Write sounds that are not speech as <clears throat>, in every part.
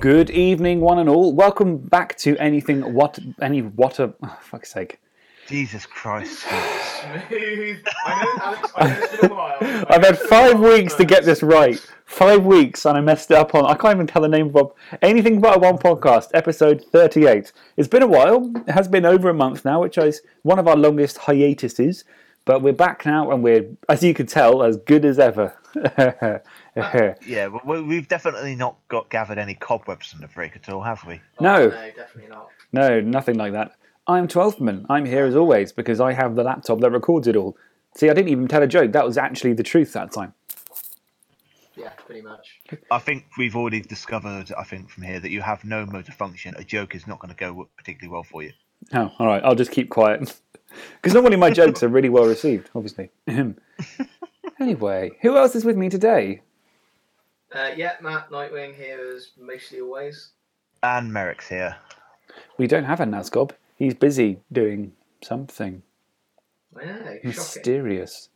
Good evening, one and all. Welcome back to anything. What any what a oh, fuck's sake. Jesus Christ. Smooth. I know, Alex. I know it's been a while. I've had five weeks to get this right. Five weeks, and I messed it up on. I can't even tell the name of anything but a one podcast, episode thirty-eight. It's been a while. It has been over a month now, which is one of our longest hiatuses. But we're back now, and we're, as you can tell, as good as ever. <laughs> <laughs> Yeah, but we- we've definitely not got gathered any cobwebs from the break at all, have we? Oh, No. No, definitely not. No, nothing like that. I'm Twelfthman. I'm here as always because I have the laptop that records it all. See, I didn't even tell a joke. That was actually the truth that time. Yeah, pretty much. I think we've already discovered, I think, from here that you have no motor function. A joke is not going to go particularly well for you. Oh, all right. I'll just keep quiet <laughs> because normally my jokes are really well received. Obviously. <laughs> anyway, who else is with me today? Uh, yeah, Matt Nightwing here as mostly always. And Merrick's here. We don't have a Nazgob. He's busy doing something I know, shocking. mysterious.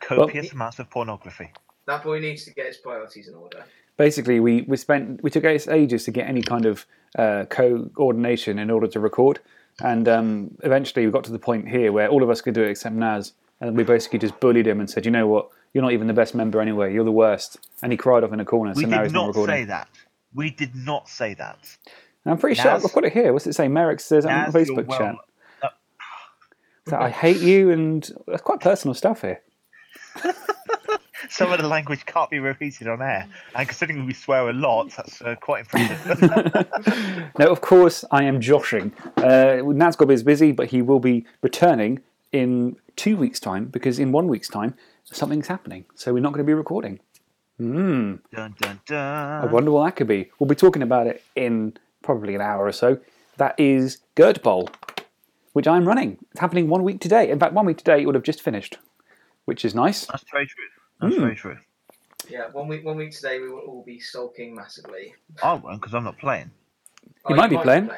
Copious amounts of pornography. That boy needs to get his priorities in order. Basically, we, we spent we took us ages to get any kind of uh, coordination in order to record, and um, eventually we got to the point here where all of us could do it except Naz, and we basically just bullied him and said, "You know what? You're not even the best member anyway. You're the worst." And he cried off in a corner. We so now he's not not recording. say that. We did not say that. And I'm pretty sure I've got it here. What's it say? Merrick says on Naz, the Facebook well- chat uh, that I hate you, and that's quite personal stuff here. <laughs> Some of the language can't be repeated on air. And considering we swear a lot, that's uh, quite impressive. <laughs> now, of course I am joshing. Uh, Nazgob is busy, but he will be returning in two weeks' time because in one week's time something's happening. So we're not going to be recording. dun, dun, I wonder what that could be. We'll be talking about it in probably an hour or so. That is Gert Bowl, which I'm running. It's happening one week today. In fact, one week today it would have just finished, which is nice. That's very true. That's Hmm. very true. Yeah, one week, one week today we will all be sulking massively. I won't because I'm not playing. Oh, might be playing.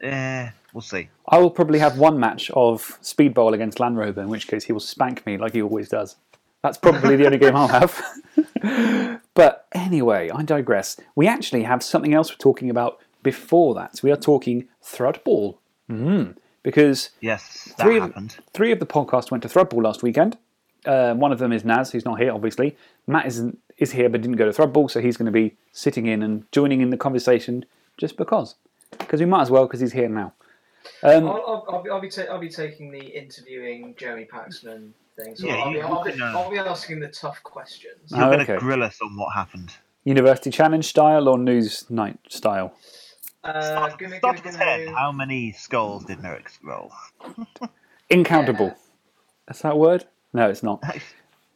Eh, we'll see. I will probably have one match of Speed Bowl against Land Rover, in which case he will spank me like he always does. That's probably the only game I'll have. <laughs> but anyway, I digress. We actually have something else we're talking about before that. We are talking Thrudball. Mm. Because Yes, that Three of- three of the podcasts went to Thrudball last weekend. Uh, one of them is Naz, who's not here, obviously. Matt isn't, is here but didn't go to Thrudball, so he's going to be sitting in and joining in the conversation just because. Because we might as well, because he's here now. Um, I'll, I'll, I'll, be, I'll, be ta- I'll be taking the interviewing Jeremy Paxman thing. So Yeah, I'll, be, I'll, be, you can, uh, I'll be asking the tough questions. Oh, You're going okay. to grill us on what happened. University Challenge style or news night style? Uh, Start, gonna, start gonna, gonna, 10. How many skulls did Merrick roll? Incountable. Yeah. That's that word? No, it's not.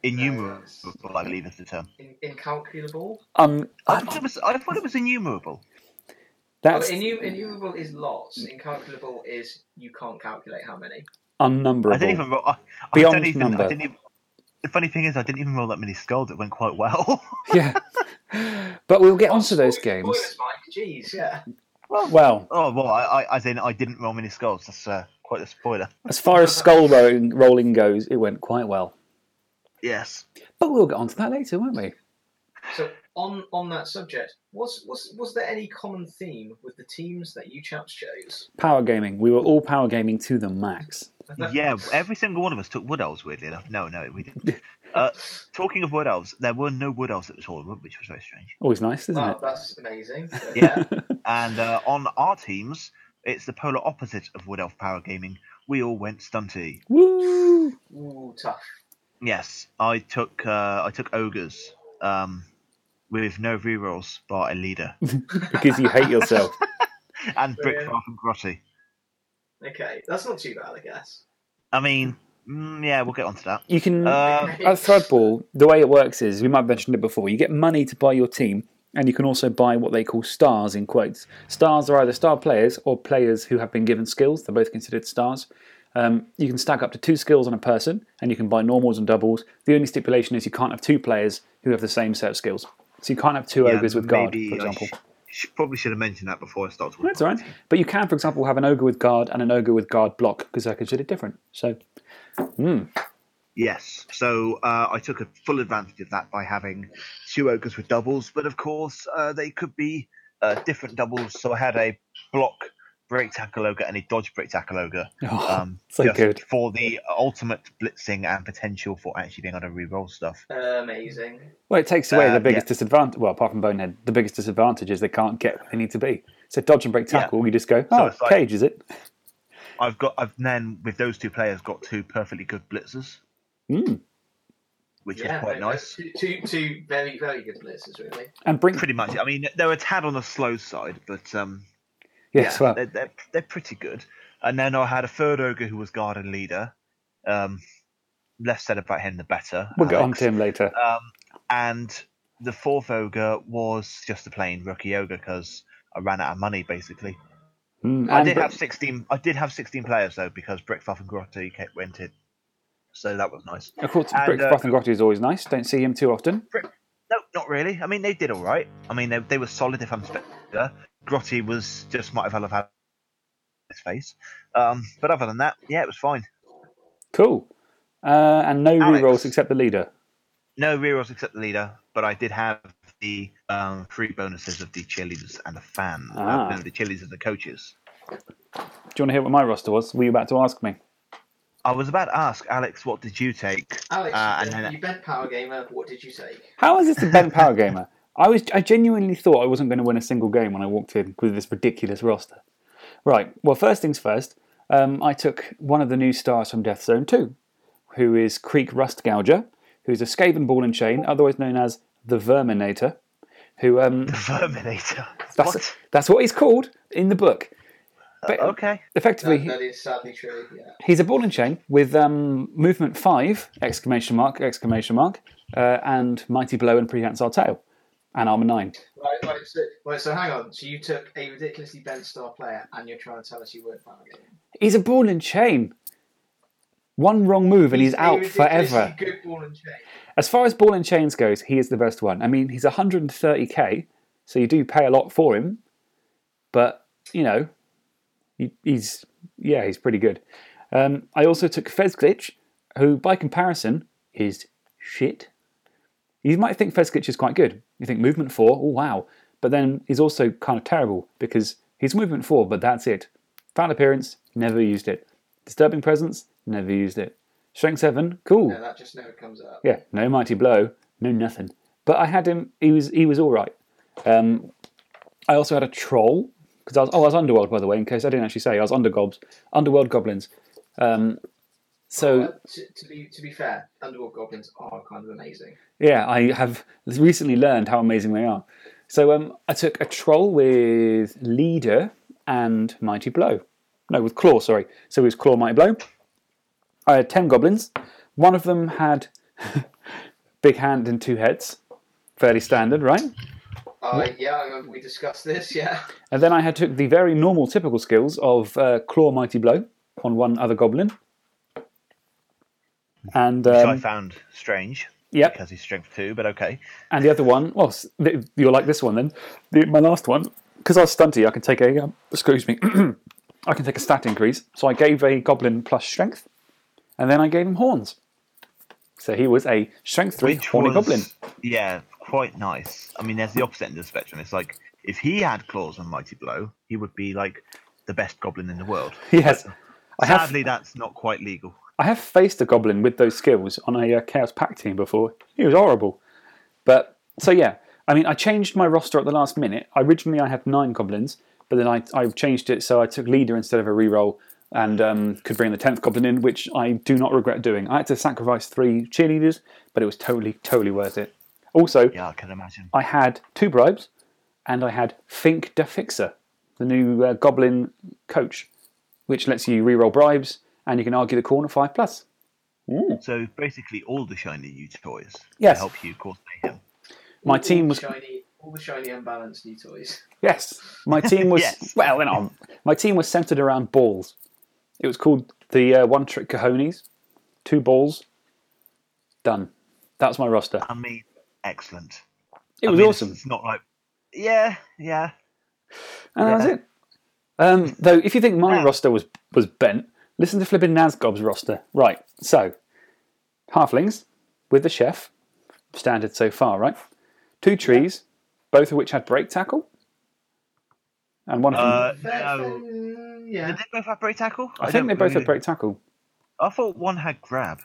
Innumerable, Nice. I believe is the term. in, incalculable. Um, I thought it was, I thought it was innumerable. That's innu- innumerable is lots. Incalculable is you can't calculate how many. unnumberable. I didn't even roll. I, I Beyond don't even, number. I didn't even, the funny thing is, I didn't even roll that many skulls. It went quite well. <laughs> Yeah. But we'll get onto Oh, those games. spoilers, Mike. Jeez, yeah. Well, oh well, I, I, as in, I didn't roll many skulls. That's uh, quite a spoiler. as far as skull rolling, rolling goes, it went quite well. Yes. But we'll get onto that later, won't we? So on on that subject, was was was there any common theme with the teams that you chaps chose? Power gaming. We were all power gaming to the max. <laughs> Yeah, every single one of us took wood elves. Weirdly enough, no, no, we didn't. <laughs> Uh, talking of wood elves, there were no wood elves at the tournament, which was very strange. Always nice, isn't Wow, it? that's amazing. <laughs> But Yeah. And uh, on our teams, it's the polar opposite of wood elf power gaming. We all went stunty. Woo! Ooh, tough. Yes, I took uh, I took ogres um, with no rerolls, but a leader <laughs> Because you hate yourself. <laughs> and Brilliant. Brick Far'th and Grotty. Okay, that's not too bad, I guess. I mean, mm, yeah, we'll get onto that. You can Uh, at Thrudball, the way it works is we might have mentioned it before. You get money to buy your team, and you can also buy what they call stars in quotes. Stars are either star players or players who have been given skills. They're both considered stars. Um, you can stack up to two skills on a person, and you can buy normals and doubles. The only stipulation is you can't have two players who have the same set of skills. So you can't have two Yeah, ogres with guard, for example. sh- probably should have mentioned that before I started. That's all right. But you can, for example, have an ogre with guard and an ogre with guard block because they're considered different. So, hmm. Yes, so uh, I took a full advantage of that by having two ogres with doubles, but of course uh, they could be uh, different doubles. So I had a block break tackle ogre and a dodge break tackle ogre. <laughs> Oh, Um, so good. for the ultimate blitzing and potential for actually being able to re-roll stuff. Amazing. Well, it takes away Uh, the biggest yeah. disadvantage. Well, apart from Bonehead, the biggest disadvantage is they can't get where they need to be. So dodge and break Yeah. tackle, you just go, oh, it's like- cage, is it? I've got I've then with those two players got two perfectly good blitzers, Mm. which yeah, is quite no, nice. Two, two, two very, very good blitzers, really. And bring, Pretty much. I mean, they're a tad on the slow side, but um, yes, yeah, well, they're, they're they're pretty good. And then I had a third ogre who was guard and leader. Um, less said about him, the better. we'll get on to him later. Um, and the fourth ogre was just a plain rookie ogre because I ran out of money basically. Mm, I did Br- have sixteen. I did have sixteen players though because Brick Far'th and Grotty kept went in, so that was nice. Of course, and, Brick uh, and Grotty is always nice. Don't see him too often. No, not really. I mean, they did all right. I mean, they, they were solid if I'm fair. Grotty was just might have well have had his face. Um, but other than that, yeah, it was fine. Cool. Uh, and no Alex. rerolls except the leader. No rerolls except the leader, but I did have the um, free bonuses of the cheerleaders and the fan. Ah. Uh, the cheerleaders and the coaches. Do you want to hear what my roster was? Were you about to ask me? I was about to ask Alex, what did you take? Alex, Uh, you, and bet, then- you bet Power Gamer. What did you take? How is this the bent power <laughs> gamer? I was I genuinely thought I wasn't going to win a single game when I walked in with this ridiculous roster. Right. Well, first things first. Um, I took one of the new stars from Death Zone 2, who is Kreek Rustgouger, who's a Skaven ball and chain, otherwise known as the Verminator. Who um, The Verminator. that's what? that's what he's called in the book. But Okay. effectively, That, that is sadly true. Yeah. He's a ball and chain with um, movement five exclamation mark exclamation mark uh, and mighty blow and prehensile tail and armor nine. Right, right, so, right. So hang on. So you took a ridiculously bent star player, and you're trying to tell us you weren't Gamer. He's a ball and chain. One wrong move and he's, a out forever. Good ball and chain. As far as ball and chains goes, he is the best one. I mean, he's 130k, so you do pay a lot for him, but you know, he, he's yeah, he's pretty good. Um, I also took Fezglitch, who by comparison is shit. You might think Fezglitch is quite good. You think movement four, oh wow, but then he's also kind of terrible because he's movement four, but that's it. Found appearance, never used it. Disturbing presence, never used it. Strength seven, cool. No, that just never comes up. Yeah, no mighty blow, no nothing. But I had him. He was he was all right. Um, I also had a troll because I was oh I was underworld by the way. In case I didn't actually say I was undergobs, underworld goblins. Um, so Well, to, to be to be fair, underworld goblins are kind of amazing. yeah, I have recently learned how amazing they are. So um, I took a troll with leader and mighty blow. No, with claw. Sorry. So it was claw mighty blow. I had ten goblins. One of them had <laughs> big hand and two heads. Fairly standard, right? Uh, yeah, I remember we discussed this. <laughs> Yeah. And then I had took the very normal, typical skills of uh, claw mighty blow on one other goblin. And Which I um, found strange yep, because he's strength two, but okay. and the other one. Well, you'll like this one then. The, my last one, because I was stunty, I can take a um, excuse me, <clears throat> I can take a stat increase. So I gave a goblin plus strength, and then I gave him horns. So he was a strength three Which horny was, goblin. yeah, quite nice. I mean, there's the opposite end of the spectrum. It's like if he had claws and mighty blow, he would be like the best goblin in the world. <laughs> Yes, I have. Sadly, that's not quite legal. I have faced a goblin with those skills on a uh, Chaos Pact team before. He was horrible. But so yeah, I mean, I changed my roster at the last minute. Originally, I had nine goblins, but then I, I changed it so I took leader instead of a reroll and um, could bring the tenth goblin in, which I do not regret doing. I had to sacrifice three cheerleaders, but it was totally, totally worth it. Also, Yeah, I can imagine. I had two bribes, and I had Fink Da Fixer, the new uh, goblin coach, which lets you reroll bribes and you can argue the corner five plus. Ooh. So basically, all the shiny new toys Yes. to help you cause mayhem. My All- team was- shiny, all the shiny unbalanced new toys. Yes, my team <laughs> was Yes. well. Then on my team was centered around balls. It was called the uh, One Trick Cojones. Two balls. Done. That's my roster. I mean, excellent. It I was mean, awesome, It's not like, yeah, yeah. and that was it. Um, though, if you think my Ah. roster was was bent, listen to flipping Nazgob's roster. Right, so halflings with the chef, standard so far, right? Two trees, both of which had break tackle. and one of them. Uh, no. yeah. Did they both have break tackle? I think don't they both really- had break tackle. I thought one had grab.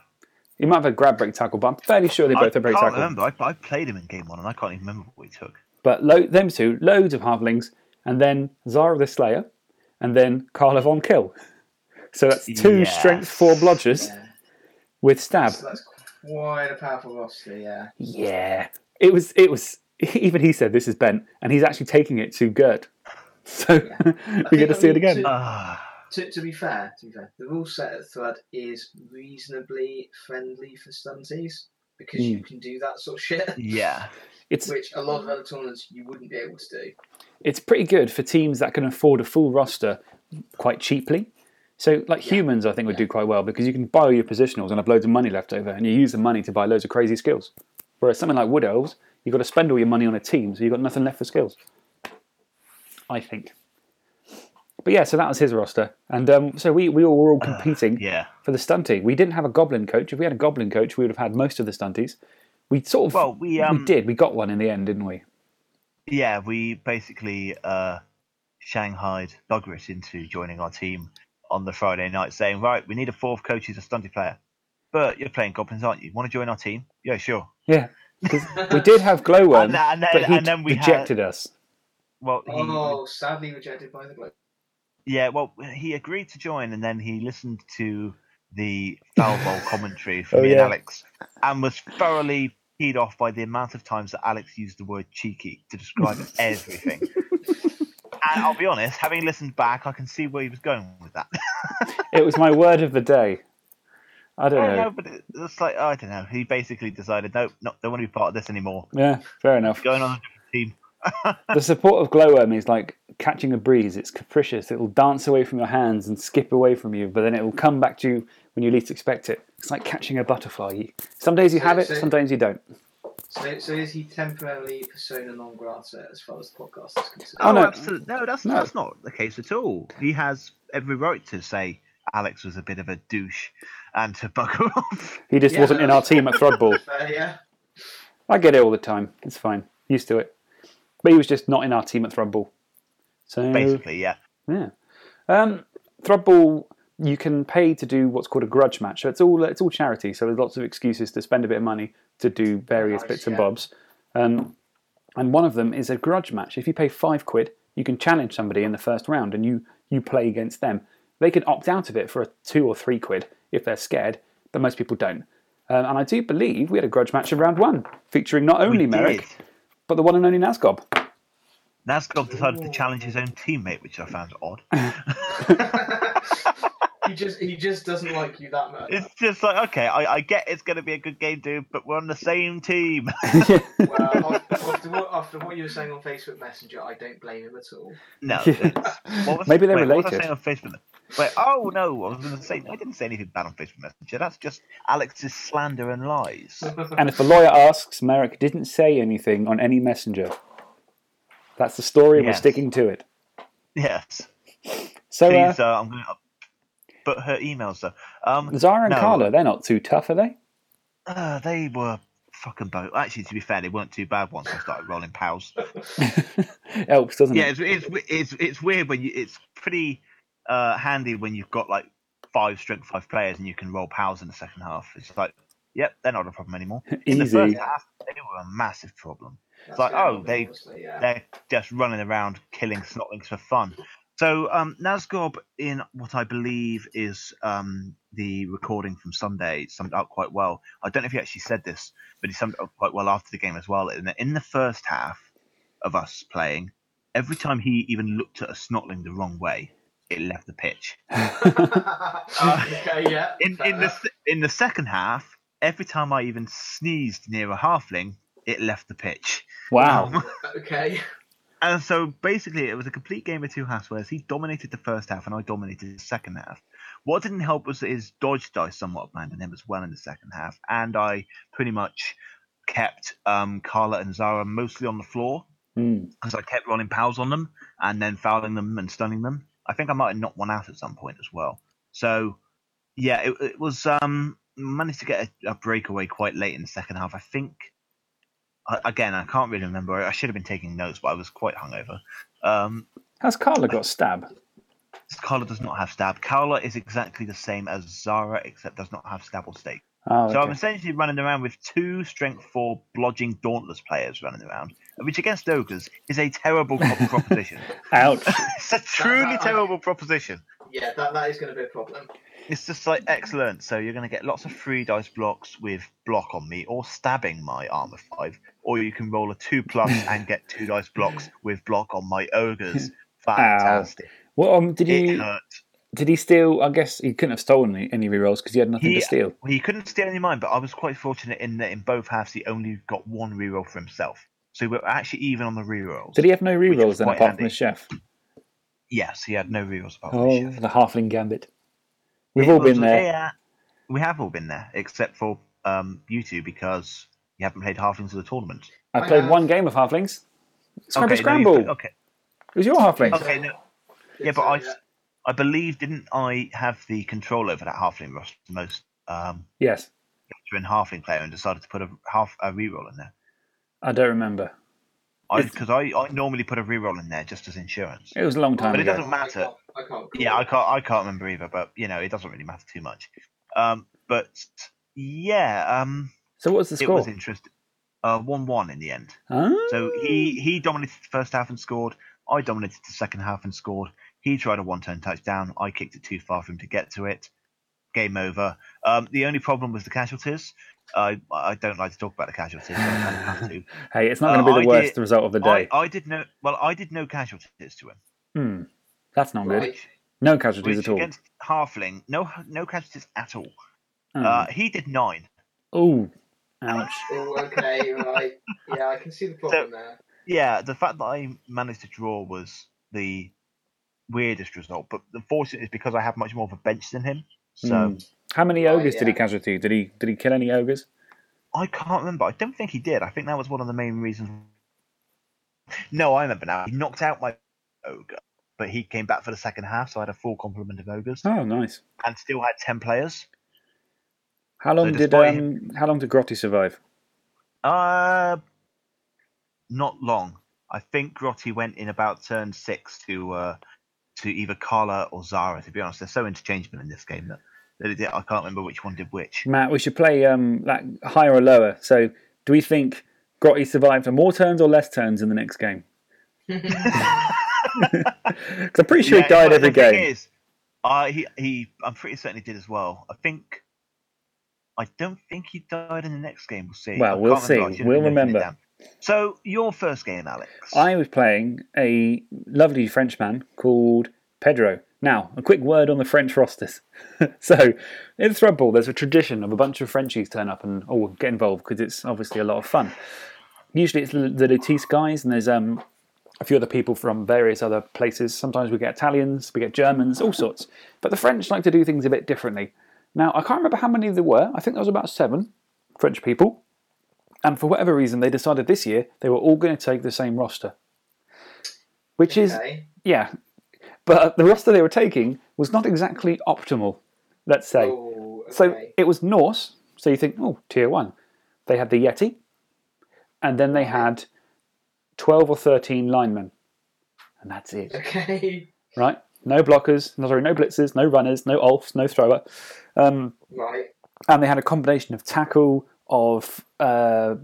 He might have had grab break tackle, but I'm fairly sure they I both had break can't tackle. remember. I, I played him in game one, and I can't even remember what he took. But lo- them two, loads of halflings, and then Zara the Slayer, and then Karla Von Kill. <laughs> So that's two Yes. strength four blodgers yeah. with stab. So that's quite a powerful roster, yeah. Yeah, it was. It was. <laughs> Even he said this is bent, and he's actually taking it to Gert. <laughs> So we get to think, see I it again. to- Ah, To, to be fair, to be fair, the rule set at Thrud is reasonably friendly for stunties because you Hmm. can do that sort of shit, yeah. <laughs> It's which a lot of other tournaments you wouldn't be able to do. it's pretty good for teams that can afford a full roster quite cheaply. So, like humans, I think would do quite well because you can borrow your positionals and have loads of money left over, and you use the money to buy loads of crazy skills. Whereas something like Wood Elves, you've got to spend all your money on a team, so you've got nothing left for skills. I think. But yeah, so that was his roster, and um, so we, we all were all competing Yeah. for the stunty. We didn't have a goblin coach. If we had a goblin coach, we would have had most of the stunties. We sort of Well, we um, we did. We got one in the end, didn't we? Yeah, we basically uh, shanghaied Bugrit into joining our team on the Friday night, saying, "Right, we need a fourth coach who's a stunty player, but you're playing goblins, aren't you? Want to join our team? Yeah, sure." Yeah, because we did have glowworm, <laughs> And, and then, but he and then we rejected us. well, he, Oh, sadly rejected by the Glow. yeah, well, he agreed to join, and then he listened to the Foul Bowl <laughs> commentary from Oh, me and. Alex, and was thoroughly peed off by the amount of times that Alex used the word cheeky to describe <laughs> everything. And I'll be honest, having listened back, I can see where he was going with that. It was my word of the day. I don't I know. know, but it's like oh, I don't know. He basically decided, nope, not don't want to be part of this anymore. Yeah, fair enough. Going on a different team. The support of glowworm is like catching a breeze. It's capricious. It'll dance away from your hands and skip away from you, but then it will come back to you when you least expect it. It's like catching a butterfly. You- Some days you have it, so- sometimes you don't. So, so is he temporarily persona non grata as far as the podcast is concerned? Oh, no. absolutely. No, that's No. that's not the case at all. He has every right to say Alex was a bit of a douche and to <laughs> bugger off. He just Yeah, wasn't in our team at Thrudball. Uh, <laughs> yeah. I get it all the time. It's fine. Used to it. But he was just not in our team at Thrudball. So Basically, yeah. Yeah. Um, Thrudball, you can pay to do what's called a grudge match. So it's all it's all charity. So there's lots of excuses to spend a bit of money to do various Nice, bits and yeah. bobs. Um, and one of them is a grudge match. If you pay five quid, you can challenge somebody in the first round, and you you play against them. They can opt out of it for a two or three quid if they're scared, but most people don't. Um, and I do believe we had a grudge match in round one, featuring not only We Merrick, did. but the one and only Nazgob. Nazgob decided to challenge his own teammate, which I found odd. <laughs> <laughs> he just he just doesn't like you that much. It's just like, okay, I, I get it's going to be a good game, dude, but we're on the same team. <laughs> Well, after what, after what you were saying on Facebook Messenger, I don't blame him at all. No. What was, <laughs> Maybe they're wait, What was I saying on Facebook? Wait, oh no, I was going to say I didn't say anything bad on Facebook Messenger. That's just Alex's slander and lies. <laughs> And if a lawyer asks, Merrick didn't say anything on any messenger. That's the story, and we're sticking to it. yes. So, uh, Please, uh, I'm going to. But her emails though. Um, Zara and no. Karla, they're not too tough, are they? uh, they were fucking both. Actually, to be fair, they weren't too bad once I started rolling pals. <laughs> Helps, doesn't Yeah, it? it's, it's it's it's weird when you. It's pretty uh, handy when you've got like five strength five players and you can roll pals in the second half. It's like, yep, they're not a problem anymore. <laughs> In the first half, they were a massive problem. That's like, oh, they yeah. they're just running around killing snotlings for fun. So um, Nazgob, in what I believe is um, the recording from Sunday, summed up quite well. I don't know if he actually said this, but he summed up quite well after the game as well. In the, in the first half of us playing, every time he even looked at a snotling the wrong way, it left the pitch. <laughs> <laughs> okay, yeah. In in the in the second half, every time I even sneezed near a halfling, it left the pitch. Wow. <laughs> okay. And so basically, it was a complete game of two halves, whereas he dominated the first half and I dominated the second half. What didn't help was that his dodge dice somewhat abandoned him as well in the second half, and I pretty much kept um, Karla and Zara mostly on the floor Mm. because I kept rolling pals on them and then fouling them and stunning them. I think I might have knocked one out at some point as well. So yeah, it, it was um managed to get a, a breakaway quite late in the second half. I think I, again I can't really remember. I should have been taking notes, but I was quite hungover. Um, Has Karla got stab? Karla does not have stab. Karla is exactly the same as Zara, except does not have stab or stake. Oh, So I'm essentially running around with two strength four blodging dauntless players running around, which against ogres is a terrible <laughs> proposition. Ouch. <laughs> It's a truly that- terrible proposition. Yeah, that, that is going to be a problem. It's just like excellent. So you're going to get lots of free dice blocks with block on me, or stabbing my armor five, or you can roll a two plus and get two <laughs> dice blocks with block on my ogres. <laughs> Fantastic. Well, um, did It you hurt. did he steal? I guess he couldn't have stolen any, any rerolls because he had nothing He, to steal. he couldn't steal any of mine, but I was quite fortunate in that in both halves he only got one reroll for himself. So we were actually even on the rerolls. Did he have no rerolls then apart handy. from the chef? Yes, he had no rerolls apart from Oh, the chef. the halfling gambit. We've It all been there. Yeah, we have all been there, except for um, you two because you haven't played Halflings of the tournament. I I played have. one game of halflings. Scrabble okay, no, Scramble. you- okay, It was your halfling. okay, no, yeah, but I, I believe didn't I have the control over that Halfling roster most um, Yes, veteran Halfling player and decided to put a half a reroll in there. I don't remember. It's- Because I, I, normally put a reroll in there just as insurance. It was a long time But it doesn't matter. I can't, I can't Yeah, I can't I can't remember either, but you know it doesn't really matter too much. Um, but yeah, um, So what was the score? it score? was interesting. Uh, one one in the end. Ah. So he he dominated the first half and scored. I dominated the second half and scored. He tried a one-turn touchdown. I kicked it too far for him to get to it. Game over. Um, the only problem was the casualties. I I don't like to talk about the casualties, but I have to. <sighs> Hey, it's not going Uh, to be I the worst did- result of the day. I did no well. I did no casualties to him. Hmm. That's not good. No casualties Which at all. against halfling, no no casualties at all. Oh, Uh, he did nine. Ooh. Ouch. <laughs> Oh, okay, right. Yeah, I can see the problem there. Yeah, the fact that I managed to draw was the weirdest result. But unfortunately, it's because I have much more of a bench than him. So Hmm. How many Right, ogres did he yeah. casualty? Did he did he kill any ogres? I can't remember. I don't think he did. I think that was one of the main reasons. No, I remember now. He knocked out my ogre, but he came back for the second half, so I had a full complement of ogres Oh, nice. and still had ten players. How long did despite um how long did Grotty survive? Uh, not long. I think Grotty went in about turn six to uh, to either Karla or Zara. To be honest, they're so interchangeable in this game that, that it, I can't remember which one did which. Matt, we should play um like higher or lower. So do we think Grotty survived for more turns or less turns in the next game? <laughs> <laughs> Because I'm pretty sure Yeah, he died every the thing game. Is, uh, he he, I'm pretty certain he did as well. I think. I don't think he died in the next game. We'll see. Well, we'll. See. We'll been noting it remember. So your first game, Alex. I was playing a lovely Frenchman called Pedro. Now, a quick word on the French rosters. <laughs> so, in Thrudball, there's a tradition of a bunch of Frenchies turn up and all get involved because it's obviously a lot of fun. Usually, it's the, the guys, and there's um, a few other people from various other places. Sometimes we get Italians, we get Germans, all sorts. But the French like to do things a bit differently. Now, I can't remember how many there were. I think there was about seven French people. And for whatever reason, they decided this year they were all going to take the same roster. Which is, yeah. But the roster they were taking was not exactly optimal, let's say. Oh, okay. So it was Norse. So you think, oh, tier one. They had the Yeti, and then they had 12 or 13 linemen. And that's it, Okay. <laughs> right? No blockers, no, sorry, no blitzers, no runners, no Ulfs, no thrower. Um, Right. and they had a combination of tackle, of uh,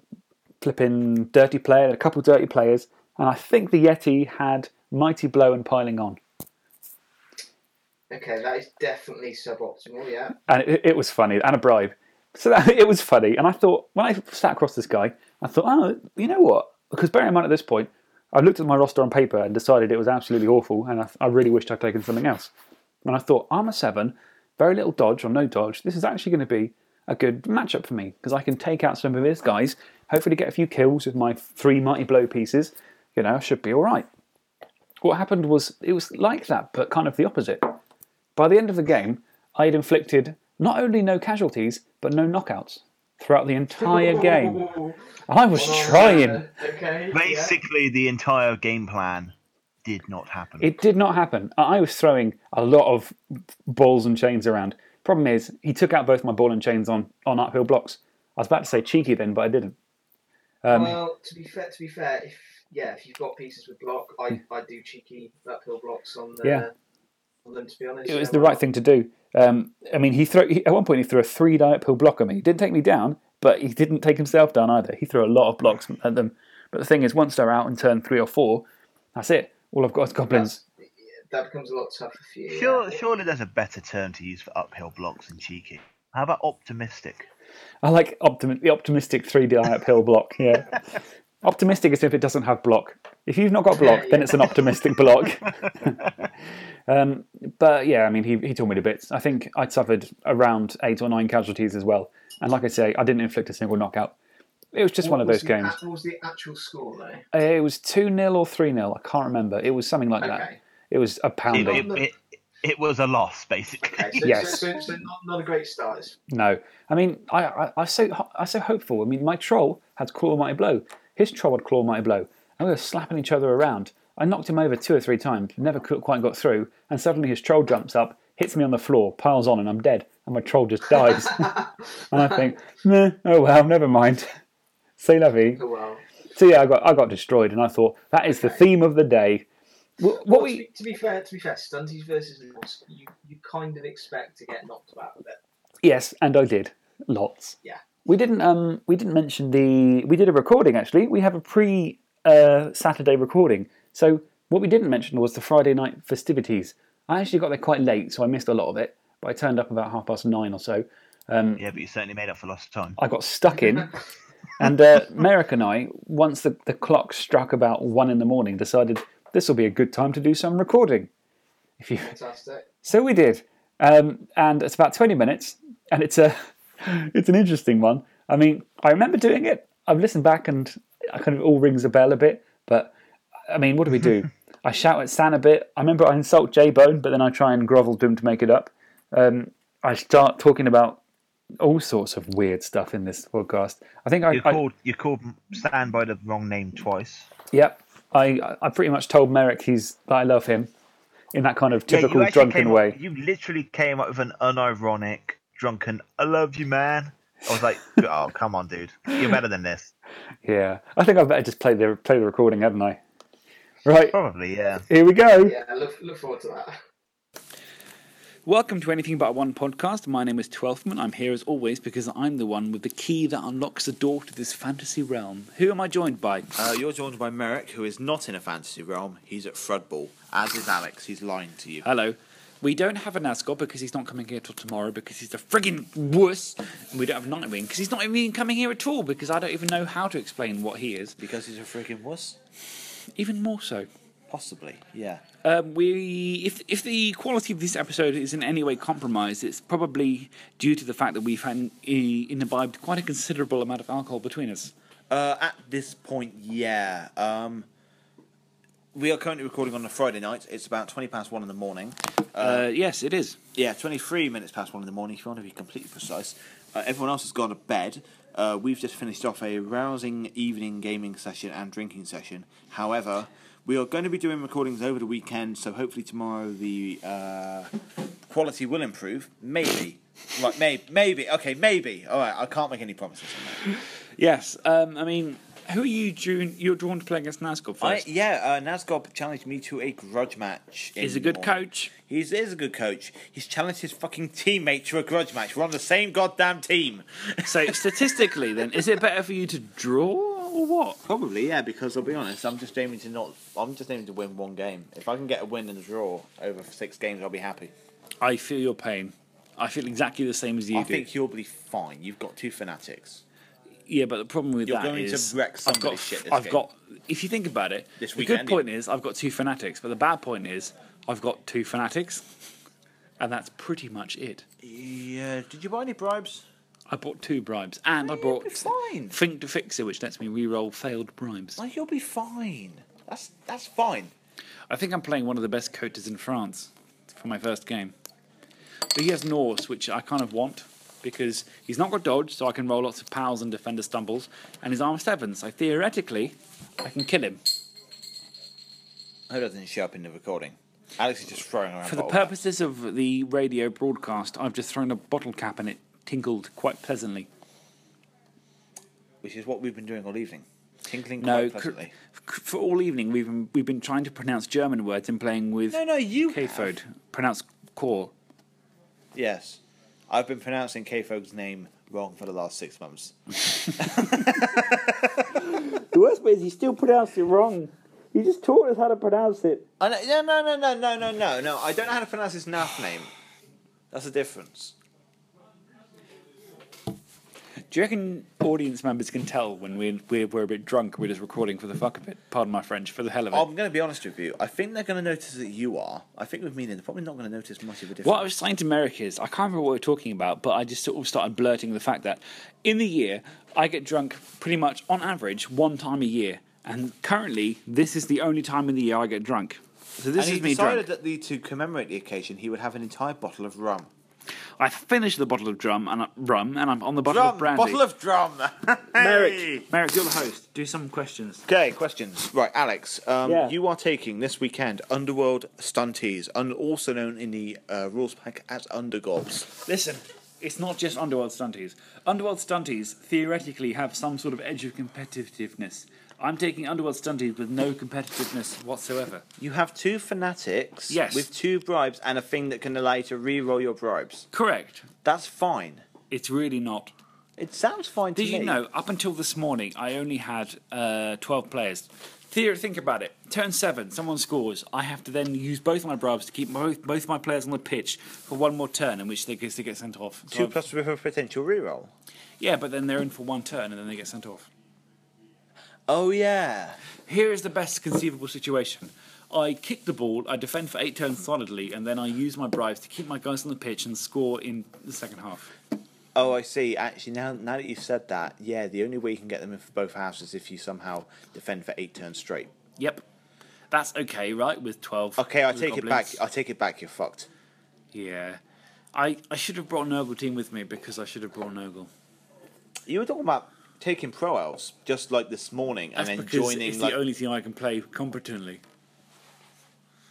flipping dirty player, a couple dirty players, and I think the Yeti had mighty blow and piling on. Okay, that is definitely suboptimal, yeah. and it, it was funny and a bribe. So that, <laughs> it was funny, and I thought when I sat across this guy, I thought, oh, you know what? Because bearing in mind at this point, I looked at my roster on paper and decided it was absolutely awful, and I, I really wished I'd taken something else. And I thought, armor seven, very little dodge or no dodge. This is actually going to be a good matchup for me because I can take out some of his guys, hopefully get a few kills with my three mighty blow pieces. You know, I should be all right. What happened was it was like that, but kind of the opposite. By the end of the game, I had inflicted not only no casualties, but no knockouts throughout the entire game. <laughs> I was One trying. one. Okay. yeah. Basically, the entire game plan did not happen. It did not happen. I I was throwing a lot of balls and chains around. Problem is, he took out both my ball and chains on, on uphill blocks. I was about to say cheeky then, but I didn't. Um, well, to be fair, to be fair, if yeah, if you've got pieces with block, I, I do cheeky uphill blocks on the, Yeah. On them. To be honest, It was yeah, the right thing to do. Um, I mean, he threw he, at one point he threw a three die uphill block at me. He didn't take me down, but he didn't take himself down either. He threw a lot of blocks at them. But the thing is, once they're out in turn three or four, that's it. All I've got is goblins. That becomes a lot tougher for you. Sure, yeah. surely there's a better term to use for uphill blocks than cheeky. How about optimistic? I like optimi- the optimistic three die uphill block. Yeah, <laughs> optimistic is if it doesn't have block. If you've not got block, then it's an optimistic block. <laughs> um, but yeah, I mean, he he tore me to bits. I think I'd suffered around eight or nine casualties as well. And like I say, I didn't inflict a single knockout. It was just What one of those the- games. What was the actual score though? Uh, It was 2 0 or 3 0. I can't remember. It was something like that. Okay. It was a It, pounding. it, it, it was a loss, basically. Okay, so, Yes. so, so, so not, not a great start. No. I mean, I, I, I, was so, I was so hopeful. I mean, my troll had Claw Mighty Blow. His troll had Claw Mighty Blow. And we were slapping each other around. I knocked him over two or three times, never quite got through. And suddenly his troll jumps up, hits me on the floor, piles on, and I'm dead. And my troll just dies. <laughs> and I think, meh, oh well, never mind. <laughs> Say la vie. oh, well. So yeah, I got, I got destroyed. And I thought, that is the theme of the day. Wh- What Well, to, we, be, to be fair, to be fair, Stunties versus you, you kind of expect to get knocked about a bit. Yes, and I did lots. Yeah. We didn't. Um, we didn't mention the. We did a recording actually. We have a pre uh, Saturday recording. So what we didn't mention was the Friday night festivities. I actually got there quite late, so I missed a lot of it. But I turned up about half past nine or so. Yeah, but you certainly made up for lost time. I got stuck in, <laughs> and uh, Merrick and I, once the, the clock struck about one in the morning, decided this will be a good time to do some recording. If you Fantastic. so we did, um, and it's about twenty minutes, and it's a, <laughs> it's an interesting one. I mean, I remember doing it. I've listened back, and I kind of all rings a bell a bit. But I mean, what do we do? <laughs> I shout at Stan a bit. I remember I insult J Bone, but then I try and grovel to him to make it up. Um, I start talking about all sorts of weird stuff in this podcast. I think I, You I called you called Stan by the wrong name twice. yep. I I pretty much told Merrick he's that I love him in that kind of typical actually drunken came up- way. you literally came up with an unironic, drunken "I love you, man." I was like, <laughs> "Oh, come on, dude, you're better than this." Yeah, I think I better just play the play the recording, hadn't I? Right, Probably, yeah. here we go. Yeah, look, look forward to that. Welcome to Anything But One podcast. My name is Twelfthman. I'm here as always because I'm the one with the key that unlocks the door to this fantasy realm. Who am I joined by? Uh, you're joined by Merrick, who is not in a fantasy realm. He's at Thrudball, as is Alex. He's lying to you. Hello. We don't have a Nazgul because he's not coming here till tomorrow because he's a friggin' wuss. And we don't have Nightwing because he's not even coming here at all because I don't even know how to explain what he is. Because he's a freaking wuss? Even more so. Possibly, yeah. Um, we, if if the quality of this episode is in any way compromised, it's probably due to the fact that we've had, eh, imbibed quite a considerable amount of alcohol between us. Uh, at this point, yeah. Um, we are currently recording on a Friday night. It's about 20 past 1 in the morning. Uh, yes, it is. Yeah, 23 minutes past 1 in the morning, if you want to be completely precise. Uh, everyone else has gone to bed. Uh, we've just finished off a rousing evening gaming session and drinking session. However, we are going to be doing recordings over the weekend, so hopefully tomorrow the uh, quality will improve. Maybe. Right, maybe. Maybe. Okay, maybe. All right, I can't make any promises on that. Yes. Um, I mean, who are you drawn? You're drawn to play against Nazgul I, first. yeah, uh, Nazgob challenged me to a grudge match. He's a good morning. coach. He's is a good coach. He's challenged his fucking teammate to a grudge match. We're on the same goddamn team. So <laughs> statistically, then, is it better for you to draw or what? Probably, yeah, because I'll be honest, I'm just aiming to not. I'm just aiming to win one game. If I can get a win and a draw over six games, I'll be happy. I feel your pain. I feel exactly the same as you I do. think you'll be fine. You've got two fanatics. Yeah, but the problem with You're that going to wreck I've got, somebody's shit this I've game. got. If you think about it, This the good weekend, point is I've got two fanatics, but the bad point is I've got two fanatics, and that's pretty much it. Yeah. Did you buy any bribes? I bought two bribes, and I you'll bought be fine. Fink Da Fixer, which lets me re-roll failed bribes. Like you'll be fine. That's that's fine. I think I'm playing one of the best coaches in France for my first game. But he has Norse, which I kind of want because he's not got dodge, so I can roll lots of pals and defender stumbles, and his armor seven, so theoretically I can kill him. I hope that doesn't show up in the recording. Alex is just throwing around. For the purposes of the radio broadcast, I've just thrown a bottle cap and it tinkled quite pleasantly. which is what we've been doing all evening. Tinkling No, quite pleasantly. for all evening we've been, we've been trying to pronounce German words and playing with No, no, you K-Fode. Pronounce core. Yes. I've been pronouncing K Fog's name wrong for the last six months. <laughs> the worst bit is he still pronounced it wrong. He just taught us how to pronounce it. I know, no, no, no, no, no, no, no. I don't know how to pronounce his NAF name. That's the difference. Do you reckon audience members can tell when we're, we're, we're a bit drunk we're just recording for the fuck of it? Pardon my French, for the hell of it. I'm going to be honest with you. I think they're going to notice that you are. I think with me, they're probably not going to notice much of a difference. What I was saying to Merrick is, I can't remember what we are talking about, but I just sort of started blurting the fact that in the year, I get drunk pretty much on average one time a year. And currently, this is the only time in the year I get drunk. So this and he is me decided drunk. that the, to commemorate the occasion, he would have an entire bottle of rum. I finished the bottle of drum and I- rum, and I'm on the bottle Drum, of brandy. bottle of drum. <laughs> Merrick, Merrick, you're the host. Do some questions. Okay, questions. Right, Alex. Um, Yeah. You are taking this weekend Underworld Stunties, un- also known in the uh, rules pack as Undergobs. Listen, it's not just Underworld Stunties. Underworld Stunties theoretically have some sort of edge of competitiveness. I'm taking Underworld Stunties with no competitiveness whatsoever. You have two fanatics Yes. with two bribes and a thing that can allow you to re-roll your bribes. Correct. That's fine. It's really not. It sounds fine to Did you know, up until this morning, I only had uh, 12 players. Theo, think about it. Turn seven, someone scores. I have to then use both my bribes to keep both both my players on the pitch for one more turn, in which they get, they get sent off. So Two I've- plus with a potential re-roll. yeah, but then they're in for one turn and then they get sent off. Oh yeah. Here is the best conceivable situation. I kick the ball, I defend for eight turns solidly, and then I use my bribes to keep my guys on the pitch and score in the second half. Oh, I see. Actually, now now that you've said that, yeah, the only way you can get them in for both halves is if you somehow defend for eight turns straight. Yep. That's okay, right? With 12. Okay, I take it back. I take it back. You're fucked. Yeah. I, I should have brought Nurgle team with me because I should have brought Nurgle. You were talking about taking pro elves just like this morning and That's then because joining. it's Like, the only thing I can play competently.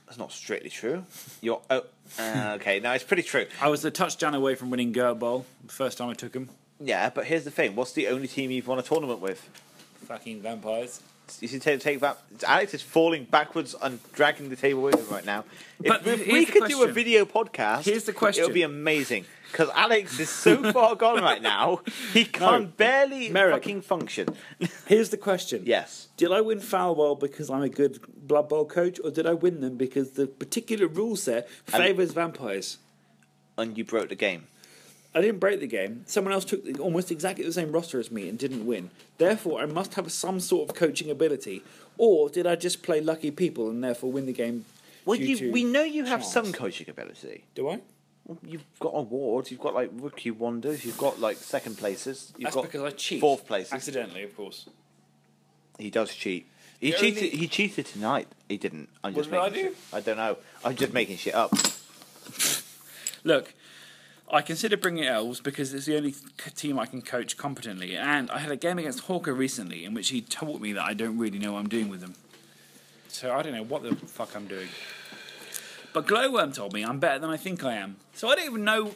that's not strictly true. You're oh, uh, okay. No, it's pretty true. I was a touchdown away from winning Gert Bowl the first time I took him. Yeah, but here's the thing. What's the only team you've won a tournament with? Fucking vampires. You should take, take that. Alex is falling backwards and dragging the table with him right now. If, But if we could do a video podcast, Here's the question. It question. would be amazing because Alex is so <laughs> far gone right now. He can barely Merrick. fucking function. <laughs> Here's the question. yes. Did I win Foul Bowl because I'm a good Blood Bowl coach, or did I win them because the particular rule set favours vampires? And you broke the game. I didn't break the game. Someone else took the, almost exactly the same roster as me and didn't win. Therefore, I must have some sort of coaching ability. Or did I just play lucky people and therefore win the game? Well, due you, to we know you have chance? some coaching ability. Do I? You've got awards. You've got like rookie wonders. You've got like second places. You've That's got because I cheat. fourth places. Accidentally, of course. He does cheat. He The cheated. only- He cheated tonight. He didn't. I'm What just did I do? shit- I don't know. I'm just making shit up. <laughs> Look, I consider bringing elves because it's the only team I can coach competently. And I had a game against Hawker recently in which he taught me that I don't really know what I'm doing with them. So I don't know what the fuck I'm doing. But Glowworm told me I'm better than I think I am. So I don't even know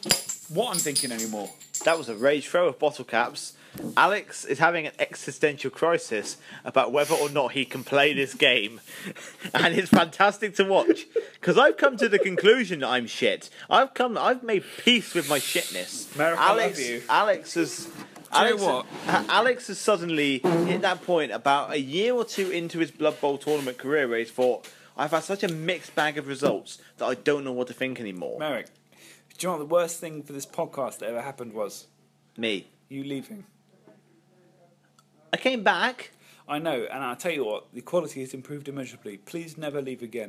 what I'm thinking anymore. That was a rage throw of bottle caps. Alex is having an existential crisis about whether or not he can play this game, <laughs> and it's fantastic to watch. Because I've come to the conclusion that I'm shit. I've come. I've made peace with my shitness. Merrick, I love Alex. you. Alex has. Tell you Alex, what. Alex has suddenly hit that point about a year or two into his Blood Bowl tournament career where he's thought, I've had such a mixed bag of results that I don't know what to think anymore. Merrick, do you know what the worst thing for this podcast that ever happened was? Me. You leaving. I came back. I know, and I'll tell you what, the quality has improved immeasurably. Please never leave again.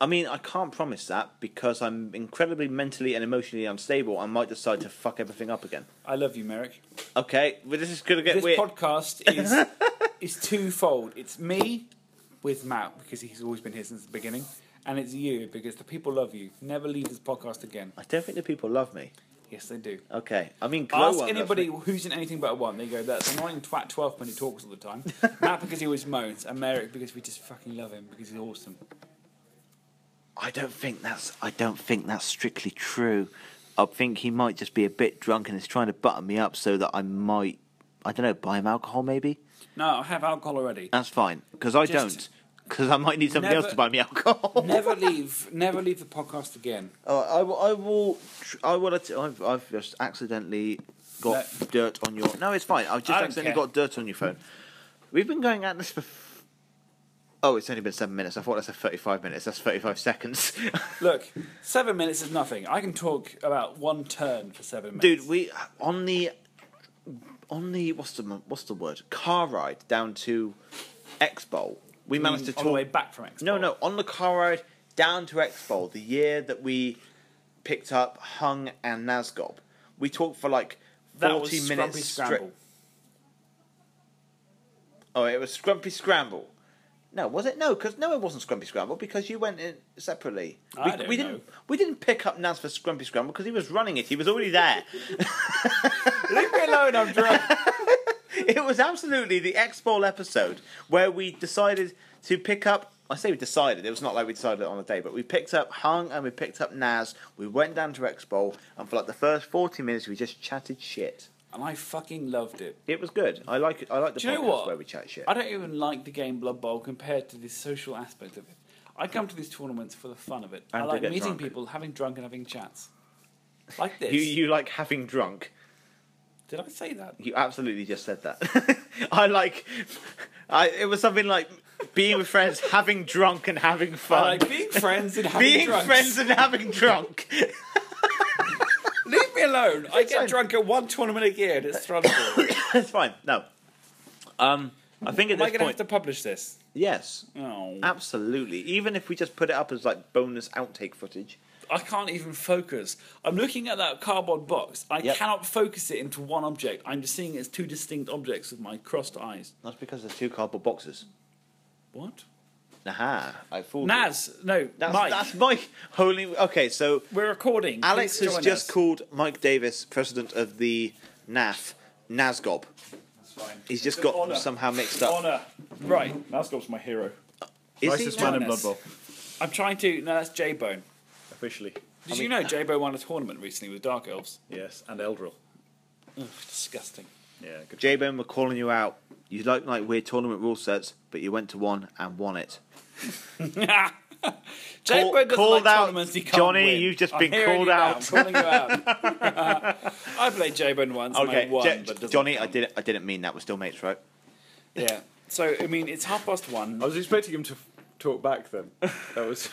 I mean, I can't promise that because I'm incredibly mentally and emotionally unstable. I might decide to fuck everything up again. I love you, Merrick. Okay, but this is gonna get weird. this weird. podcast <laughs> is is twofold. It's me with Matt because he's always been here since the beginning, and it's you because the people love you. Never leave this podcast again. I don't think the people love me. Yes, they do. Okay, I mean, Ask anybody who's in anything but a one. They go, "That's annoying twat twelve when he talks all the time." <laughs> Matt because he always moans, and Merrick because we just fucking love him because he's awesome. I don't think that's. I don't think that's strictly true. I think he might just be a bit drunk and is trying to button me up so that I might. I don't know. Buy him alcohol, maybe. No, I have alcohol already. That's fine because I Just- don't. Because I might need somebody else to buy me alcohol. <laughs> never <laughs> leave, never leave the podcast again. Oh, I, will- I will. I will. I've, I've just accidentally got No. dirt on your. No, it's fine. I've just accidentally care. got dirt on your phone. We've been going at this for. Oh, it's only been seven minutes. I thought that's a thirty-five minutes. That's thirty-five seconds. <laughs> Look, seven minutes is nothing. I can talk about one turn for seven minutes. Dude, we on the on the what's the what's the word car ride down to Expo. We managed to on talk. the way back from Expo. No, no, on the car ride down to Expo, the year that we picked up Hung and Nazgob, we talked for like forty was minutes. Scramble. Oh, it was Scrumpy Scramble. No, was it? No, because no, it wasn't Scrumpy Scramble because you went in separately. I we, don't we know. didn't. We didn't pick up Naz for Scrumpy Scramble because he was running it. He was already there. <laughs> Leave me alone. I'm drunk. <laughs> <laughs> it was absolutely the X Bowl episode where we decided to pick up. I say we decided. It was not like we decided on the day, but we picked up Hung and we picked up Naz. We went down to X Bowl, and for like the first forty minutes, we just chatted shit. and I fucking loved it. It was good. I like it. I like the Do you know podcast what? where we chat shit. I don't even like the game Blood Bowl compared to the social aspect of it. I come to these tournaments for the fun of it. I And to like get meeting drunk. people, having drunk, and having chats. Like this. You you like having drunk. Did I say that? You absolutely just said that. <laughs> I like. I it was something like being with friends, having drunk and having fun. I like being friends and having being drunks. friends and having drunk. Leave me alone. I get fine. drunk at one tournament a year and it's Strasbourg. <coughs> it's fine. No. Um, I think at Am I this going to have point, to publish this? yes, Oh. absolutely. Even if we just put it up as like bonus outtake footage. I can't even focus. I'm looking at that cardboard box. I Yep. cannot focus it into one object. I'm just seeing it as two distinct objects with my crossed eyes. That's because there's two cardboard boxes. What? Aha! I fooled you. Naz, no, That's Mike. that's Mike. Holy. Okay, so We're recording. Alex Please has just us. called Mike Davis president of the NAF Nazgob. That's fine. He's just It's an got honour. somehow mixed up. Honour. Right, Nazgob's my hero. Is Nicest he? man in Blood. Bowl, I'm trying to. No, that's J Bone. Officially. Did you know <laughs> J Bone won a tournament recently with Dark Elves? Yes, and Eldril. Ugh, disgusting. Yeah, good. J-Bone, we're calling you out. You like like weird tournament rule sets, but you went to one and won it. <laughs> J Call- Bone doesn't called like out, tournaments he can't Johnny, win. you've just I'm been hearing called you now. out. I'm calling you out. <laughs> I played J Bone once Okay, and I won, J- but doesn't Johnny, I count. didn't. I didn't mean that. We're still mates, right? Yeah. So I mean, it's half past one. I was expecting him to f- talk back then. That was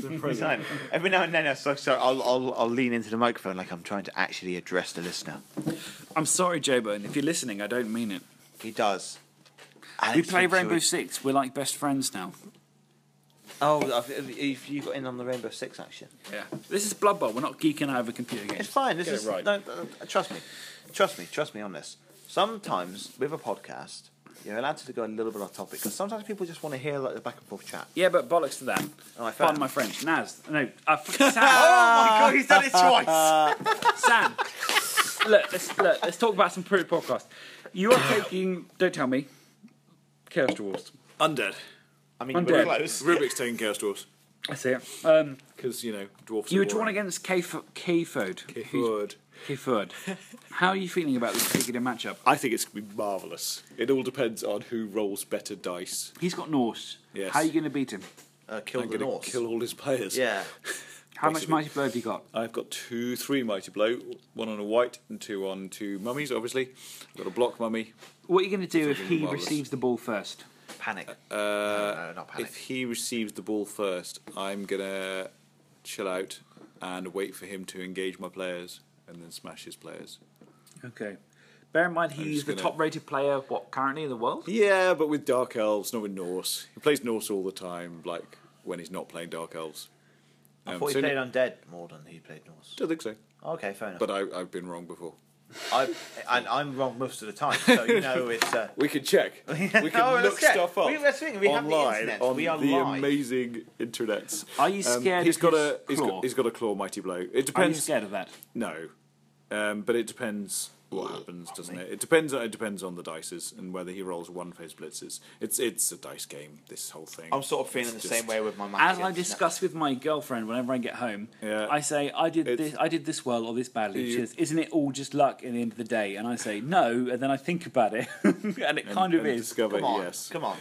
surprising. <laughs> Every now and then, I'm so sorry. I'll, I'll I'll lean into the microphone like I'm trying to actually address the listener. I'm sorry, J Bone. If you're listening, I don't mean it. He does. We Alex play Rainbow you're- Six. We're like best friends now. Oh, have- have have you got in on the Rainbow Six action? Yeah. This is Blood Bowl. We're not geeking out over computer games. It's fine. This Get it is right. no, no, trust me, trust me, trust me on this. Sometimes with a podcast, you're allowed to go a little bit off topic because sometimes people just want to hear like the back and forth chat. Yeah, but bollocks to that. Oh, I found- Pardon my French. Naz. No. Uh, <laughs> Sam. Oh my god, he's done it twice. <laughs> Sam. Look, let's, look, let's talk about some pre podcast. You are taking, don't tell me, Chaos Dwarfs. Undead. I mean, I'm we're close. Rubik's taking Chaos Dwarfs. I see it. Um, Because, you know, dwarfs you are were drawn boring. against K-Ford. Good. K-Ford. How are you feeling about this particular matchup? I think it's going to be marvellous. It all depends on who rolls better dice. He's got Norse. Yes. How are you going to beat him? Uh, kill I'm the going Norse. to kill all his players. Yeah. How much Basically. mighty blow have you got? I've got two, three mighty blow, one on a white and two on two mummies. Obviously, I've got a block mummy. What are you going to do if he marvellous. receives the ball first? Panic. Uh, no, not panic. If he receives the ball first, I'm gonna chill out and wait for him to engage my players and then smash his players. Okay. Bear in mind he's the gonna- top rated player, what, currently in the world? Yeah, but with Dark Elves, not with Norse. He plays Norse all the time, like when he's not playing Dark Elves. I Um, thought he so- played undead more than he played Norse. Don't think so, Okay, fair enough. but I, I've been wrong before. I, and I'm wrong most of the time, so you know <laughs> it's. Uh, We can check. <laughs> We can Oh, look check. stuff up We- that's the thing, we have the online internet, we are the live. amazing internets. Are you scared he's of got a he's claw? got, he's got a claw mighty blow. It depends. Are you scared of that? No, um, but it depends what happens, doesn't it? It depends. It depends on the dices and whether he rolls one phase blitzes. It's it's a dice game. This whole thing. I'm sort of feeling It's the just- same way with my match. As I discuss with my girlfriend whenever I get home, Yeah. I say I did It's- this, I did this well or this badly. She says, "Isn't it all just luck at the end of the day?" And I say, "No," and then I think about it, <laughs> and it and- kind of and is. Discover, Come on, yes. come on,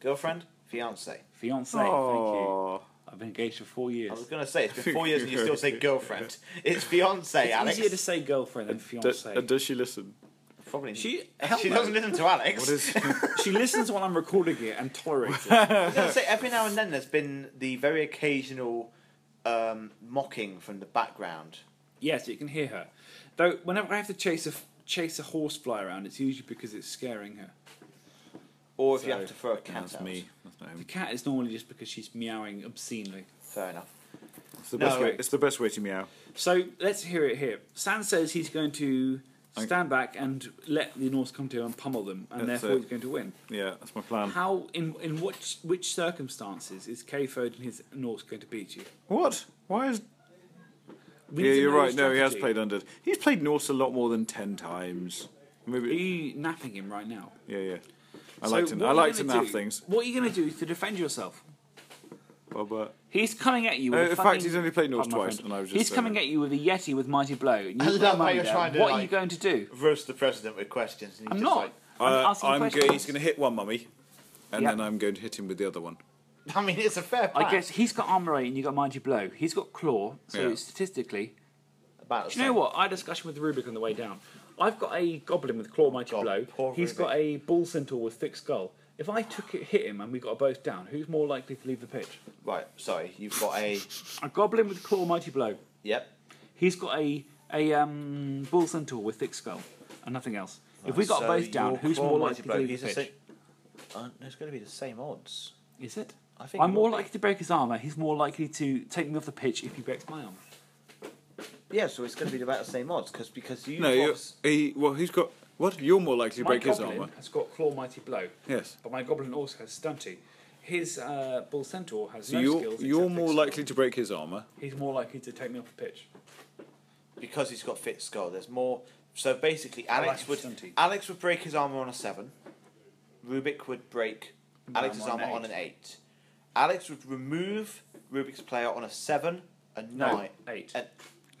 girlfriend, fiance. Fiance, thank you. Oh, I've been engaged for four years. I was going to say it's been <laughs> four years and you still say girlfriend. It's fiance, It's Alex. easier to say girlfriend than does, fiance. and does she listen? Probably. She- she no. doesn't listen to Alex. What is? <laughs> she listens when I'm recording it and tolerates it. I was going to say every now and then there's been the very occasional um, mocking from the background. yes, you can hear her. Though whenever I have to chase a chase a horse fly around, it's usually because it's scaring her. Or if you have to throw a cat That's out. me. That's not The cat is normally just because she's meowing obscenely. Fair enough. It's the No, best way. It's the best way to meow. So let's hear it here. Sam says he's going to stand back and let the Norse come to him and pummel them, and That's therefore it. he's going to win. Yeah, that's my plan. How in in which which circumstances is Kayford and his Norse going to beat you? What? Why is? We yeah, you're know right. your No, he has played under. He's played Norse a lot more than ten times. Are Maybe. you napping him right now? Yeah, yeah. I So like to. what I like to gonna do- things. What are you going to do to defend yourself? Well, but He's coming at you. Uh, With a in fact, he's only played Norse twice, friend. and I was just He's coming at you with a Yeti with mighty blow. and I you've love how you're trying to, What are you going to do? Roast the president with questions. And he's I'm just not. Like, I'm Uh, asking I'm questions. go- he's going to hit one mummy, and Yep. then I'm going to hit him with the other one. <laughs> I mean, it's a fair plan. I guess he's got armor eight and you got mighty blow. He's got claw, so Yeah. statistically, About Do you know what? I had a discussion with Rubik on the way down. I've got a goblin with claw mighty God, blow. He's Rubik. got a bull centaur with thick skull. If I took it, hit him, and we got both down, who's more likely to leave the pitch? Right, sorry. You've got a. A goblin with claw mighty blow. Yep. He's got a a um, bull centaur with thick skull and nothing else. if we got So both down, who's more likely to leave the pitch? same- Uh, it's going to be the same odds. Is it? I think. I'm more likely to break his armor. He's more likely to take me off the pitch if he breaks my arm. Yeah, so it's going to be about the same odds because because you. No, you're, he. Well, he's got. What? You're more likely to My break his goblin armor. has got claw mighty blow, Yes. but my goblin also has stunty. His uh, bull centaur has So no you're skills. you're more thick likely to break his armor. He's more likely to take me off the pitch. because he's got fit skull. There's more. So basically, Alex like would stunty. Alex would break his armor on a seven. Rubik would break Alex's armor on an eight. Alex would remove Rubik's player on a seven, a No, nine, eight. an,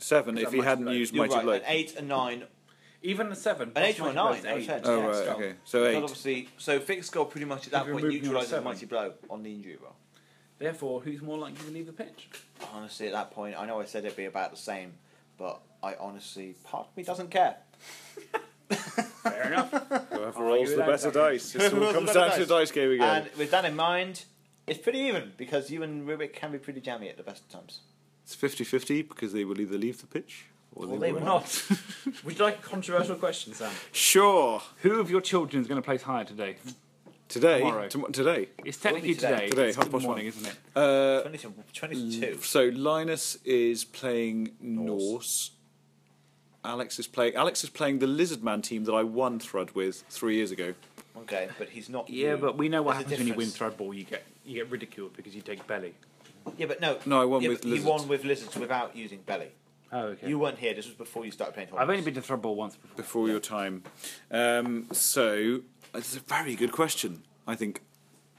Seven if he hadn't blow? used you're mighty right, blow. an eight, a nine. Even a seven. An plus eight or a mighty blow nine, is I eight. said. Oh Yeah, right, skull. okay. So Because eight. obviously, so fixed skull pretty much at that If you point remove me on neutralizes the seven. mighty blow on the injury roll. Therefore, who's more likely to leave the pitch? Honestly, at that point, I know I said it'd be about the same, but I honestly, part of me doesn't care. <laughs> Fair enough. Whoever rolls the better dice. It Whoever all rolls the comes better down to the dice game again. And with that in mind, it's pretty even because you and Rubik can be pretty jammy at the best of times. It's 50-50 because they will either leave the pitch or Well, they, they will will Not. <laughs> Would you like a controversial question, Sam? Sure. Who of your children is going to place higher today? Today. Tomorrow. Tom- today. It's technically today. today. Today, It's half in the past morning, one. isn't it? Uh, 20 to, 20 to 2. so Linus is playing Norse. Alex is playing. Alex is playing the Lizardman team that I won Thrud with three years ago. Okay, but he's not. Yeah, you. but we know what There's a happens when you win difference. Thrudball. You get you get ridiculed because you take belly. Yeah, but no. No, I won yeah, with but lizards. You won with lizards without using belly. Oh, okay. You weren't here. This was before you started playing. I've only been to Thrudball once before. before your time. Um, so it's a very good question. I think.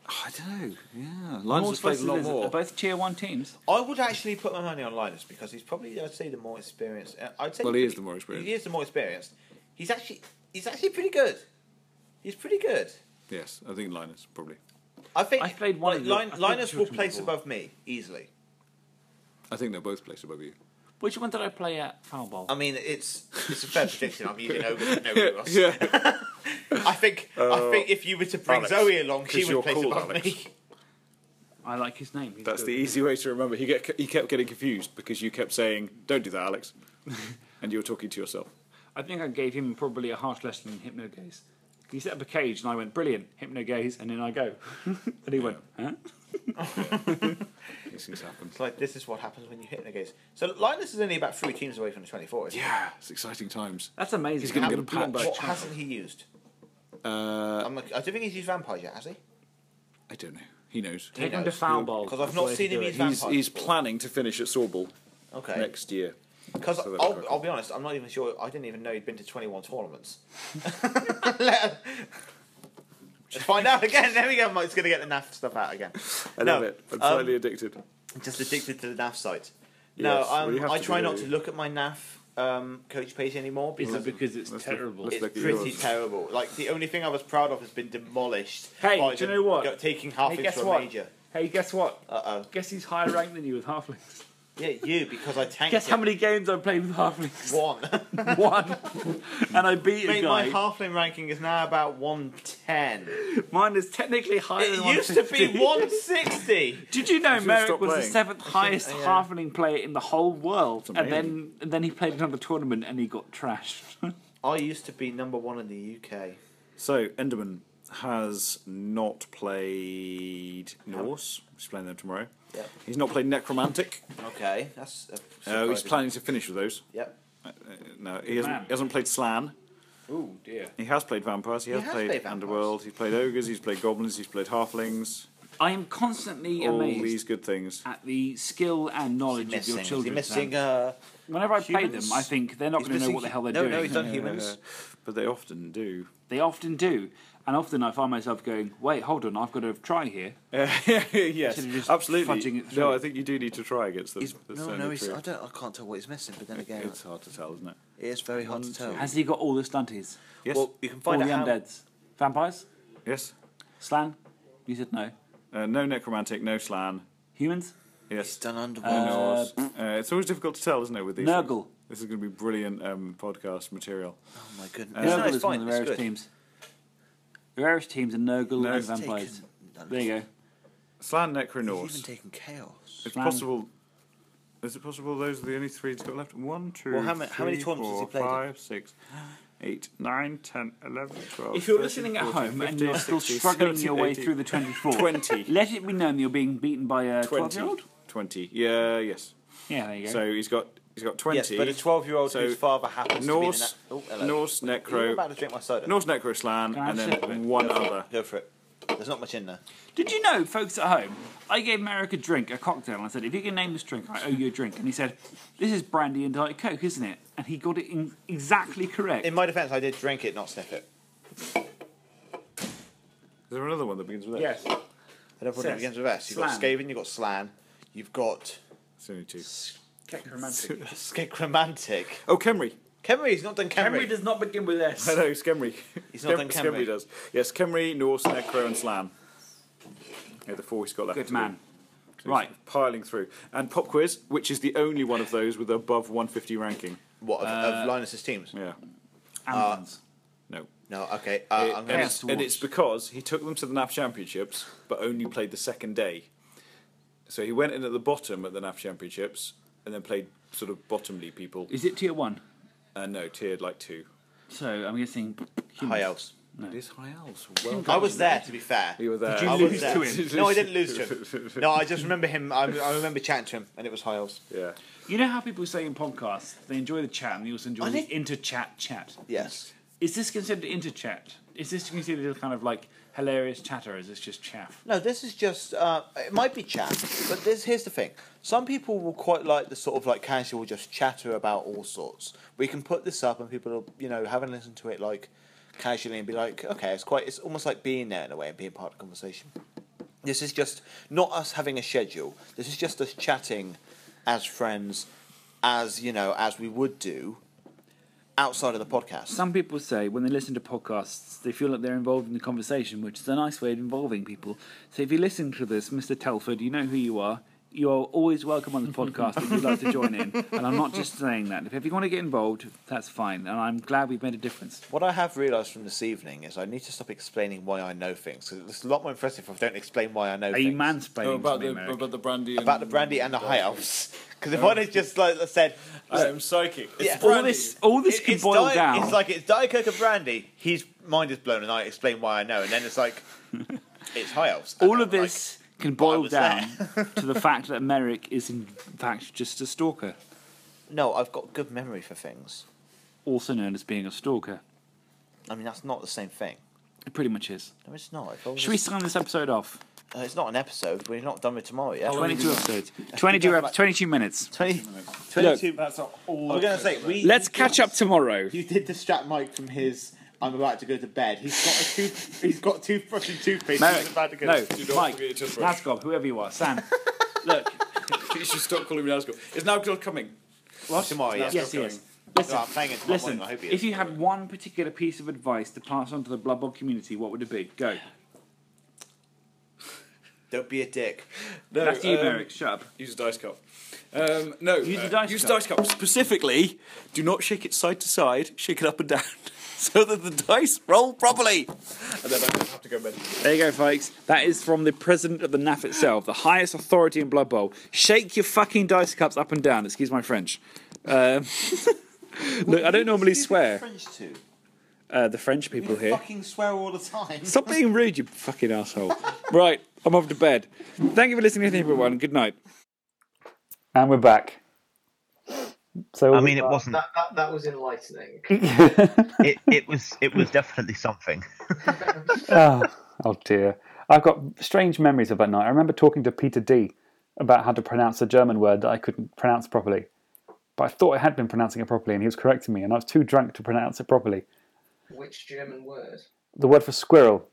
I don't know. Yeah, Linus has played a lot more. They're both tier one teams. I would actually put my money on Linus because he's probably, I'd say, the more experienced. uh, I'd say. Well, he is the more experienced. He is the more experienced. He's actually, he's actually pretty good. He's pretty good. Yes, I think Linus probably. I think. I've played one like, of your- Lin- I've Linus will place before. above me easily. I think they're both placed above you. Which one did I play at Foul Bowl? I mean, it's it's a fair prediction. I'm using Ogre no Euros. yeah. <laughs> I think I Uh, think if you were to bring Alex, Zoe along, she 'cause would place cool, above Alex. me. <laughs> I like his name. He's That's good. the easy way to remember. He get he kept getting confused because you kept saying, "Don't do that, Alex," <laughs> and you were talking to yourself. I think I gave him probably a harsh lesson in hypnogaze. He set up a cage and I went, brilliant, hypnogaze, and then I go. <laughs> and he went, huh? These things happen. It's like this is what happens when you hit the gaze. So Linus is only about three teams away from the 24. isn't he? Yeah, it's exciting times. That's amazing. He's gonna get a would Beyond patch. Black What hasn't he used? Uh, I'm like, I don't think he's used vampires yet, has he? I don't know. He knows. Take him to knows. Foul Bowl. Because I've That's not the way seen to him do use it. vampires. He's he's before. planning to finish at Sawball Okay. next year. Because So I'll, I'll be honest, I'm not even sure. I didn't even know he'd been to 21 tournaments. Let- <laughs> Let's find out again. There we go. Mike's going to get the NAF stuff out again. I No, love it. I'm um, addicted. Just addicted to the NAF site. Yes, no, well, um, I try do- not to look at my NAF um, coach page anymore Is because it because it's Let's look- terrible? let's it's pretty yours. terrible. Like the only thing I was proud of has been demolished. Hey, by do you know what? Taking half Hey, into guess a what? major. Hey, guess what? Uh oh. Guess he's higher ranked than you with halflings. Yeah, you because I tanked. Guess it. how many games I've played with halflings? One. <laughs> One. <laughs> and I beat a Mate, my guy. halfling ranking is now about 110. Mine is technically higher than It used to be 150. 160. <laughs> Did you know should've Merrick stopped was the playing. seventh highest yeah. halfling player in the whole world, and amazing. then and then he played another tournament and he got trashed. I used to be number one in the UK. So Enderman has not played Norse. He's playing them tomorrow. Yep. He's not played Necromantic. Okay, that's. Uh, Uh, he's planning to finish with those. Yep. Uh, no, he hasn't, Man. he hasn't played Slann. oh dear. He has played vampires. He, He has, has played, played. Underworld. He's played ogres. He's played goblins. He's played halflings. I am constantly All amazed these good things. at the skill and knowledge of Missing. your Is he children. missing? Uh, Whenever I play them. I think they're not going to know what the hell they're no, doing. no, he's done <laughs> humans. Uh, but they often do. They often do, and often I find myself going, "Wait, hold on, I've got to try here." <laughs> yes, just absolutely. it through. No, I think you do need to try against them. he's, no, no, he's. I don't. I can't tell what he's missing. But then again, It's hard to tell, isn't it? it is very hard to tell. Has he got all the stunties? Yes. Well, you can All find the out. How, undeads? Vampires? yes. Slann? You said no. Uh, no necromantic. No slann. Humans? he's Yes. done No underworld. Uh, Uh, it's always difficult to tell, isn't it? With these. Nurgle. things? This is going to be brilliant um, podcast material. oh my goodness. Uh, Nurgle it's is one of the rarest teams. The rarest teams are Nurgle No, and it's vampires. Taken- There you go. Slann, necro, He's Norse. even taken chaos. It's Slann. possible. Is it possible those are the only three he's got left? One, two, Well, how many- how many three, tournaments has he four, played in? five, six, eight, nine, 10, 11, 12, If you're 13, listening at 14, home and 15, you're still 16, struggling 17, your way 18, through the 24, 20. let it be known you're being beaten by a 12 year old. 20. Yeah, yes. Yeah, there you go. So he's got he's got 20. Yes, but a 12 year old So, whose father happens Norse, to be in. Oh, hello. Norse, You're Necro, about to drink my soda. Norse, Necro, Slann, and have a sip of it? then one other. Go for it. There's not much in there. Did you know, folks at home, I gave Merrick a drink, a cocktail, and I said, if you can name this drink, I owe you a drink. And he said, this is brandy and Diet Coke, isn't it? And he got it in exactly correct. In my defence, I did drink it, not sniff it. Is there another one that begins with S? yes. I don't put it begins with S. You've got Slann. Skaven, you've got Slann, you've got It's only two. Romantic. Skekromantic. <laughs> Oh, Khemri. Khemri, he's not done Khemri. Henry does not begin with S. <laughs> I know, it's Khemri. He's not done Kem- Khemri. does. Yes, Khemri, Norse, Necro, and Slann. Yeah, the four he's got left. Good man. So Right. Piling through. And Pop Quiz, which is the only one of those with above 150 ranking. What, of, Uh, of Linus's teams? Yeah. Ambulance. No. No, okay. Uh, It- I'm and, gonna, it's, and it's because he took them to the NAF Championships, but only played the second day. So he went in at the bottom at the NAF Championships, and then played sort of bottomly people. Is it tier one? Uh, no, tiered like two. So I'm guessing. High elves. It is High Elves. Well I was there, to be fair. You were there. Did you I lose was there. to him? No, I didn't lose to him. <laughs> No, I just remember him. I, I remember chatting to him, and it was high elves. Yeah. You know how people say in podcasts they enjoy the chat and they also enjoy I the think- inter-chat chat. Yes. Is this considered inter-chat? Is this considered kind of like hilarious chatter, or is this just chaff? No, this is just. Uh, it might be chaff, but this here's the thing. Some people will quite like the sort of like casual, just chatter about all sorts. We can put this up, and people will, you know, have a listen to it like casually and be like, okay, it's quite. It's almost like being there in a way and being part of the conversation. This is just not us having a schedule. This is just us chatting as friends, as you know, as we would do outside of the podcast. Some people say when they listen to podcasts, they feel like they're involved in the conversation, which is a nice way of involving people. So if you listen to this, Mr. Telford, you know who you are. You are always welcome on the <laughs> podcast if you'd like to join in. And I'm not just saying that. If you want to get involved, that's fine. And I'm glad we've made a difference. What I have realised from this evening is I need to stop explaining why I know things. Because it's a lot more impressive if I don't explain why I know Are things. you mansplaining Oh, about to me, the Merrick? about the brandy. And, about the brandy and the high elves. <laughs> Because if I'd have just like said, I am psychic. It's Yeah. all this, all this it- can it's boil Diet- down. It's like it's Diet Coke and brandy. His mind is blown, and I explain why I know, and then it's like <laughs> it's high elves. And all of I'm like, this can boil down to the fact that Merrick is in fact just a stalker, no, I've got good memory for things. also known as being a stalker. I mean, that's not the same thing. It pretty much is. No, it's not. If I was Should we sign this episode off? Uh, it's not an episode. We're not done with tomorrow yet. 22 episodes. 22, ep- 22 minutes. 20, 22. That's all. I'm going to say, we, Let's catch up tomorrow. You did distract Mike from his. I'm about to go to bed. He's got a tooth. He's got toothbrush and toothpaste. No, he's about to go. no, Do not Mike, forget your toothbrush. Nazgob, whoever you are, Sam. <laughs> Look, <laughs> you should stop calling me Nazgul. Is Nazgul coming? what? Tomorrow, yes. Yes, he coming. is. Listen, I'm playing it tomorrow listen. morning. I hope he If you had one particular piece of advice to pass on to the Blood Bowl community, what would it be? Go. <laughs> Don't be a dick. No, That's you, um, Merrick. Shut up. Use a dice cup. Um, no, Use the uh, dice use cup. dice cup. Specifically, do not shake it side to side. Shake it up and down, <laughs> so that the dice roll properly. And then I don't have to go bed. There you go, folks. That is from the president of the NAF itself, the highest authority in Blood Bowl. Shake your fucking dice cups up and down. Excuse my French. Um, <laughs> look, I don't normally swear. French too. Uh, the French people here. Fucking swear all the time. Stop being rude, you fucking asshole. right, I'm off to bed. Thank you for listening, everyone. Good night. And we're back. So I mean, it wasn't. That, that, that was enlightening. <laughs> It, it was. It was definitely something. oh, <laughs> oh dear. I've got strange memories of that night. I remember talking to Peter D about how to pronounce a German word that I couldn't pronounce properly. But I thought I had been pronouncing it properly, and he was correcting me, and I was too drunk to pronounce it properly. Which German word? The word for squirrel,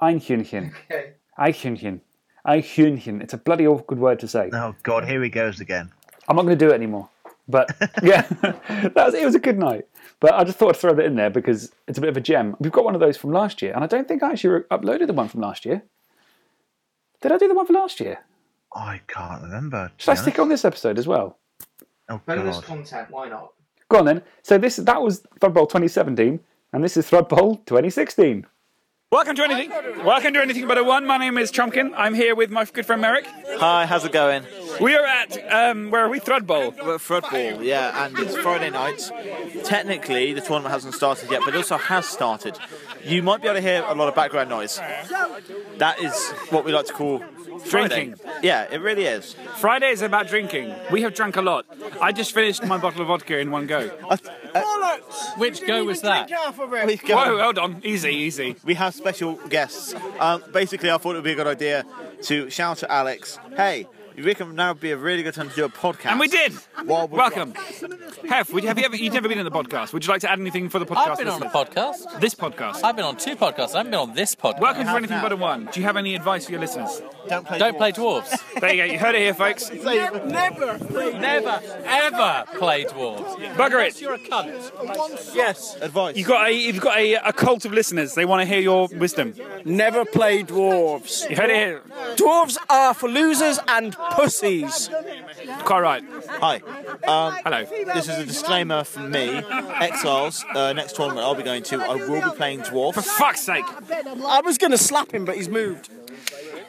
Einhörnchen, Okay. Eichhörnchen, Eichhörnchen. It's a bloody awkward word to say. Oh God, here he goes again. I'm not going to do it anymore. But <laughs> yeah, <laughs> that was, it was a good night. But I just thought I'd throw that in there because it's a bit of a gem. We've got one of those from last year, and I don't think I actually re- uploaded the one from last year. Did I do the one for last year? I can't remember. to Should I stick it on this episode as well? Oh Bonus content, why not? Go on then. So this that was Thrudball 2017, and this is Thrudball 2016. Welcome to anything. Welcome to anything but a one. My name is Chomkin. I'm here with my good friend Merrick. Hi, how's it going? We are at um, where are we? Thrudball. We're at football, yeah, and it's Friday night. Technically, the tournament hasn't started yet, but it also has started. You might be able to hear a lot of background noise. That is what we like to call Friday. Drinking. Yeah, it really is. Friday is about drinking. We have drunk a lot. I just finished my bottle of vodka in one go. Which go was that? We, go- Whoa, hold on. Easy, easy. we have special guests. Um, basically, I thought it would be a good idea to shout to Alex, "Hey, you reckon now would be a really good time to do a podcast?" And we did. While we're- Welcome. Hef, would you, have you ever, you've never been in the podcast. Would you like to add anything for the podcast? I've been on a listeners? podcast. This podcast. I've been on two podcasts. I haven't been on this podcast. Welcome to anything but a one. Do you have any advice for your listeners? Don't play. Don't play dwarves. <laughs> There you go. You heard it here, folks. Never, Never. ever play dwarves. Bugger it. You're a cunt. Yes, advice. You've got a you've got a, a cult of listeners. They want to hear your wisdom. Never play dwarves. You heard it here. Dwarves are for losers and pussies. Quite right. Hi. Um, Hello. this is a disclaimer from me. Exiles. Uh, next tournament I'll be going to, I will be playing dwarf. For fuck's sake. I was going to slap him, but he's moved.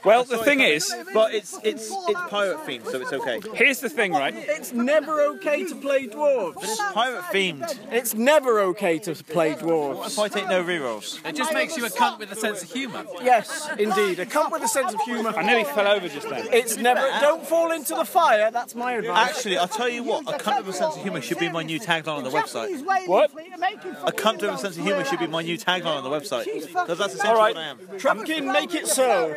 Well, the thing is, But it's it's it's pirate themed, so it's okay. here's the thing, right? It's never okay to play dwarves. It's pirate themed. It's never okay to play dwarves. If I take no rerolls. It just makes you a cunt with a sense of humour. Yes, indeed. A cunt with a sense of humour. I nearly fell over just then. It's never. Don't fall into the fire. That's my advice. Actually, I'll tell you what. A cunt with a sense of humour should be my new tagline on the website. What? A cunt with a sense of humour should be my new tagline on the website. Because that's essentially All right. what I am. Trumpkin, make it so.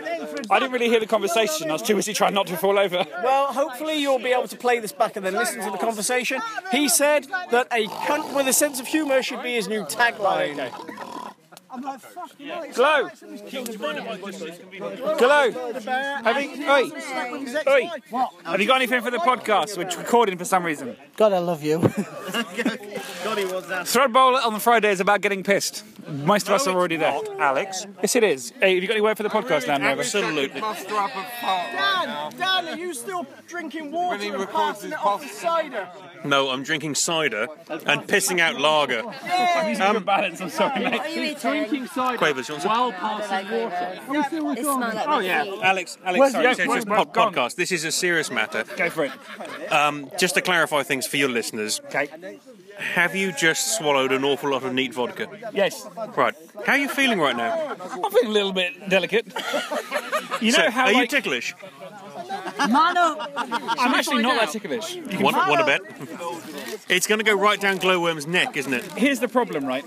I didn't really hear the conversation. I was too busy trying not to fall over. Well, hopefully you'll be able to play this back and then listen to the conversation. He said that a cunt with a sense of humour should be his new tagline. Glow. Glow. Have you, oi, oi. Have you got anything for the podcast? We're recording for some reason. God, I love you. God, he was that. Thrudball on the Friday is about getting pissed. Most of us are already there. Alex. Yes, it is. Hey, have you got any word for the podcast, Dan? Nova? Absolutely. Dan, Dan, are you still drinking water and passing it off to cider? No, I'm drinking cider and pissing out lager. Um, balance. I'm sorry, mate. drinking cider Quavers, you want some? while passing water. It smells like Oh yeah. Alex, Alex, sorry, it's where's- just pod- go on. podcast. This is a serious matter. Go for it. Um, just to clarify things for your listeners, Okay. Have you just swallowed an awful lot of neat vodka? Yes. Right. How are you feeling right now? I'm feeling a little bit delicate. You know So, how are you ticklish? Mano! I'm actually not that ticklish. You can Want, want a bet? It's going to go right down Glowworm's neck, isn't it? Here's the problem, right?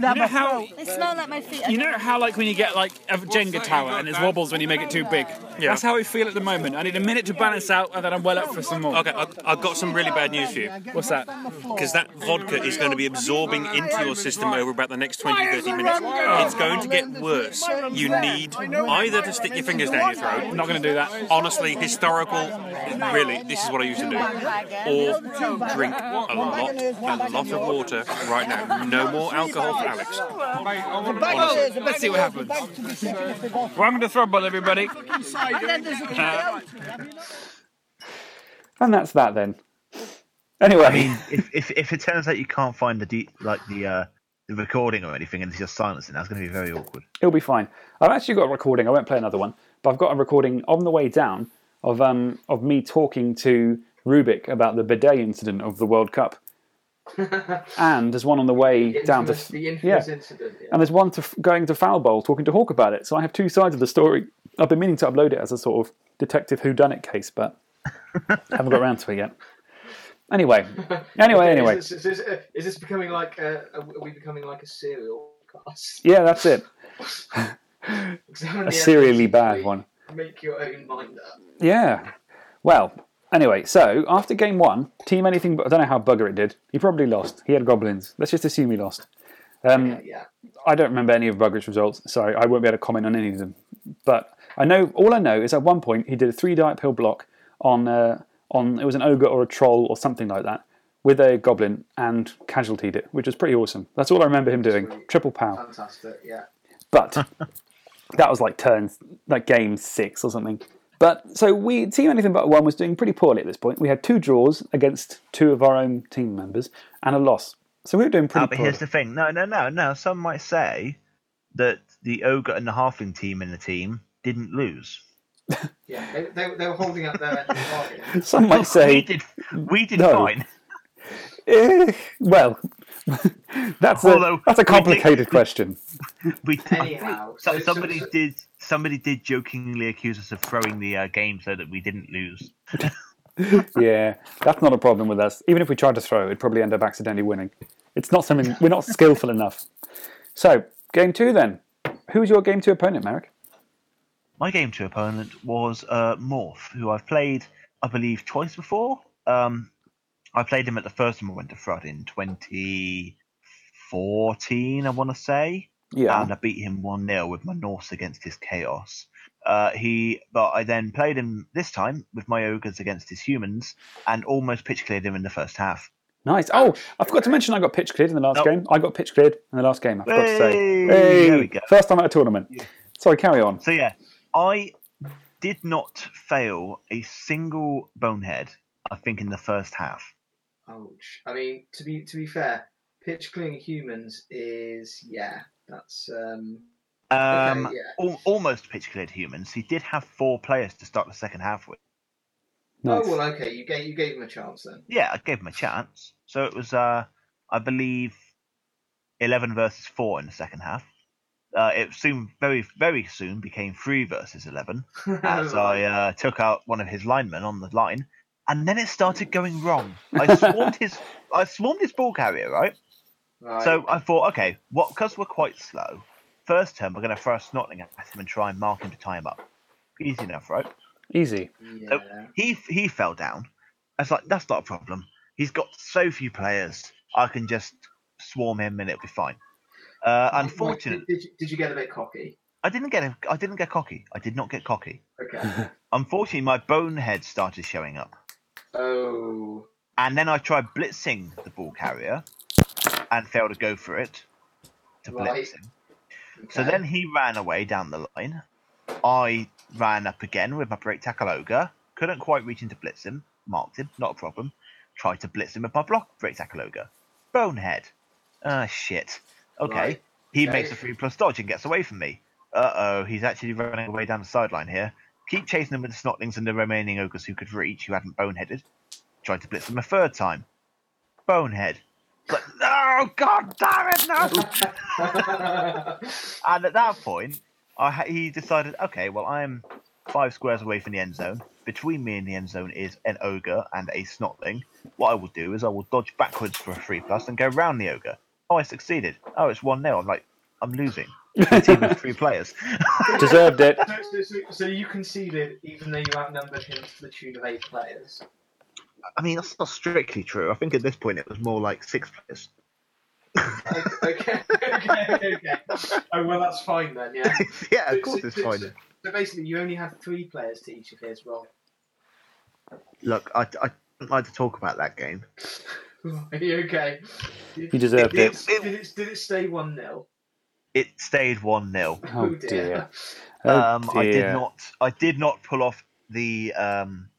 You know how They smell like my feet. you know how like when you get like a Jenga tower and it wobbles when you make it too big. Yeah. That's how I feel at the moment. I need a minute to balance out, and then I'm well up for some more. Okay, I, I've got some really bad news for you. What's that? Because that vodka is going to be absorbing into your system over about the next 20, 30 minutes. It's going to get worse. You need either to stick your fingers down your throat. I'm not going to do that. Honestly, historical, really, this is what I used to do. Or drink a lot, a lot of water right now. No more alcohol for Alex. Well, let's see what happens. Welcome to Throttle, everybody. Uh, And that's that then. Anyway, I mean, if, if if it turns out you can't find the de- like the uh, the recording or anything, and it's just silencing, that's going to be very awkward. it'll be fine. I've actually got a recording. I won't play another one, but I've got a recording on the way down of um of me talking to Rubik about the bidet incident of the World Cup, <laughs> and there's one on the way The down to infamous, the infamous yeah. incident. Yeah. and there's one to going to Foul Bowl talking to Hawk about it. So I have two sides of the story. I've been meaning to upload it as a sort of detective whodunit case, but <laughs> haven't got around to it yet. Anyway, anyway, <laughs> Okay, anyway. Is this, is, this, uh, is this becoming like? Uh, a, are we becoming like a serial cast? Yeah, that's it. A serially bad one. Make your own mind up. Yeah. Well, anyway, so after game one, team anything but I don't know how bugger it did. He probably lost. He had goblins. Let's just assume he lost. Um, Yeah, yeah. I don't remember any of Bugger's results, so I won't be able to comment on any of them. But I know all I know is at one point he did a three die uphill block on uh, on it was an ogre or a troll or something like that with a goblin and casualtied it, which was pretty awesome. That's all I remember him doing. Sweet. Triple pow. Fantastic. Yeah. But <laughs> that was like turns, like game six or something. But so we team anything but one was doing pretty poorly at this point. We had two draws against two of our own team members and a loss. So we were doing pretty Ah, but poorly. here's the thing. No, no, no, no. Some might say that the ogre and the halfling team in the team didn't lose. <laughs> Yeah. They, they, they were holding up their end of the bargain. Some might <laughs> we say, did. We did No. fine. eh, well, <laughs> that's a that's a we did- complicated question. <laughs> We Anyhow, so, so- somebody so- did. Somebody did jokingly accuse us of throwing the uh, game so that we didn't lose. <laughs> Yeah, that's not a problem with us. Even if we tried to throw, it'd probably end up accidentally winning. It's not something we're not skillful enough. So game two then. Who's your game two opponent, Merrick? My game two opponent was uh, Morph, who I've played, I believe, twice before. Um, I played him at the first time I went to Thrud in 2014, I want to say. Yeah. And I beat him 1 0 with my Norse against his Chaos. Uh, he, but I then played him this time with my ogres against his humans, and almost pitch cleared him in the first half. Nice. Oh, I forgot to mention I got pitch cleared in the last Oh. game. I got pitch cleared in the last game. I forgot to say. Hey, Hey, there we go. first time at a tournament. Sorry, carry on. So yeah, I did not fail a single bonehead. I think in the first half. Ouch. I mean, to be to be fair, pitch clearing humans is yeah. That's um. Um, Okay, yeah. al- almost pitch cleared humans. He did have four players to start the second half with. Nice. Oh well, okay. You gave you gave him a chance then. Yeah, I gave him a chance. So it was, uh, I believe, eleven versus four in the second half. Uh, it soon, very, very soon, became three versus eleven <laughs> as I uh, took out one of his linemen on the line, and then it started going wrong. I swarmed his, <laughs> I swarmed his ball carrier, right? Right. So I thought, okay, what? Because we're quite slow. First turn, we're going to throw a snotling at him and try and mark him to tie him up. Easy enough, right? Easy. yeah. He he fell down. I was like, that's not a problem. He's got so few players. I can just swarm him and it'll be fine. Uh, unfortunately, Did, did, you, did you get a bit cocky? I didn't get him. I didn't get cocky. I did not get cocky. Okay. <laughs> Unfortunately, my bonehead started showing up, oh. and then I tried blitzing the ball carrier, and failed to go for it to Right. blitz him. So then he ran away down the line. I ran up again with my break tackle ogre. Couldn't quite reach him to blitz him. Marked him, not a problem. Tried to blitz him with my block break tackle ogre. Bonehead. Ah, shit. Okay. Right. He Okay. makes a three plus dodge and gets away from me. Uh oh, he's actually running away down the sideline here. Keep chasing him with the snotlings and the remaining ogres who could reach, who hadn't boneheaded. Tried to blitz him a third time. Bonehead. But oh, god damn it, no! <laughs> And at that point, I he decided, okay, well, I'm five squares away from the end zone. Between me and the end zone is an ogre and a snotling. What I will do is I will dodge backwards for a three plus and go round the ogre. Oh, I succeeded. Oh, it's 1 0. I'm like, I'm losing. A team of <laughs> three players. Deserved it. So, so, so, so you conceded even though you outnumbered him to the tune of eight players. I mean, that's not strictly true. I think at this point it was more like six players. okay, okay, okay, okay. Oh well, that's fine then. Yeah. <laughs> yeah, So- of course so- it's so- fine. So, so basically, you only have three players to each of his role. Look, I, I don't like to talk about that game. <laughs> Are you okay? You deserved did, it. Did it, did it stay one 0 It stayed 1 0. Oh dear. dear. Oh um, I did not. I did not pull off the um,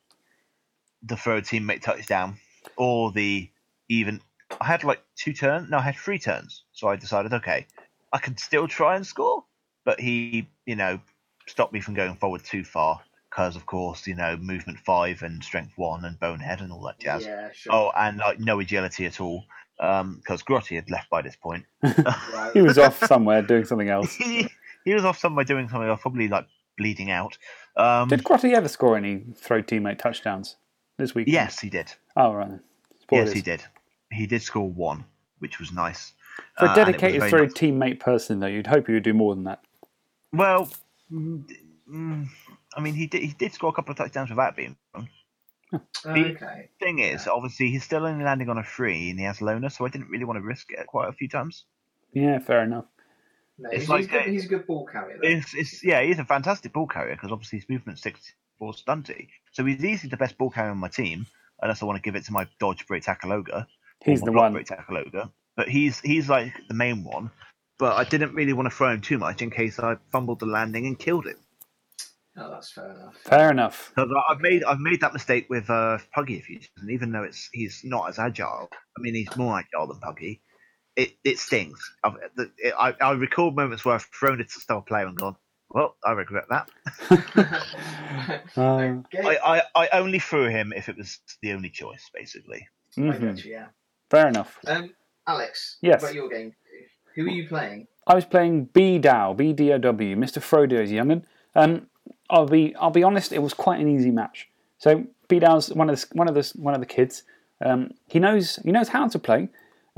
the throw teammate touchdown or the even. I had like two turns. No, I had three turns. So I decided, okay, I can still try and score, but he, you know, stopped me from going forward too far because, of course, you know, movement five and strength one and bonehead and all that jazz. Yeah, sure. Oh, and like no agility at all because Grotty had left by this point. <laughs> <laughs> He was off somewhere doing something else. <laughs> he, he was off somewhere doing something else, probably like bleeding out. Um, Did Grotty ever score any throw teammate touchdowns this week? yes, he did. Oh right. then. Yes, he did. He did score one, which was nice. For Uh, a was dedicated very throw nice. teammate person, though, you'd hope he would do more than that. Well, mm, mm, I mean, he did. He did score a couple of touchdowns without being. wrong. Oh, The okay. thing is, obviously, he's still only landing on a free, and he has loner, so I didn't really want to risk it quite a few times. Yeah, fair enough. No, It's he's, like he's, good, a- he's a good ball carrier. Though. It's, it's yeah, he's a fantastic ball carrier because obviously his movement six four stunty, so he's easily the best ball carrier on my team. Unless I want to give it to my dodge break tackle ogre. He's the my block one. break tackle ogre, but he's he's like the main one. But I didn't really want to throw him too much in case I fumbled the landing and killed him. Oh, that's fair enough. Fair enough. I've made I've made that mistake with uh, Puggy a few times, and even though it's he's not as agile, I mean he's more agile than Puggy. It it stings. I've, it, I I recall moments where I've thrown it to star player and gone, well, I regret that. <laughs> <laughs> Okay. I, I, I only threw him if it was the only choice, basically. I mhm. got you, yeah. Fair enough. Um, Alex. Yes. What about your game? Who are you playing? I was playing B Dow, B D O W, Mr. Frodo's young'un. Um, I'll be I'll be honest, it was quite an easy match. So B Dow's one of the one of the one of the kids. Um, he knows he knows how to play.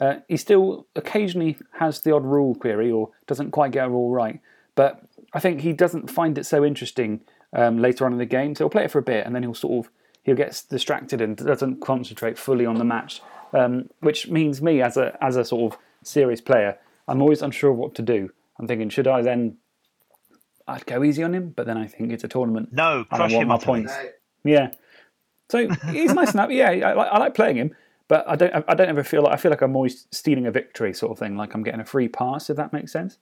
Uh, he still occasionally has the odd rule query or doesn't quite get a rule right, but I think he doesn't find it so interesting um, later on in the game. So he'll play it for a bit and then he'll sort of he'll get distracted and doesn't concentrate fully on the match, um, which means me as a as a sort of serious player, I'm always unsure of what to do. I'm thinking, should I then? I'd go easy on him, but then I think it's a tournament. No, and I crush want him my points. No. Yeah. So he's nice enough. Yeah, I, like- I like playing him, but I don't. I don't ever feel like I feel like I'm always stealing a victory, sort of thing. Like I'm getting a free pass, if that makes sense.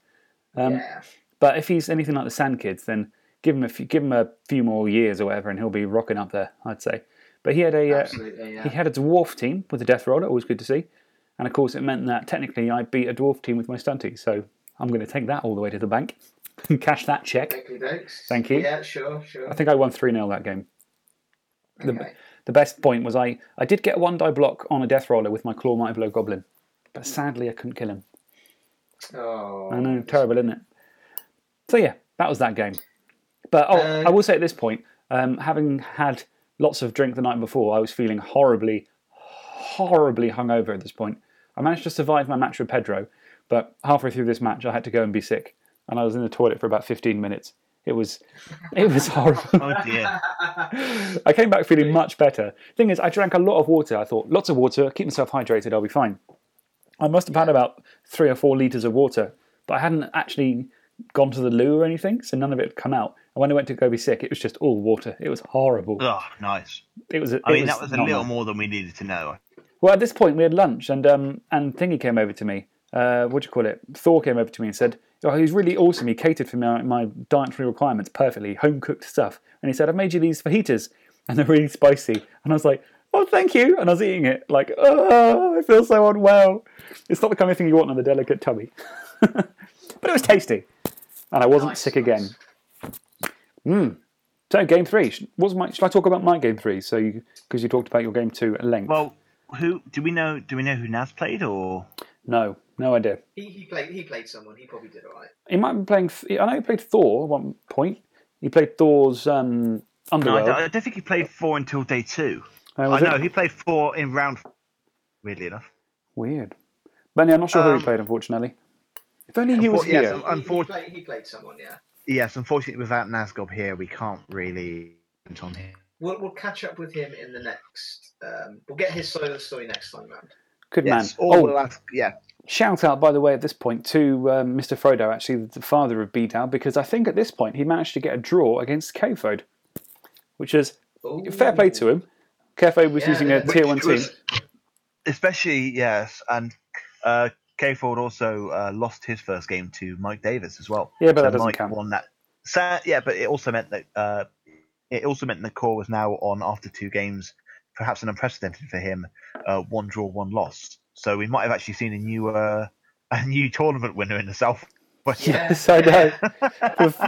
Um, yeah. But if he's anything like the Sand Kids, then give him a few, give him a few more years or whatever, and he'll be rocking up there. I'd say. But he had a uh, yeah. he had a dwarf team with a death roller, always good to see. And of course, it meant that technically I beat a dwarf team with my stunty. So I'm going to take that all the way to the bank and <laughs> cash that check. Thank you. Yeah, sure, sure. I think I won 3 0 that game. The, Okay. the best point was I, I did get a one die block on a death roller with my Claw Mighty Blow Goblin, but sadly I couldn't kill him. Oh. I know, terrible, isn't it? So yeah, that was that game. But oh, Uh, I will say at this point, um, having had lots of drink the night before, I was feeling horribly, horribly hungover at this point. I managed to survive my match with Pedro, but halfway through this match, I had to go and be sick, and I was in the toilet for about 15 minutes. It was, it was <laughs> horrible. Oh dear. <laughs> I came back feeling much better. Thing is, I drank a lot of water. I thought, lots of water, keep myself hydrated, I'll be fine. I must have had about three or four litres of water, but I hadn't actually gone to the loo or anything, so none of it had come out. And when I went to go be sick, it was just all water. It was horrible. Oh, nice. It was. It I mean, that was a little nice. more than we needed to know. Well, at this point, we had lunch, and um, and Thingy came over to me. Uh, what do you call it? Thor came over to me and said, "Oh, he was really awesome. He catered for my, my dietary requirements perfectly, home cooked stuff." And he said, "I've made you these fajitas, and they're really spicy." And I was like, "Oh, thank you." And I was eating it like, "Oh, I feel so unwell." It's not the kind of thing you want on a delicate tummy, <laughs> but it was tasty, and I wasn't Nice, sick nice. again. Mm. So, game three. What's my? Shall I talk about my game three? So, because you, talked about your game two at length. Well, who do we know? Do we know who Naz played or? no, no idea. He, he played. He played someone. He probably did all right. He might be playing. I know he played Thor at one point. He played Thor's um, No, I Underworld. don't, I don't think he played Thor until day two. Oh, I was it? know he played Thor in round. Weirdly enough. Weird. But yeah, I'm not sure who Um, he played, unfortunately. If only he was Unfor- yes, here. um, He, he, played, he played someone, yeah. Yes, unfortunately, without Nazgob here, we can't really comment on him. We'll, we'll catch up with him in the next. Um, we'll get his side of the story next time round. Good Yes, man. or Oh, we'll ask. Yeah, shout out, by the way, at this point to um, Mr. Frodo, actually, the father of Beedal, because I think at this point he managed to get a draw against Kfode, which is fair play to him. Kfode was Yeah, using a tier one team. especially yes, and uh, K Ford also uh, lost his first game to Mike Davis as well. Yeah, but So that doesn't Mike count. Won that. So, yeah, but it also meant that uh, it also meant the core was now on after two games, perhaps an unprecedented for him. Uh, one draw, one loss. So we might have actually seen a new uh, <laughs> a new tournament winner in the South. Yes, I know. <laughs> With-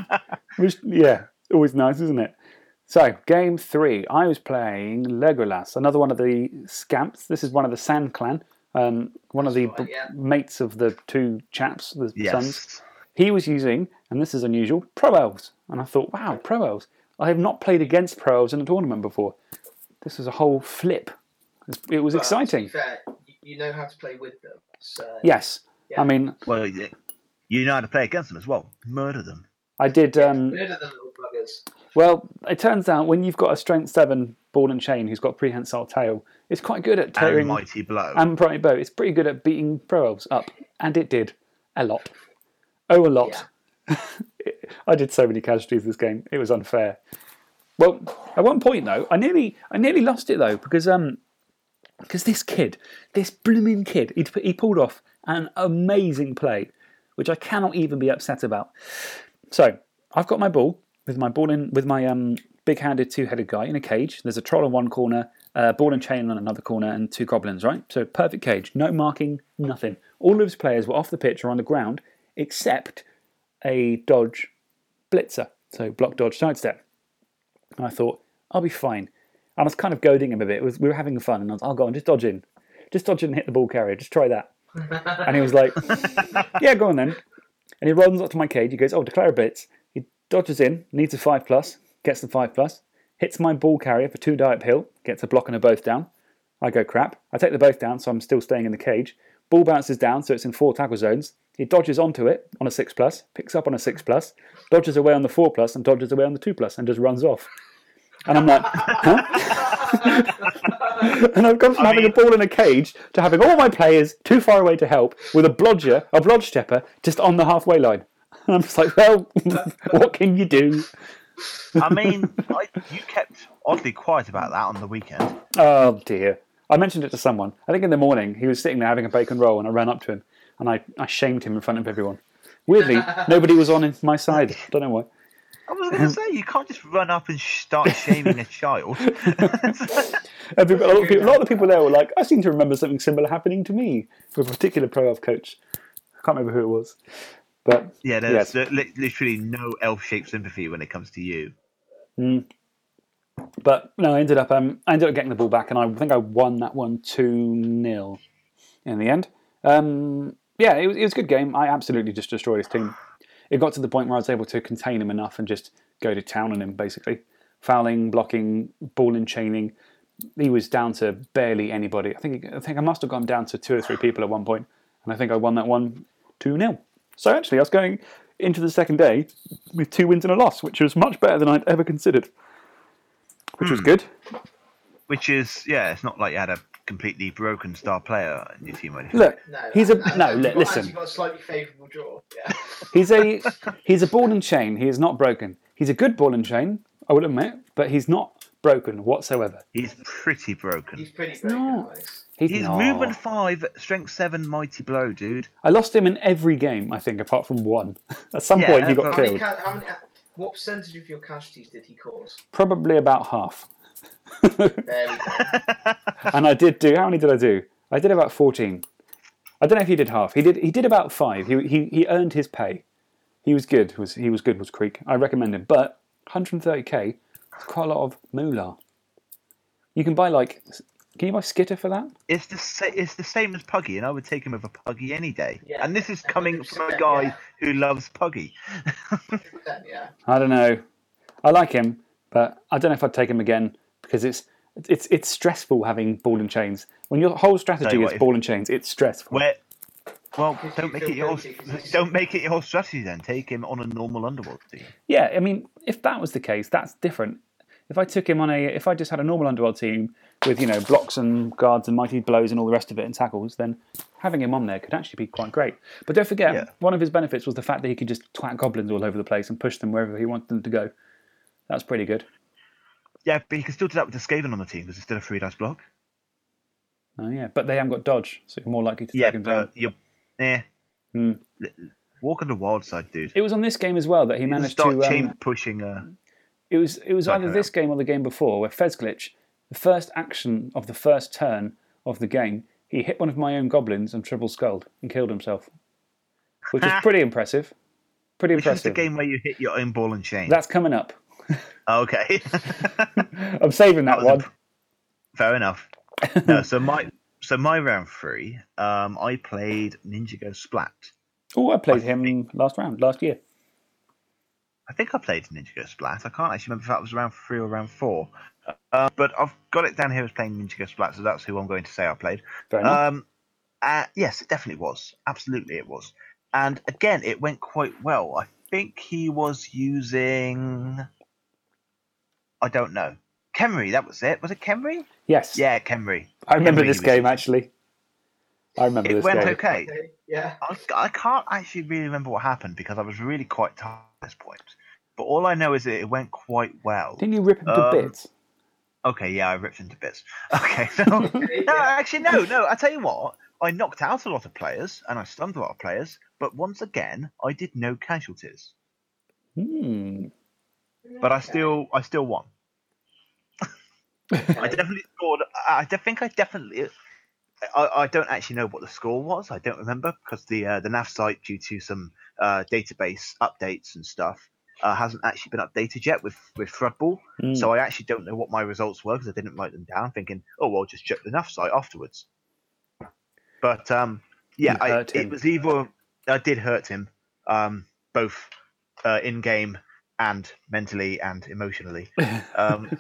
which, yeah, always nice, isn't it? So, game three, I was playing Legolas, another one of the scamps. This is one of the Sand Clan, um, one of the right, b- yeah. mates of the two chaps, the sons. He was using, and this is unusual, Pro Elves. And I thought, wow, Pro Elves. I have not played against Pro Elves in a tournament before. This was a whole flip. It was But exciting. To be fair, you- you know how to play with them. So Yes. Yeah. I mean, Well, you you know how to play against them as well. Murder them. I did. Um, Murder them little buggers. Well, it turns out when you've got a strength seven ball and chain who's got prehensile tail, it's quite good at And mighty blow. and mighty bow. It's pretty good at beating pro elves up, and it did a lot. Oh, a lot. <laughs> I did so many casualties this game. It was unfair. Well, at one point though, I nearly, I nearly lost it though because um, because this kid, this blooming kid, he he pulled off an amazing play, which I cannot even be upset about. So I've got my ball with my ball in with my um big-handed two-headed guy in a cage. There's a troll in one corner, uh, ball and chain on another corner, and two goblins. Right, so perfect cage, no marking, nothing. All of his players were off the pitch or on the ground, except a dodge blitzer, so block, dodge, sidestep. And I thought I'll be fine. I was kind of goading him a bit. It was, we were having fun, and I was, "I'll oh, go on, just dodge in, just dodge in and hit the ball carrier. Just try that." and he was like, <laughs> "Yeah, go on then." And he runs up to my cage. He goes, "Oh, declare a bit. He dodges in, needs a five plus, gets the five plus, hits my ball carrier for two die uphill, gets a block and a both down. I go crap. I take the both down, so I'm still staying in the cage. Ball bounces down, so it's in four tackle zones. He dodges onto it on a six plus, picks up on a six plus, dodges away on the four plus, and dodges away on the two plus, and just runs off. And I'm like, huh? <laughs> and I've gone from having a ball in a cage to having all my players too far away to help with a blodger, a blodge stepper, just on the halfway line. And I'm just like, well, <laughs> what can you do? I mean, I, you kept oddly quiet about that on the weekend. Oh dear. I mentioned it to someone. I think in the morning he was sitting there having a bacon roll, and I ran up to him and I, I shamed him in front of everyone. Weirdly, <laughs> nobody was on my side. I Don't know why. I was going to say you can't just run up and start <laughs> shaming a child. <laughs> A, lot of people, a lot of the people there were like, I seem to remember something similar happening to me with a particular elf coach. I can't remember who it was. But yeah, there's yes. literally no elf-shaped sympathy when it comes to you. Mm. But no, I ended up um, I ended up getting the ball back, and I think I won that one two 0 in the end. Um, yeah, it was, it was a good game. I absolutely just destroyed his team. It got to the point where I was able to contain him enough and just go to town on him, basically. Fouling, blocking, ball and chaining. He was down to barely anybody. I think I think I must have gone down to two or three people at one point, and I think I won that one two 0 So actually, I was going into the second day with two wins and a loss, which was much better than I'd ever considered which was hmm. good. Which is, yeah, it's not like you had a completely broken star player in your team. Or anything. Look, No, he's a no, no. you've got- listen, got a slightly favourable draw. Yeah. <laughs> he's a he's a ball and chain. He is not broken. He's a good ball and chain. I will admit, but he's not broken whatsoever. He's pretty broken. He's pretty broken. not. Alex. He's, He's not. movement five, strength seven, mighty blow, dude. I lost him in every game. I think, apart from one. <laughs> At some Yeah, point, he got but- How many, killed. how many, what percentage of your casualties did he cause? Probably about half. There we go. <laughs> and I did do. How many did I do? I did about fourteen. I don't know if he did half. He did. He did about five. He he, he earned his pay. He was good. Was he was good? Was Kreek? I recommend him. But 130k is quite a lot of moolah. You can buy like. Can you buy Skitter for that? It's the sa- it's the same as Puggy, and I would take him over Puggy any day. Yeah, and this is coming from a guy yeah. who loves Puggy. yeah. I don't know. I like him, but I don't know if I'd take him again because it's it's it's stressful having ball and chains. When your whole strategy is ball and chains, it's stressful. Where Well, don't make it your guilty 'cause he's- don't make it your strategy then. Take him on a normal underworld team. Yeah, I mean, if that was the case, that's different. If I took him on a, if I just had a normal underworld team with you know blocks and guards and mighty blows and all the rest of it and tackles, then having him on there could actually be quite great. But don't forget, Yeah. one of his benefits was the fact that he could just twat goblins all over the place and push them wherever he wanted them to go. That's pretty good. Yeah, but you can still do that with the Skaven on the team because it's still a free dice block. Oh yeah, but they haven't got dodge, so you're more likely to Yeah, take him down. but you're eh. Hmm. Walk on the wild side, dude. It was on this game as well that he You managed start to. um, chain pushing. Uh, It was it was either this game or the game before where Fezglitch, the first action of the first turn of the game, he hit one of my own goblins and triple skulled and killed himself, which is <laughs> pretty impressive. Pretty which was the game where you hit your own ball and chain. That's coming up. Okay. <laughs> I'm saving that, was one. imp- Fair enough. no, so my so my round three, um, I played Ninja Go Splat. Oh, I played him last round, last year. I think I played Ninja Go Splat. I can't actually remember if that was round three or round four. Uh, but I've got it down here as playing Ninja Go Splat, so that's who I'm going to say I played. Fair enough. Um, uh, yes, it definitely was. Absolutely, it was. And again, it went quite well. I think he was using. I don't know. Khemri, that was it. Was it Khemri? Yes. Yeah, Khemri. I remember Khemri this was- game actually. I remember It this went game. okay. Okay, yeah. I, I can't actually really remember what happened because I was really quite tired at this point. But all I know is that it went quite well. Didn't you rip him to Um, bits? Okay, yeah, I ripped him to bits. <laughs> Okay, so <laughs> no, actually, no, no. I tell you what, I knocked out a lot of players and I stunned a lot of players, but once again, I did no casualties. Hmm. But I still, I still won. <laughs> I definitely scored. I think I definitely. I, I don't actually know what the score was. I don't remember because the uh, the NAF site, due to some uh, database updates and stuff, uh, hasn't actually been updated yet with with Thrudball. Mm. So I actually don't know what my results were because I didn't write them down. Thinking, oh well, just check the NAF site afterwards. But um, yeah, I, it was either I did hurt him, um, both uh, in game and mentally and emotionally. <laughs> Um,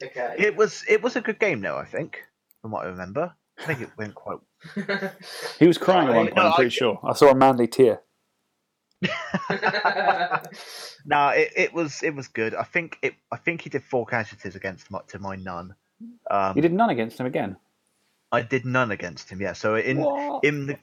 Okay. it was it was a good game though. I think, from what I remember, I think it went quite. He was crying at one point. no, I'm I- pretty sure. I saw a manly tear. <laughs> No, it, it was it was good. I think it. I think he did four casualties against my, to my none. Um, You did none against him again. I did none against him. Yeah. So in What? in the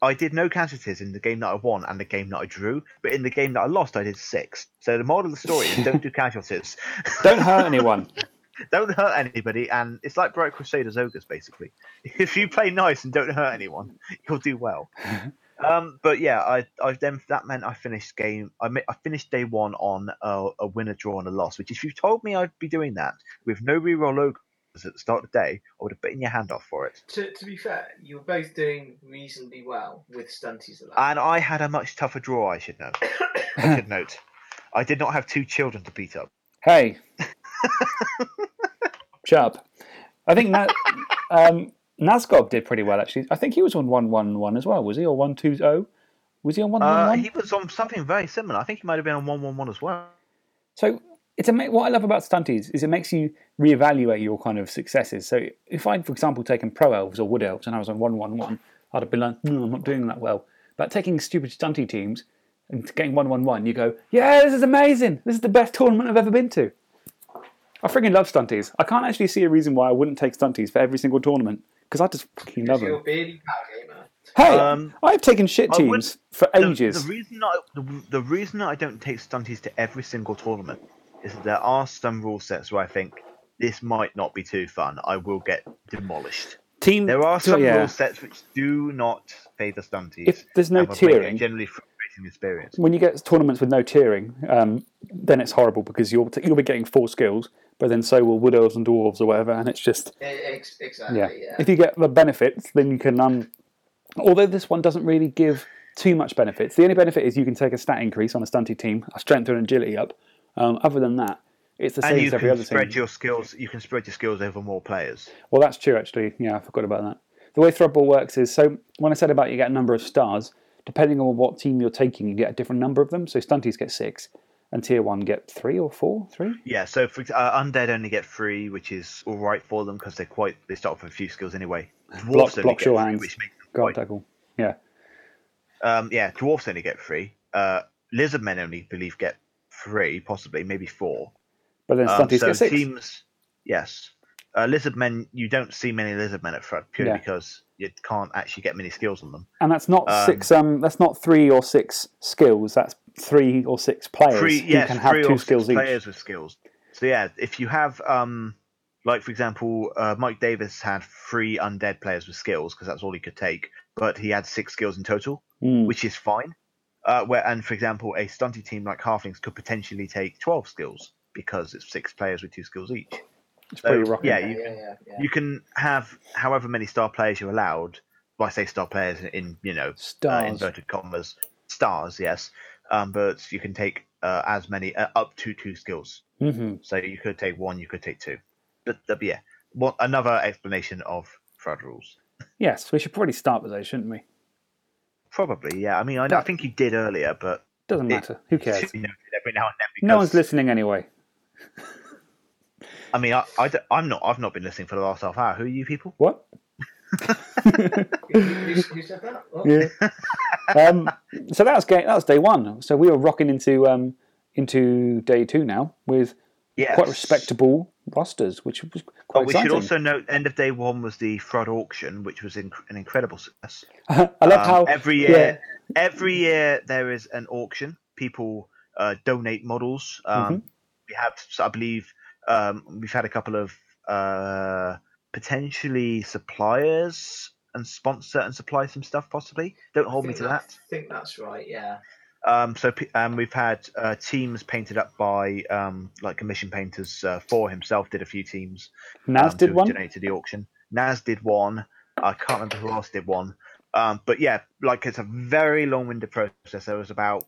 I did no casualties in the game that I won and the game that I drew, but in the game that I lost, I did six. So the moral of the story is don't do casualties. <laughs> Don't hurt anyone. <laughs> don't hurt anybody, and it's like Bright Crusaders Ogres basically. <laughs> If you play nice and don't hurt anyone, you'll do well. um, but yeah, I, I then that meant I finished game. I, I finished day one on a, a winner, draw, and a loss. Which, if you told me I'd be doing that with no reroll ogres at the start of the day, I would have bitten your hand off for it. to, to be fair, you were both doing reasonably well with stunties allowed. And I had a much tougher draw. I should know. I should <coughs> note. I did not have two children to beat up. Hey. Shut up. I think Na- <laughs> um, Nazgob did pretty well, actually. I think he was on 111 as well, was he? Or 120? Was he on Uh, 111? he was on something very similar. I think he might have been on one one one as well. So it's a, what I love about stunties is it makes you reevaluate your kind of successes. So if I'd, for example, taken pro elves or wood elves and I was on 111, I'd have been like, no, I'm not doing that well. But taking stupid stunty teams and getting 111, you go, yeah, this is amazing. This is the best tournament I've ever been to. I freaking love stunties. I can't actually see a reason why I wouldn't take stunties for every single tournament because I just fucking love them. beardy power gamer. Hey, Um, I've taken shit I would- teams for The- ages. The, reason I, the, the reason I don't take stunties to every single tournament is that there are some rule sets where I think this might not be too fun. I will get demolished. Team, There are some yeah. rule sets which do not favour stunties. If there's no and would make it a tiering- generally frustrating experience. when you get tournaments with no tiering, um, then it's horrible because you'll you'll be getting four skills, but then so will wood elves and dwarves or whatever, and it's just Exactly, yeah. yeah. If you get the benefits, then you can. Um, although this one doesn't really give too much benefits, the only benefit is you can take a stat increase on a stunty team, a strength and agility up. Um, other than that, it's the And same you as every can other spread team. your skills. You can spread your skills over more players. Well, that's true, actually. Yeah, I forgot about that. The way Thrudball works is so when I said about you get a number of stars, depending on what team you're taking, you get a different number of them. So Stunties get six, and Tier 1 get three or four? Three? Yeah, so for, uh, undead only get three, which is all right for them because they're quite. They start off with a few skills anyway. Dwarves Block, block your hands, which makes guard tackle. Yeah. Um, yeah, dwarfs only get three. Uh, lizard men only believe get three, possibly maybe four. But then Um, so get six. teams, yes. Uh, lizard men, you don't see many lizard men at front purely Yeah. because you can't actually get many skills on them. And that's not Um, six. Um, that's not three or six skills. That's three or six players Three, yes, can have three two or six skills each. players with skills. So yeah, if you have, um, like for example, uh, Mike Davis had three undead players with skills because that's all he could take, but he had six skills in total, Mm. which is fine. Uh, where and for example, a stunty team like Halflings could potentially take twelve skills because it's six players with two skills each. It's So, pretty rocking. yeah, Yeah, you yeah, yeah, yeah. you can have however many star players you're allowed. Well, I say star players in, in you know uh, inverted commas stars, yes. Um, but you can take uh, as many uh, up to two skills. hmm So you could take one, you could take two. But, but yeah, what another explanation of Thrud rules. Yes, we should probably start with those, shouldn't we? Probably, yeah. I mean, I, I think you did earlier, but Doesn't it matter. Who cares? should be every now and then because No one's listening anyway. I mean, I, I am not. I've not been listening for the last half hour. Who are you people? What? <laughs> <laughs> Who, who said that? Oh. Yeah. um, so that was ga- that was day one. So we were rocking into um, into day two now with Yes. quite respectable rosters, which was quite But we exciting. should also note end of day one was the Thrud auction, which was inc- an incredible success. <laughs> I love Um, how every year, every year there is an auction. People uh, donate models. Um, Mm-hmm. We have, so I believe, um, we've had a couple of uh, potentially suppliers and sponsor and supply some stuff. Possibly, don't hold me to that- that. I think that's right. Yeah. Um, so um, we've had uh, teams painted up by um, like commission painters. Uh, Thor himself did a few teams. Naz um, did one? Donate to the auction. Naz did one. I can't remember who else did one. Um, but yeah, like it's a very long-winded process. There was about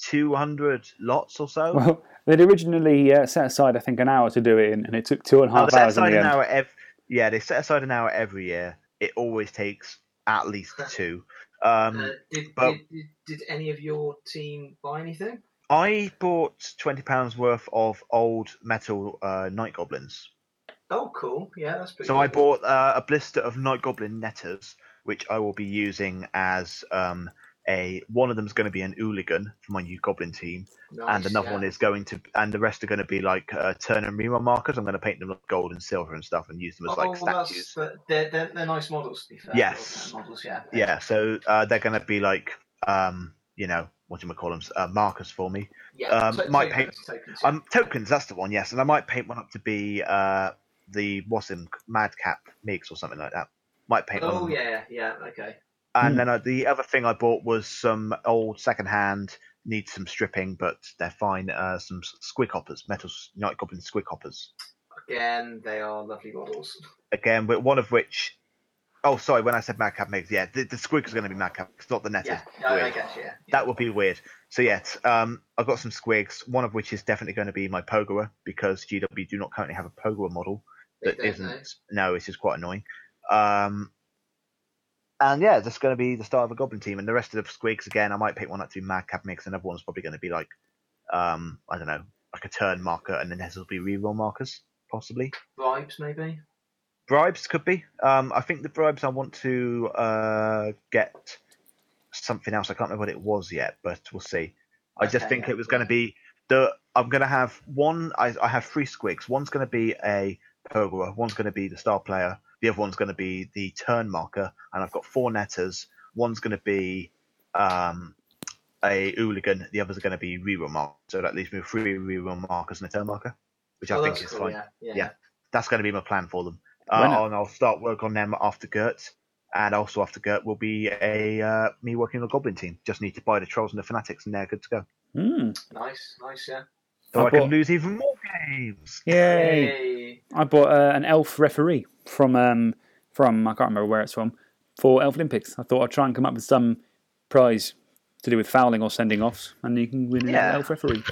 200 lots or so. Well, they'd originally uh, set aside, I think, an hour to do it in, and it took two and a half Oh, half set hours in aside the an hour ev- yeah, they set aside an hour every year. It always takes at least two. Um, Uh, did, but- did, did any of your team buy anything? I bought twenty pounds worth of old metal uh, night goblins. Oh, cool. Yeah, that's pretty. So I bought uh, a blister of night goblin netters, which I will be using as um, a. One of them is going to be an hooligan for my new goblin team, and another yeah. one is going to, and the rest are going to be like uh, turn and rerun markers. I'm going to paint them with gold and silver and stuff, and use them as oh, like well, statues. they're, they're they're nice models to be fair. Yes. Models, yeah. Yeah, so uh, they're going to be like, um, you know, what do you call them? Uh, markers for me. Yeah, um, to- might paint tokens, yeah. um, tokens. That's the one. Yes, and I might paint one up to be uh, the what's him Madcap Miggz or something like that. Might paint one. Oh them. yeah, yeah. Okay. And Hmm. then uh, the other thing I bought was some old secondhand. Need some stripping, but they're fine. Uh, some squig hoppers, metal s- night goblin squig hoppers. Again, they are lovely models. Again, with one of which. Oh, sorry. When I said Madcap Miggz, yeah, the, the squig is going to be Madcap. It's not the netted. Yeah, no, I guess yeah. That would be weird. So yes, um, I've got some squigs. One of which is definitely going to be my Pogoer because GW do not currently have a Pogoer model They that don't, isn't. No, it's just quite annoying. Um, and yeah, that's going to be the start of a Goblin team, and the rest of the squigs again. I might pick one up to be Madcap Miggz. Another one's probably going to be like, um, I don't know, like a turn marker, and then this will be reroll markers possibly. Bribes maybe. Bribes could be. Um, I think the bribes I want to uh, get something else. I can't remember what it was yet, but we'll see. I just Okay, think yeah, it was going to be the. I'm going to have one. I, I have three squigs. One's going to be a Pogoer. One's going to be the star player. The other one's going to be the turn marker. And I've got four netters. One's going to be um, a hooligan. The others are going to be reroll markers. So that leaves me with three reroll markers and a turn marker, which I oh, think is cool, fine. Yeah, yeah. Yeah, that's going to be my plan for them. Uh, and I'll start work on them after Gert. And also after Gert will be a uh, me working on a goblin team. Just need to buy the trolls and the fanatics, and they're good to go. Mm. Nice, nice, yeah. So I I, can lose even more games. Yay! Hey. I bought uh, an elf referee from um, from I can't remember where it's from for Elf Olympics. I thought I'd try and come up with some prize to do with fouling or sending offs, and you can win an Yeah. elf referee.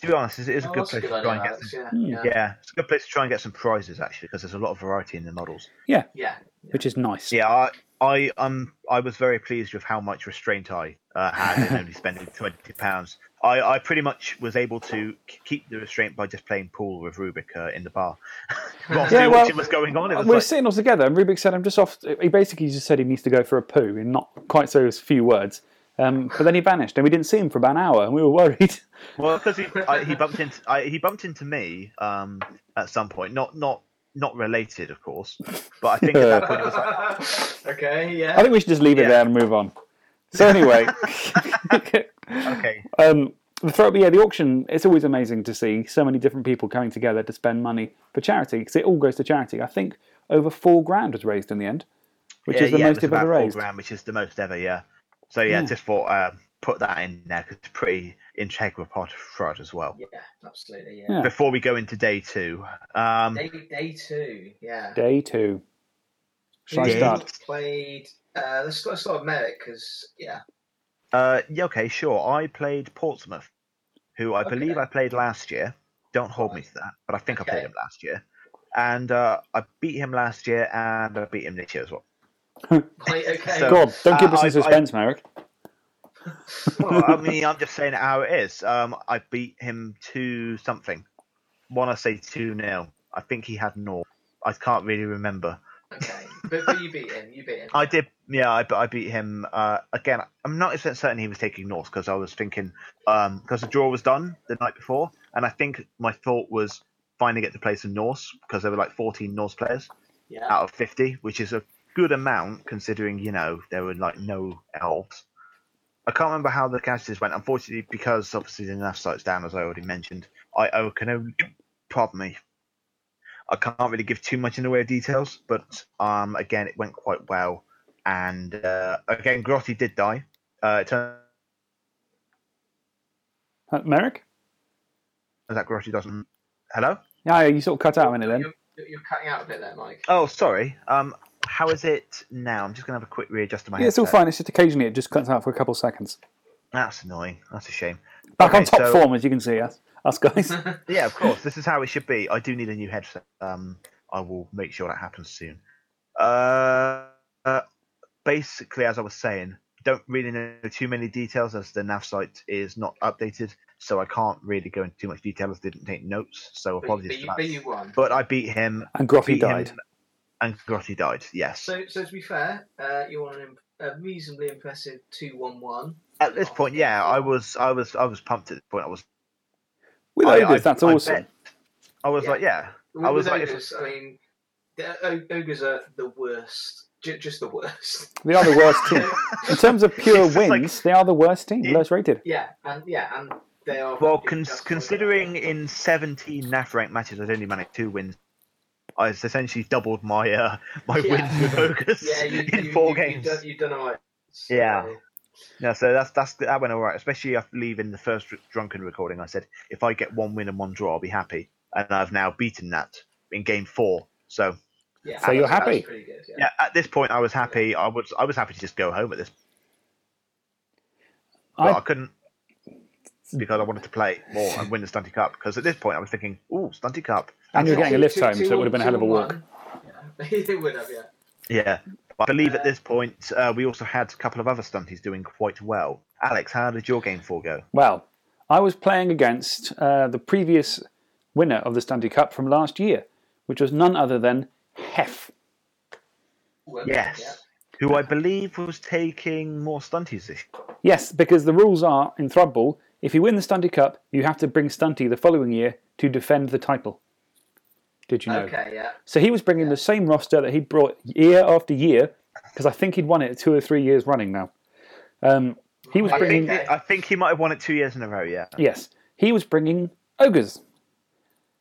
To be honest, it is a Oh, good that's a place good to try and get some. yeah, yeah. Yeah, it's a good place to try and get some prizes actually, because there's a lot of variety in the models. Yeah, Yeah. which is nice. Yeah, I, I, um, I was very pleased with how much restraint I uh, had in only spending twenty pounds I, I pretty much was able to keep the restraint by just playing pool with Rubik uh, in the bar. <laughs> Whilst Yeah, yeah, well, watching what's going on, was we were like, sitting all together, and Rubik said, "I'm just off." He basically just said he needs to go for a poo in not quite so few words. Um, but then he vanished, and we didn't see him for about an hour, and we were worried. <laughs> well, because he, <laughs> I, he bumped into I, he bumped into me um, at some point, not not not related, of course, but I think at that point it was like, okay, yeah. I think we should just leave it Yeah. there and move on. So anyway, <laughs> okay, um, the throw, yeah, the auction. It's always amazing to see so many different people coming together to spend money for charity because it all goes to charity. I think over four grand was raised in the end, which yeah, is the yeah, it most was ever about four raised. grand, which is the most ever, yeah. So yeah, Yeah. just thought um, put that in there because it's a pretty integral part of Thrud as well. Yeah, absolutely. Yeah. Yeah. Before we go into day two, um, Day, day two. Yeah. Day two. Shall I start? Played. Uh, let's start, start with Merrick because yeah. uh, yeah, okay, sure. I played Portsmouth, who I believe I played last year. Don't hold me to that, but I think I played him last year, and uh, I beat him last year, and I beat him this year as well. <laughs> Right, okay. So- God, don't keep Uh, us in I- I- suspense, Merrick. <laughs> well, I mean, I'm just saying how it is. Um, I beat him to something. Want to say two 0 I think he had North. I can't really remember. Okay, but, but you beat him. You beat him. I did, yeah. I, I beat him uh, again. I'm not certain he was taking North because I was thinking because the draw was done the night before, and I think my thought was finally get to play some Norse because there were like 14 Norse players Yeah. out of 50, which is a good amount considering you know there were like no elves. I can't remember how the casualties went. Unfortunately, because obviously the NAF site's down, as I already mentioned, I, I can only pardon me. I can't really give too much in the way of details, but um, again, it went quite well. And uh, again, Grotty did die. Uh, it turns Uh, Merrick? out that Grotty doesn't. Hello. Yeah, you sort of cut out a minute then. You're, you're cutting out a bit there, Mike. Oh, sorry. Um, how is it now? I'm just gonna have a quick readjust of my Yeah, it's all fine. It's just occasionally it just cuts out for a couple of seconds. That's annoying. That's a shame. Back on top so- form, as you can see, us, us guys. <laughs> Yeah, of course. This is how it should be. I do need a new headset. Um, I will make sure that happens soon. Uh, uh, basically, as I was saying, don't really know too many details as the NAF site is not updated, so I can't really go into too much detail as I didn't take notes. So But, apologies but, for you, that. but you won. But I beat him. And Grotty beat him, died. and Grotty died. Yes. So, so to be fair, uh, you won an, imp- a reasonably impressive two-one-one. At this point, yeah, I was, I was, I was pumped at this point. I was. With I- ogres, I- that's I awesome. bet- I was Yeah. like, yeah. With, I was with like, if- ogres, I mean, ogres are the worst. Just the worst. They are the worst team. <laughs> In terms of pure It's just like- wins, they are the worst team, lowest rated. Yeah, and yeah, and they are. Well, cons- just considering in 17 NAF ranked matches I'd only managed two wins, I essentially doubled my uh, my Yeah. wins with ogres Yeah, you, <laughs> in you, four you, games. You've done, you've done all right. So- Yeah. Yeah, so that's that's that went all right. Especially after leaving the first drunken recording, I said if I get one win and one draw, I'll be happy. And I've now beaten that in game four. So Yeah, So you're that's- that's happy? good, yeah. yeah, at this point I was happy. I was I was happy to just go home at this. But I, I, couldn't mm. because I wanted to play more and win the Stunty Cup. Because at this point I was thinking, ooh, Stunty Cup. and you're getting a lift Two- home, two- so it would have been a hell of a walk. Yeah, <laughs> it would have, yeah. Yeah. But I believe at this point uh, we also had a couple of other stunties doing quite well. Alex, how did your game four go? Well, I was playing against uh, the previous winner of the Stunty Cup from last year, which was none other than Hef. Yes. Who I believe was taking more stunties this Yes, because the rules are in Thrudball, if you win the Stunty Cup, you have to bring Stunty the following year to defend the title. Did you know? Okay, yeah. So he was bringing the same roster that he'd brought year after year, because I think he'd won it two or three years running now. Um, he was I bringing, think, I think he might have won it two years in a row, yeah. yes, he was bringing ogres.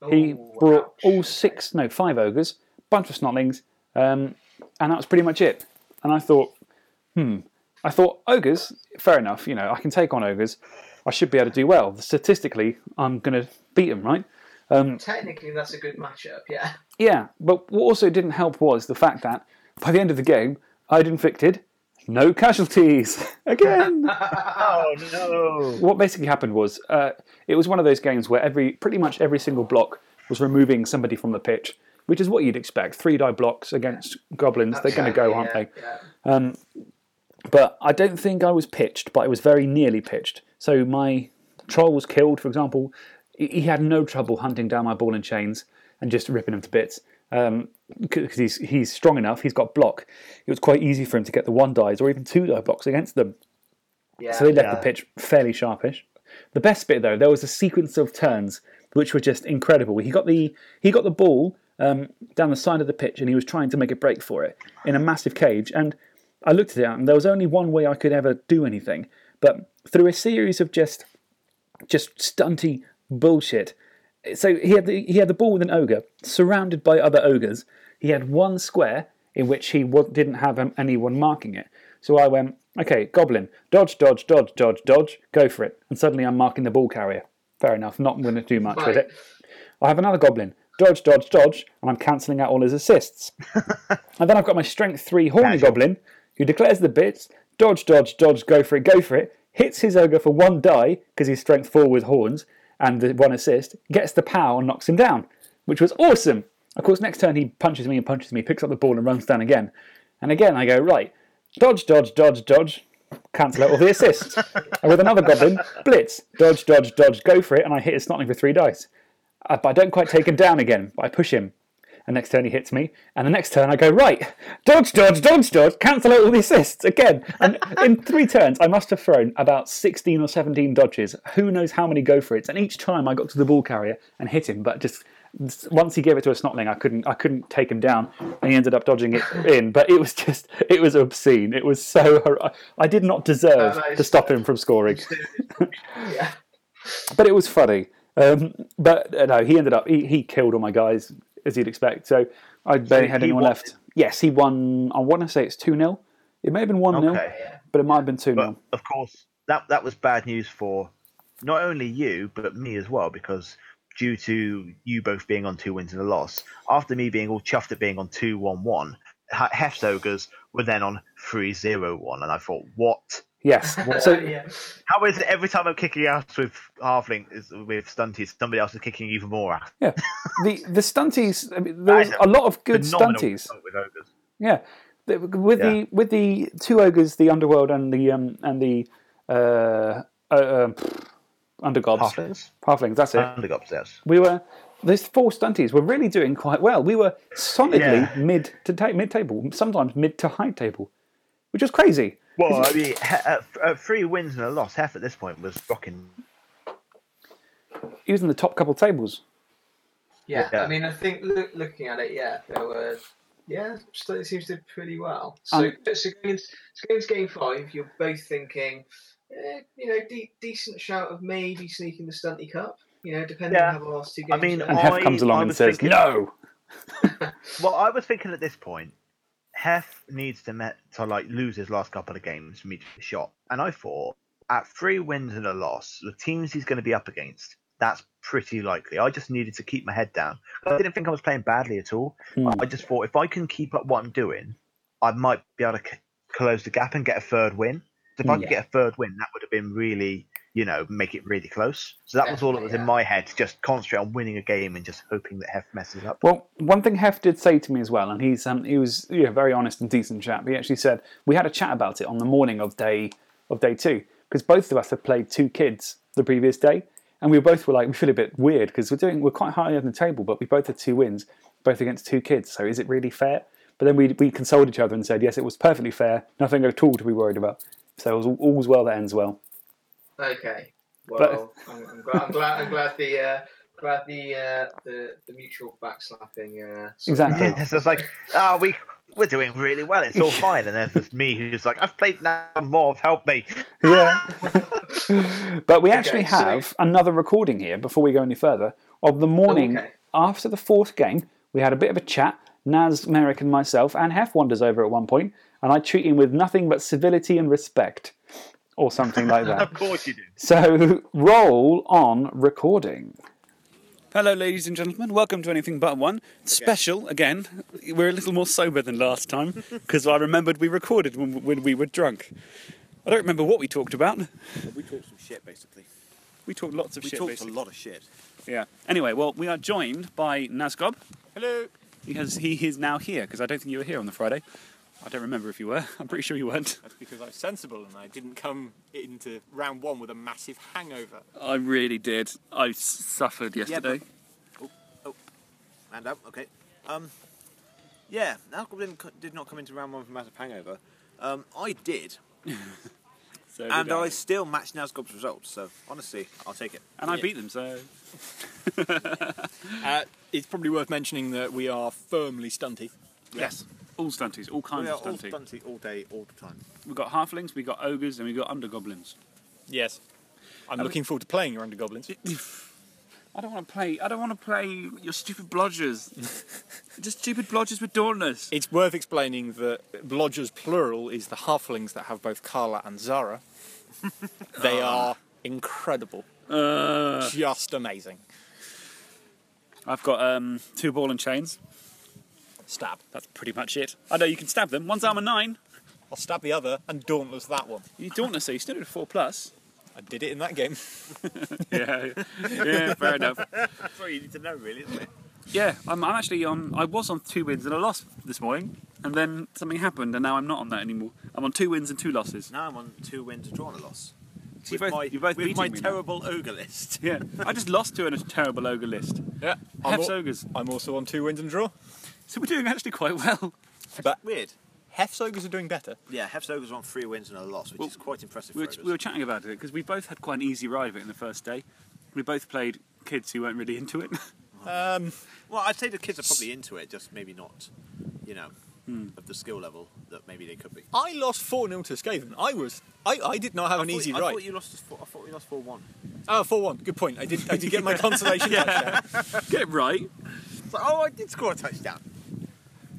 He Ooh, brought ouch. all six, no, five ogres, bunch of snotlings, um, and that was pretty much it. And I thought, hmm, I thought ogres, fair enough, you know, I can take on ogres. I should be able to do well. Statistically, I'm going to beat them, right? Technically, that's a good matchup, yeah. Yeah, but what also didn't help was the fact that by the end of the game, I'd inflicted no casualties <laughs> again. <laughs> Oh no! what basically happened was uh, it was one of those games where every pretty much every single block was removing somebody from the pitch, which is what you'd expect. Three die blocks against goblins, they're going to go, aren't yeah, they? Yeah. Um, but I don't think I was pitched, but I was very nearly pitched. So my Troll was killed, for example. He he had no trouble hunting down my ball and chains and just ripping them to bits. Because he's, he's strong enough, he's got block. It was quite easy for him to get the one dies or even two die blocks against them. Yeah. So they left Yeah. the pitch fairly sharpish. The best bit though, there was a sequence of turns which were just incredible. He got the he got the ball um, down the side of the pitch and he was trying to make a break for it in a massive cage. And I looked at it and there was only one way I could ever do anything. But through a series of just just stunty bullshit. So he had the he had the ball with an ogre surrounded by other ogres. He had one square in which he didn't have um, anyone marking it. So I went, okay, goblin, dodge, dodge, dodge, dodge, dodge, go for it. And suddenly I'm marking the ball carrier. Fair enough, not going to do much with it. I have another goblin, dodge, dodge, dodge, and I'm cancelling out all his assists. <laughs> and then I've got my strength three horny goblin who declares the bits, dodge, dodge, dodge, go for it, go for it, hits his ogre for one die because he's strength four with horns and the one assist, gets the power and knocks him down, which was awesome. Of course, next turn he punches me and punches me, picks up the ball and runs down again. And again I go, right, dodge, dodge, dodge, dodge, cancel out all the assists. and with another goblin, blitz, dodge, dodge, dodge, go for it, and I hit his snotling for three dice. Uh, but I don't quite take him down again, but I push him. And next turn he hits me, and the next turn I go right, dodge, dodge, dodge, dodge, cancel out all the assists again. And in <laughs> three turns, I must have thrown about sixteen or seventeen dodges. Who knows how many go for it? And each time I got to the ball carrier and hit him, but just once he gave it to a snotling, I couldn't, I couldn't take him down, and he ended up dodging it <laughs> in. But it was just, it was obscene. It was so. I did not deserve Oh, to stop him from scoring yeah. <laughs> but it was funny. Um, but uh, no, he ended up he, he killed all my guys as you'd expect. So I barely had anyone left. Yes, he won. I want to say it's two 0 It may have been one 0 Okay. but it might have been two But 0 of course, that that was bad news for not only you but me as well because due to you both being on two wins and a loss, after me being all chuffed at being on two one one, Hef's ogres were then on three zero one, and I thought, what? Yes. <laughs> So yeah. How is it every time I'm kicking out with halfling is with stunties, somebody else is kicking even more out? yeah, the the stunties. I mean, there was a lot of good stunties. with ogres. Yeah, The- with Yeah. the with the two ogres, the underworld and the um and the uh, uh um, undergods, Halflings, halflings. That's it. undergods, yes. we were those four stunties were really doing quite well. We were solidly Yeah. mid to ta- mid table, sometimes mid to high table, which was crazy. Well, I mean, he- at, at three wins and a loss, Hef at this point was rocking. He was in the top couple tables. Yeah, Yeah. I mean, I think look, looking at it, yeah, there were, yeah, so it seems to do pretty well. So, Um, so, going into, so going into game five, you're both thinking, eh, you know, de- decent shout of maybe sneaking the Stunty Cup. You know, depending Yeah. on how the last two games. I mean, went. And Hef I- comes along I and was says, thinking- "No." <laughs> Well, I was thinking at this point, Hef needs to met to like lose his last couple of games for me to shot, and I thought at three wins and a loss, the teams he's going to be up against, that's pretty likely. I just needed to keep my head down. I didn't think I was playing badly at all. Hmm. I just thought if I can keep up what I'm doing, I might be able to c- close the gap and get a third win. If I Yeah. could get a third win, that would have been really, you know, make it really close. So that was all that was in my head. to Just concentrate on winning a game and just hoping that Hef messes up. Well, one thing Hef did say to me as well, and he's um, he was yeah, very honest and decent chap. He actually said we had a chat about it on the morning of day of day two because both of us had played two kids the previous day, and we both were like we feel a bit weird because we're doing we're quite high on the table, but we both had two wins, both against two kids. So is it really fair? But then we we consoled each other and said yes, it was perfectly fair, nothing at all to be worried about. So it was all, all's well that ends well. Okay. But- Well, I'm, I'm glad. I'm glad. I'm glad the. Uh, glad the uh, the the mutual backslapping. Uh, Exactly. out. Yeah, <laughs> so it's like, ah, we we're doing really well. It's all <laughs> fine. And then there's me who's like, I've played now more. Help me. Yeah. <laughs> but we actually Okay, so- have another recording here before we go any further of the morning Okay. after the fourth game. We had a bit of a chat. Naz, Merrick, and myself, and Hef wanders over at one point, and I treat him with nothing but civility and respect, or something like that. <laughs> Of course you do. So roll on recording. Hello, ladies and gentlemen. Welcome to Anything But One. Special again. We're a little more sober than last time <laughs> because I remembered we recorded when, when we were drunk. I don't remember what we talked about. We talked some shit, basically. We talked lots of We shit. talked basically. a lot of shit. Yeah. Anyway, well, we are joined by Nazgob. Hello. He has he is now here because I don't think you were here on the Friday. I don't remember if you were. <laughs> I'm pretty sure you weren't. That's because I was sensible and I didn't come into round one with a massive hangover. I really did. I suffered yesterday. Oh, oh, hand up. Okay. Um, yeah, Nazgob didn't did not come into round one with a massive hangover. Um, I did, <laughs> So did and I. I. still matched Nazgob's results. So honestly, I'll take it. And I beat them, so <laughs> Uh, it's probably worth mentioning that we are firmly stunty. yes, all stunties, all kinds we are of all stunty. stunty all day, all the time. We've got halflings, we've got ogres, and we've got undergoblins. Yes. I'm Um, looking forward to playing your undergoblins. <laughs> I don't want to play. I don't want to play your stupid blodgers. <laughs> Just stupid blodgers with dauntless. It's worth explaining that Blodgers plural is the halflings that have both Carla and Zara. <laughs> they are incredible. Uh, Just amazing. I've got um, two ball and chains. Stab. That's pretty much it. I know you can stab them. One's armor nine. I'll stab the other and dauntless that one. You dauntless, so you still did a four plus. I did it in that game. <laughs> yeah, yeah, fair enough. That's all you need to know, really, isn't it? Yeah, I'm, I'm actually on. I was on two wins and a loss this morning, and then something happened, and now I'm not on that anymore. I'm on two wins and two losses. Now I'm on two wins, a draw, and a loss. So With both- my, you're both with my me now. terrible ogre list. Yeah, I just lost to a terrible ogre list. Yeah. I'm, al- ogres. I'm also on two wins and draw. So we're doing actually quite well. But Weird. Hef's ogres are doing better. Yeah, Hef's ogres are on three wins and a loss, which Well, is quite impressive We were, for ogres. we were chatting about it because we both had quite an easy ride of it in the first day. We both played kids who weren't really into it. <laughs> Um, Well, I'd say the kids are probably into it, just maybe not, you know, Hmm. of the skill level that maybe they could be. I lost 4 0 to Skaven. I was. I, I did not have an I thought- easy I ride. thought you lost. Four, I thought you lost four one. Oh, 4 1. Good point. I did, I did get my <laughs> consolation touchdown. Get it right. So, oh, I did score a touchdown.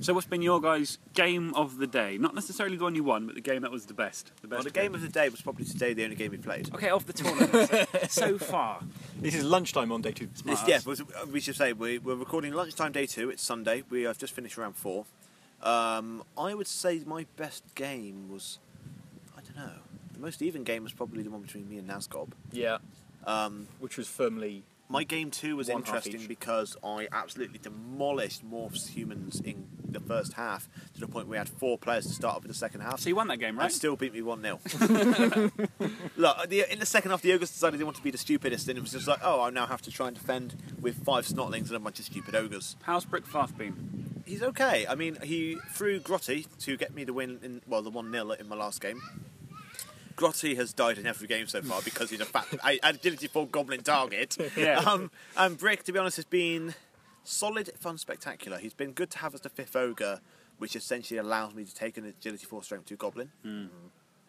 So what's been your guys' game of the day? Not necessarily the one you won, but the game that was the best. The best. Well, the game of the day was probably today the only game we played. Okay, off the tournament <laughs> so far. This is lunchtime on day two. It's, yeah, was- uh, we should say we, we're recording lunchtime day two. It's Sunday. We have just finished round four. Um, I would say my best game was, I don't know, the most even game was probably the one between me and Nazgob. Yeah. Um, Which was firmly. My game two was One interesting because I absolutely demolished Morph's humans in the first half to the point where we had four players to start off in the second half. So you won that game, And right? still beat me 1 0. <laughs> <laughs> Look, the, in the second half, the Ogres decided they wanted to be the stupidest, and it was just like, oh, I now have to try and defend with five Snotlings and a bunch of stupid Ogres. How's Brick Far'th been? He's okay. I mean, he threw Grotty to get me the win, in well, the 1 0 in my last game. Grotty has died in every game so far because he's a fat <laughs> I- agility for goblin target. <laughs> Yeah. Um, and Brick, to be honest, has been solid, fun, spectacular. He's been good to have as the fifth ogre, which essentially allows me to take an agility four strength two goblin.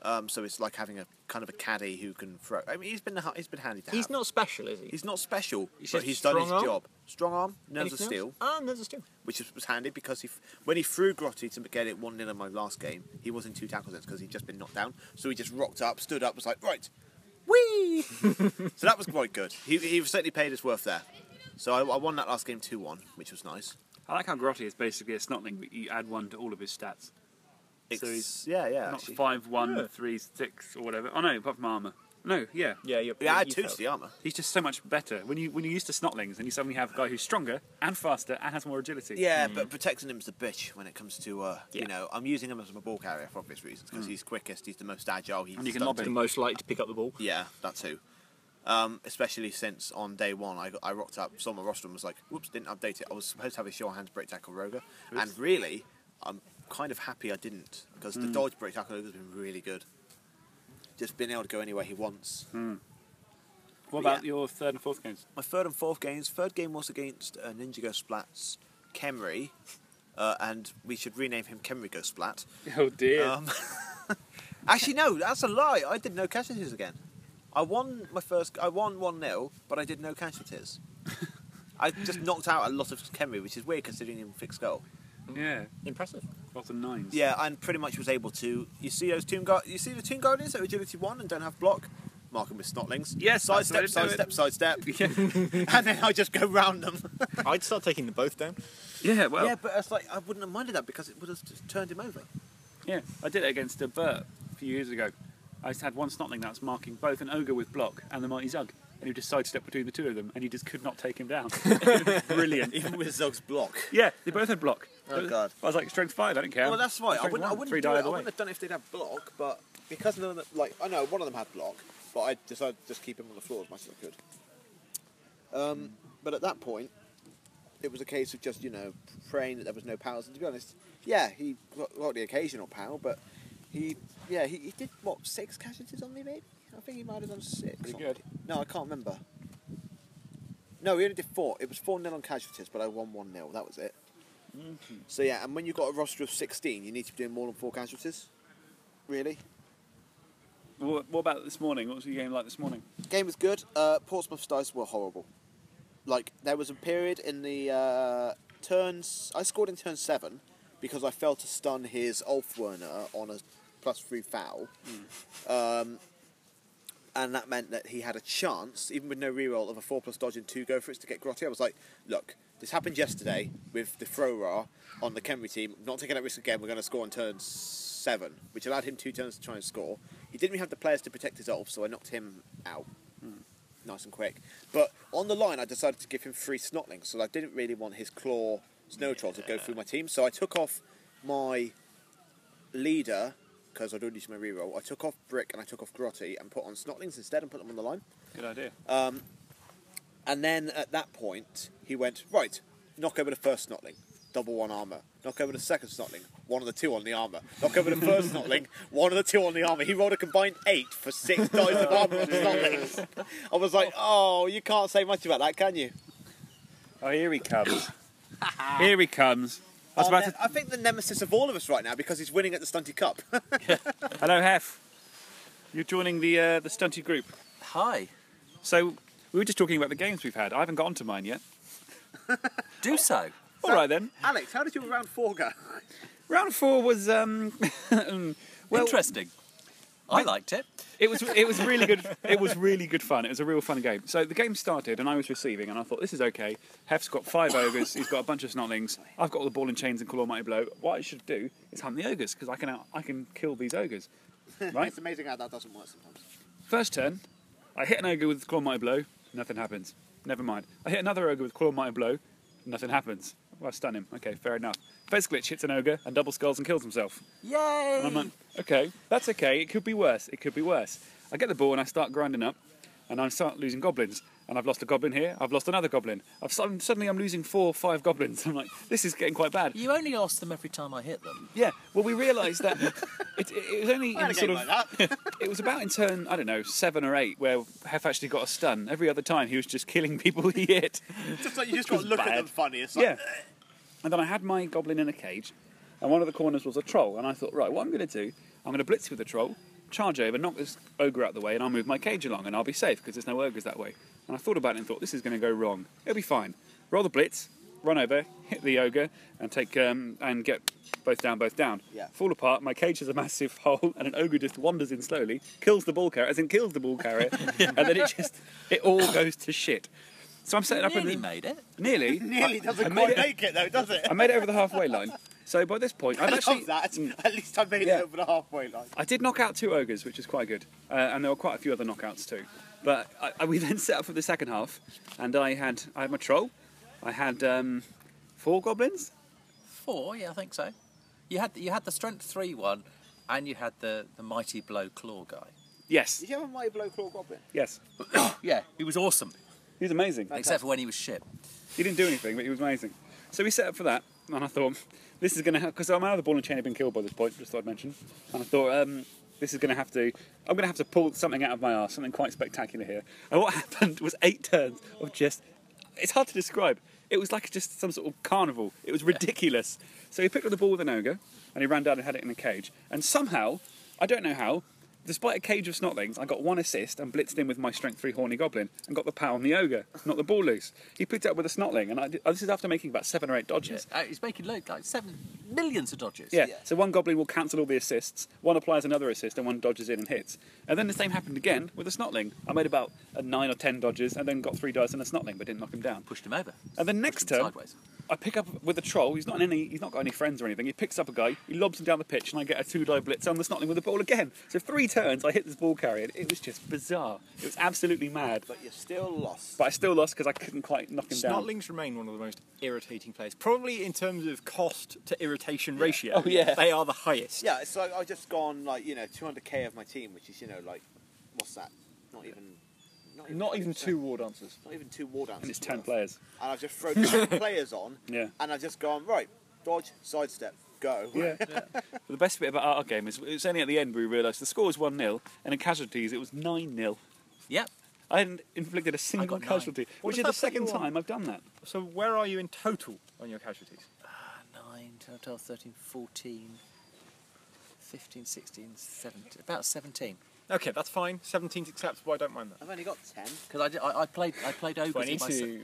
Um, so it's like having a kind of a caddy who can throw. I mean, he's been he's been handy to He's have. not special, is he? He's not special, He's but he's done his arm? job. Strong arm, nerves of Anything steel else? Ah, nerves of steel. which was handy because he, when he threw Grotty to get it 1 0 in my last game, he wasn't two tackles in because he'd just been knocked down. So he just rocked up, stood up, was like, right, whee! <laughs> so that was quite good. He, he certainly paid his worth there. So I, I won that last game 2 1, which was nice. I like how Grotty is basically a Snotling, but you add one to all of his stats. It's, So he's yeah, yeah. Not actually. five, one, Yeah. three, six, or whatever. Oh no, apart from armor. No, yeah. Yeah, you're, Yeah, I had you two felt- to the armour. He's just so much better. When you when you're used to Snotlings and you suddenly have a guy who's stronger and faster and has more agility. Yeah, but protecting him's the bitch when it comes to, uh, Yeah. you know, I'm using him as my ball carrier for obvious reasons because he's quickest, he's the most agile, he's And you can stunted. lob The most likely to pick up the ball. Yeah, that too. Um, especially since on day one I, got, I rocked up, saw my roster and was like, whoops, didn't update it. I was supposed to have a sure hands break tackle roger. And really, I'm kind of happy I didn't because the dodge break tackle roger's been really good. Just being able to go anywhere he wants. What about Yeah. your third and fourth games? My third and fourth games, third game was against uh, Ninjago Splat's Khemri. Uh, and we should rename him Kemrigo Splat. <laughs> Oh dear. Um, <laughs> actually, no, that's a lie. I did no casualties again. I won my first. I won one 0 but I did no casualties. <laughs> I just knocked out a lot of Khemri, which is weird considering him fixed goal. Yeah. Impressive. Lots of nines. Yeah, and pretty much was able to. You see those tomb guard. You see the tomb guardians at agility one and don't have block. Mark them with snotlings. Yes, side that's the step, side step, <laughs> side step, <laughs> and then I just go round them. <laughs> I'd start taking them both down. Yeah, well, yeah, but it's like I wouldn't have minded that because it would have just turned him over. Yeah, I did it against a Burt a few years ago. I just had one Snotling that was marking both an Ogre with block and the Mighty Zug. And he just sidestepped between the two of them and he just could not take him down. Brilliant. Even with Zug's block. Yeah, they both had block. Oh, God. I was like, strength five, I don't care. Well, that's right. I Strength wouldn't, I one, wouldn't, three do die it. I either way. wouldn't have done it if they'd have block, but because none of them, like, I know one of them had block, but I decided to just keep him on the floor as much as I could. Um, but at that point, it was a case of just, you know, praying that there was no powers. And to be honest, yeah, he got, got the occasional pal, but he, yeah, he, he did, what, six casualties on me, maybe? I think he might have done six. Pretty good. No, I can't remember. No, he only did four. It was 4 nil on casualties, but I won 1 nil. That was it. So, yeah, and when you've got a roster of 16, you need to be doing more than four casualties. Really? What, what about this morning? What was your game like this morning? Game was good. Uh, Portsmouth's dice were horrible. Like, there was a period in the uh, turns. I scored in turn 7 because I failed to stun his Ulfwerener on a plus 3 foul. Um, and that meant that he had a chance, even with no reroll, of a 4 plus dodge and 2 go for it to get Grotty. I was like, look, this happened yesterday with the Thrower on the Khemri team. Not taking that risk again. We're going to score on turn 7, which allowed him two turns to try and score. He didn't really have the players to protect his Ulf, so I knocked him out. Hmm. Nice and quick. But on the line, I decided to give him three Snotlings, so I didn't really want his Claw Snow Troll to go through my team. So I took off my leader because I'd already used my reroll. I took off Brick and I took off Grotty and put on Snotlings instead and put them on the line. Good idea. Um, and then at that point, he went, right, knock over the first Snotling, double one armour. Knock over the second Snotling, one of the two on the armour. Knock over the first Snotling, one of the two on the armour. He rolled a combined eight for six <laughs> dice of armour on Snotlings. I was like, oh, you can't say much about that, can you? Oh, here he comes. here he comes. I was Oh, about ne- to... I think the nemesis of all of us right now because he's winning at the Stunty Cup. <laughs> <laughs> Hello, Hef. You're joining the uh, the stunty group. Hi. So we were just talking about the games we've had. I haven't got onto mine yet. <laughs> Do so. All right then. Alex, how did your round four go? Round four was um, well, Interesting. I liked it. It was it was really good. It was really good fun. It was a real fun game. So the game started, and I was receiving, and I thought this is okay. Hef's got five ogres. He's got a bunch of snotlings. I've got all the ball and chains and claw mighty blow. What I should do is hunt the ogres because I can out, I can kill these ogres. <laughs> Right. it's amazing how that doesn't work sometimes. First turn, I hit an ogre with claw mighty blow. Nothing happens. Never mind. I hit another ogre with claw mighty blow. Nothing happens. Well, I stun him. Okay, fair enough. Fezglitch hits an ogre and double skulls and kills himself. Yay! And I'm like, okay, that's okay. It could be worse. It could be worse. I get the ball and I start grinding up, and I start losing goblins. And I've lost a goblin here. I've lost another goblin. I've suddenly, suddenly I'm losing four, five goblins. <laughs> I'm like, this is getting quite bad. You only lost them every time I hit them. Yeah. Well, we realised that <laughs> it, it, it was only I had in a sort of like that. <laughs> it was about in turn I don't know seven or eight where Hef actually got a stun. Every other time he was just killing people he hit. just like you just got to was look at them funny. It's like, Yeah. And then I had my goblin in a cage, and one of the corners was a troll. And I thought, right, what I'm going to do, I'm going to blitz with the troll, charge over, knock this ogre out of the way, and I'll move my cage along, and I'll be safe because there's no ogres that way. And I thought about it and thought, this is going to go wrong. It'll be fine. Roll the blitz, run over, hit the ogre, and take um, and get both down, both down. Yeah. Fall apart. My cage has a massive <laughs> hole, and an ogre just wanders in slowly, kills the ball carrier, as in kills the ball carrier, <laughs> and then it just it all goes to shit. So I'm setting up Nearly in the, made it. nearly <laughs> nearly I doesn't made quite it- make it though, does it? I made it over the halfway line. So by this point, I've I actually love that. At least I made Yeah. it over the halfway line. I did knock out two ogres, which is quite good, uh, and there were quite a few other knockouts too. But I, I, we <laughs> then set up for the second half, and I had I had my troll, I had um, four goblins. Four, yeah, I think so. You had you had the strength three one, and you had the, the mighty blow claw guy. Yes, Did you have a mighty blow claw goblin? yes, <coughs> Yeah, he was awesome, he was amazing. except for when he was shit. He didn't do anything, but he was amazing. So we set up for that, and I thought this is going to help, because my other ball and chain had been killed by this point. Just thought I'd mention, and I thought um, this is going to have to. I'm going to have to pull something out of my arse, something quite spectacular here. And what <laughs> happened was eight turns of just. It's hard to describe. It was like just some sort of carnival. It was ridiculous. So he picked up the ball with an ogre, and he ran down and had it in a cage. And somehow, I don't know how, despite a cage of snotlings, I got one assist and blitzed in with my strength three horny goblin and got the power on the ogre, not the ball loose. He picked up with a snotling, and I did, this is after making about seven or eight Yeah, dodges. uh, he's making loads, like seven millions of dodges. Yeah. So one goblin will cancel all the assists, one applies another assist, and one dodges in and hits. And then the same happened again with a snotling. I made about a nine or ten dodges, and then got three dice and a snotling, but didn't knock him down. Pushed him over. And then next turn, sideways. I pick up with a troll. He's not in any. He's not got any friends or anything. He picks up a guy. He lobs him down the pitch, and I get a two-die blitz on the Snotling with the ball again. So three turns, I hit this ball carrier. It was just bizarre. It was absolutely mad. But you're still lost. But I still lost because I couldn't quite knock him down. Snotlings remain one of the most irritating players. Probably in terms of cost to irritation ratio. Oh, yeah. They are the highest. Yeah, it's like I've just gone like you know 200k of my team, which is you know like what's that? Not even. Not even, Not even two war dancers. Not even two war dancers. And it's ten players. And I've just thrown 10 <laughs> players on. Yeah. And I've just gone right, dodge, sidestep, go. Yeah. <laughs> But the best bit about our game is it was only at the end we realised the score was 1 0, and in casualties it was 9 0. Yep. I hadn't inflicted a single casualty, What which is the that put you second time I've done that. So where are you in total on your casualties? Uh, 9, 10, 12, 13, 14, 15, 16, 17. About 17. Okay, that's fine. 17's acceptable. I don't mind that. I've only got 10. Because I, did- I, I played I played ogres in my se- 22.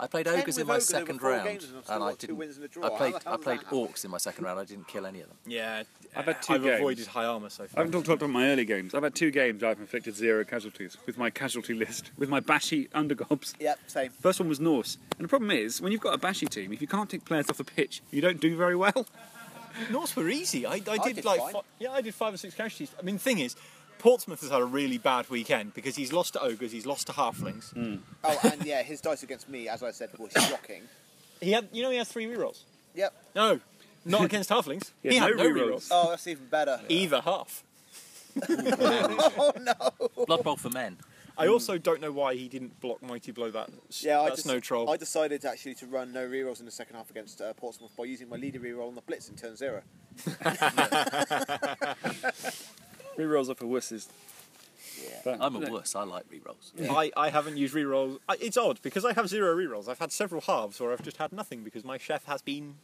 I played ogres in my ogres second round, and I've and I didn't. wins and a draw. I played the I played orcs in my second round. I didn't kill any of them. Yeah, I've had uh, two I've games. avoided high armour so far. I haven't talked about my early games. I've had two games where I've inflicted zero casualties with my casualty list, with my bashy undergobs. Yep, same. First one was Norse. And the problem is, when you've got a bashy team, if you can't take players off the pitch, you don't do very well. Norse were easy. I, I did, did like fi- yeah, I did five or six casualties. I mean, the thing is, Portsmouth has had a really bad weekend because he's lost to ogres, he's lost to halflings. Oh, and yeah, his dice against me, as I said, was shocking. He had, you know, he has three rerolls. Yep. No, not against halflings. <laughs> He He had had no no rerolls. rerolls. Oh, that's even better. Either half. <laughs> oh no. Blood Bowl for men. I also don't know why he didn't block Mighty Blow that. Yeah, I just, no troll. I decided actually to run no rerolls in the second half against uh, Portsmouth by using my leader reroll on the blitz in turn zero. <laughs> Rerolls are for wusses. But- I'm a wuss. I like rerolls. I, I haven't used rerolls. I, it's odd because I have zero rerolls. I've had several halves where I've just had nothing because my chef has been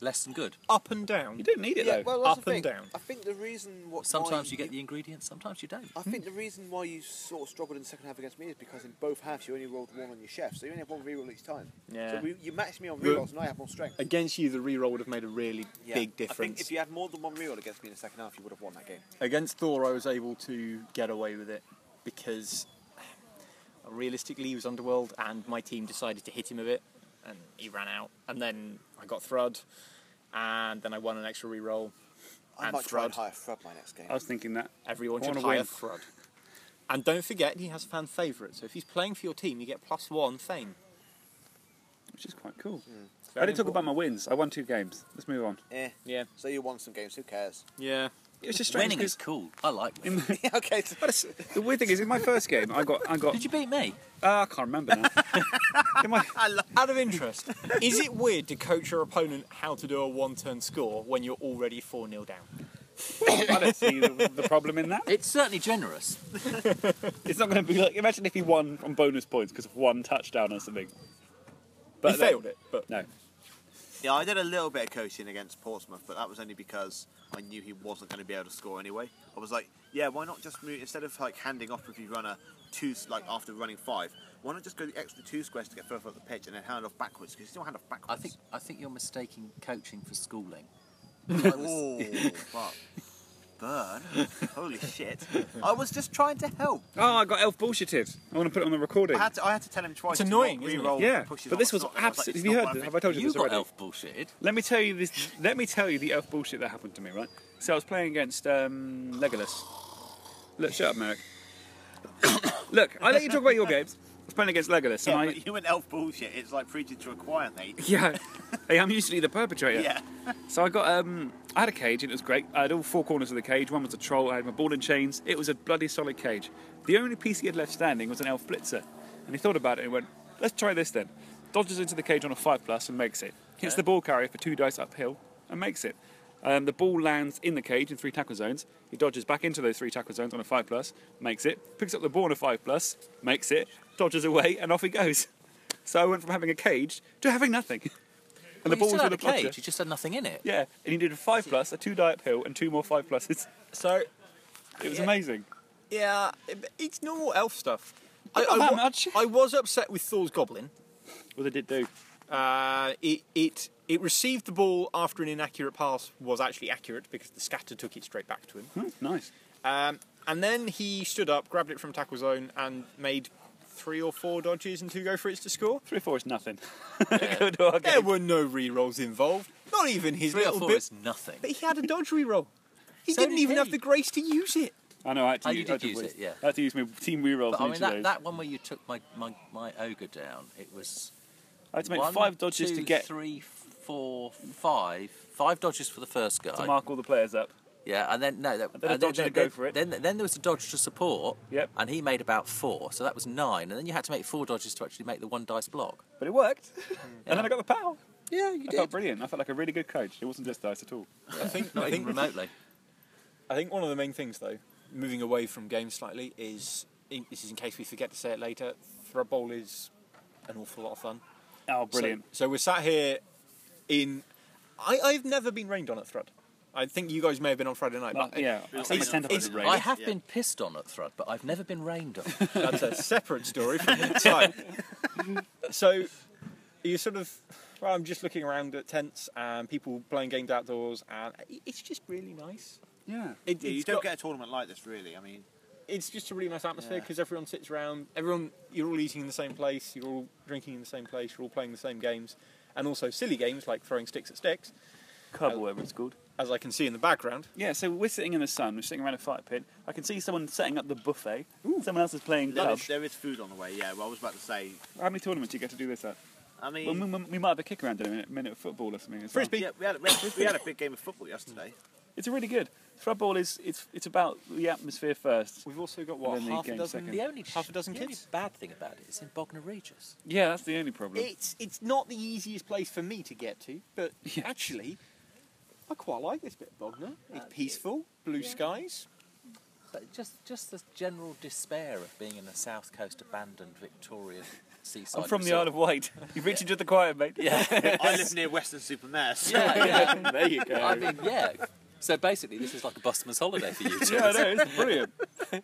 Less than good. up and down. You don't need it Yeah, though. well, Up and down. I think the reason what Sometimes why you get the ingredients, sometimes you don't. I think the reason why you sort of struggled in the second half against me is because in both halves you only rolled one on your chef, so you only have one reroll each time. Yeah. So we, you matched me on rerolls and I have more strength. Against you, the reroll would have made a really Yeah. big I think difference. if you had more than one reroll against me in the second half, you would have won that game. Against Thor, I was able to get away with it because realistically he was underworld, and my team decided to hit him a bit, and he ran out. And then I got Thrud, and then I won an extra reroll. I and might try and Thrud. hire Thrud my next game. I was thinking that. Everyone I should wanna hire win. Thrud. And don't forget, he has fan favourite. So if he's playing for your team, you get plus one fame. Which is quite cool. Very I didn't talk about my wins. I won two games. Let's move on. Eh. Yeah. So you won some games, who cares? Yeah. It was just strange Winning is cool. I like <laughs> winning. okay. But it's- the weird thing is, in my first game, I got, I got. Did you beat me? Ah, I can't remember now. <laughs> in my, Out of interest, <laughs> is it weird to coach your opponent how to do a one-turn score when you're already four 0 down? I don't see the, the problem in that. It's certainly generous. It's not going to be like. Imagine if he won on bonus points because of one touchdown or something. But he then- failed it, but No. Yeah, I did a little bit of coaching against Portsmouth, but that was only because I knew he wasn't going to be able to score anyway. I was like, yeah, why not just move instead of like handing off if you run a two like after running five, why not just go the extra two squares to get further up the pitch and then hand off backwards because you still hand off backwards. I think I think you're mistaking coaching for schooling. <laughs> Oh, fuck. Burn! <laughs> Holy shit! I was just trying to help. Oh, I got elf bullshitted. I want to put it on the recording. I had to, I had to tell him twice. It's annoying, isn't it? Yeah, but this was slot. I like, absolutely. Have you heard? This? Have. I told you You this got already? elf bullshitted. Let me tell you this. Let me tell you the elf bullshit that happened to me. Right. So I was playing against um, Legolas. Look, shut up, Merrick. <coughs> Look, I let you talk about your games. I was playing against Legolas, Yeah, and I. but you and elf bullshit. It's like preaching to a choir, mate. <laughs> Yeah, <laughs> hey, I'm usually the perpetrator. Yeah. <laughs> So I got um, I had a cage and it was great. I had all four corners of the cage. One was a troll. I had my ball and chains. It was a bloody solid cage. The only piece he had left standing was an elf blitzer, and he thought about it and went, "Let's try this then." Dodges into the cage on a five plus and makes it. Hits the ball carrier for two dice uphill and makes it. Um, the ball lands in the cage in three tackle zones. He dodges back into those three tackle zones on a five plus, makes it. Picks up the ball on a five plus, makes it. Dodges away and off he goes. So I went from having a cage to having nothing. <laughs> And the Well, ball you was with a cage. You just had nothing in it. Yeah, and he did a five plus, a two die uphill, and two more five pluses. so It was Yeah. amazing. yeah, it's normal elf stuff. I, Not I that much. I was upset with Thor's goblin. Well, they did do. Uh, it it it received the ball after an inaccurate pass was actually accurate because the scatter took it straight back to him. Hmm, nice. Um, and then he stood up, grabbed it from tackle zone, and made three or four dodges and two go for it to score. Three or four is nothing. <laughs> There were no re-rolls involved. Not even his Three or little four bit. is nothing. But he had a dodge re-roll. He So didn't did even he. have the grace to use it. I know. I had to Oh, use, you I had did to use use- it, yeah. I had to use my team rerolls But I mean, that, that one where you took my, my, my ogre down, it was. I had to make one, five dodges to get- Three, four, five. Five dodges for the first guy. to mark all the players up. Yeah, and then no, that, And then a dodge to go for it. Then, then there was a dodge to support. Yep. And he made about four, so that was nine. And then you had to make four dodges to actually make the one dice block. But it worked. <laughs> and then I got the power. Yeah, you I felt brilliant. I felt like a really good coach. It wasn't just dice at all. I think. <laughs> Not I even remotely. I think one of the main things, though, moving away from games slightly, is in, this is in case we forget to say it later. Thrudball is an awful lot of fun. Oh, brilliant. So, so we're sat here in. I, I've never been rained on at Thrud. I think you guys may have been on Friday night. Well, but yeah, I it's, think my tent it's- was. I have been pissed on at Thrud, but I've never been rained on. <laughs> That's a separate story from the time. <laughs> so you sort of. Well, I'm just looking around at tents and people playing games outdoors, and it's just really nice. Yeah. It, Yeah, you don't got- get a tournament like this, really. I mean, it's just a really nice atmosphere Yeah. because everyone sits around. Everyone, you're all eating in the same place. You're all drinking in the same place. You're all playing the same games, and also silly games like throwing sticks at sticks, Kubb, uh, or whatever it's called. As I can see in the background. Yeah, so we're sitting in the sun, we're sitting around a fire pit. I can see someone setting up the buffet. Someone else is playing there club. is, there is food on the way. Yeah, well, I was about to say. How many tournaments do you get to do this at? I mean, Well, we, we might have a kick around in a minute, minute of football or something. As Frisbee. yeah, we had, we, had, we had a big game of football yesterday. Well. It's really good. Thrudball is it's it's about the atmosphere first. We've also got what And the half a dozen. second. the only Half a dozen the only kids? bad thing about it is in Bognor Regis. Yeah, that's the only problem. It's it's not the easiest place for me to get to, but <laughs> actually, I quite like this bit of Bognor. It's peaceful, blue skies. But just just the general despair of being in a south coast abandoned Victorian seaside. I'm from the. Isle of Wight. <laughs> You've reached into the quiet, mate. Yeah. <laughs> I live near Weston-super-Mare. so- yeah, yeah. <laughs> There you go. I mean, yeah. So basically, this is like a busman's holiday for you two. Yeah, I know, it's brilliant.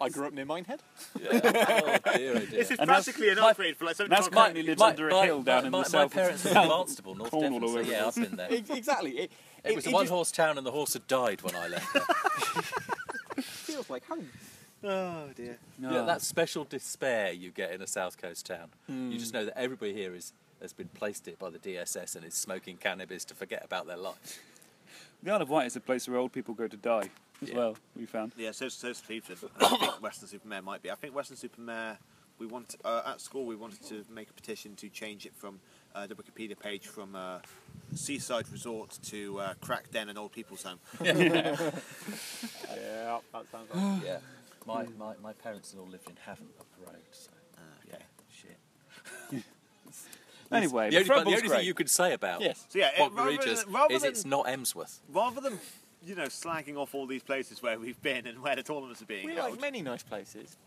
I grew up near Minehead. Oh, dear, oh, dear. This is And practically an my- upgrade for like something That's called- currently lives under a hill down my, in my, the south. My parents live in Barnstaple, North Cornwall Devon. or So wherever yeah. I've been there. Exactly. It, It was a just one-horse town, and the horse had died when I left. There. <laughs> <laughs> feels like home. Oh dear. Yeah, that special despair you get in a south coast town. You just know that everybody here is has been placed it by the DSS and is smoking cannabis to forget about their life. The Isle of Wight is a place where old people go to die as Yeah. well. We found. Yeah, so so's Cleveland. I think <coughs> Weston-super-Mare might be. I think Weston-super-Mare. We want uh, at school. We wanted to make a petition to change it from uh, the Wikipedia page from uh, seaside resort to uh, crack den and old people's home. <laughs> Yeah, that sounds like. <sighs> yeah, my, my, my parents all lived in Havant up the road. So yeah, shit. <laughs> Anyway, The only, the only thing you could say about Yes. So yeah, it- rather Regis than- rather is than- it's not Emsworth. Rather than you know slagging off all these places where we've been and where the tournaments are being We held. like many nice places.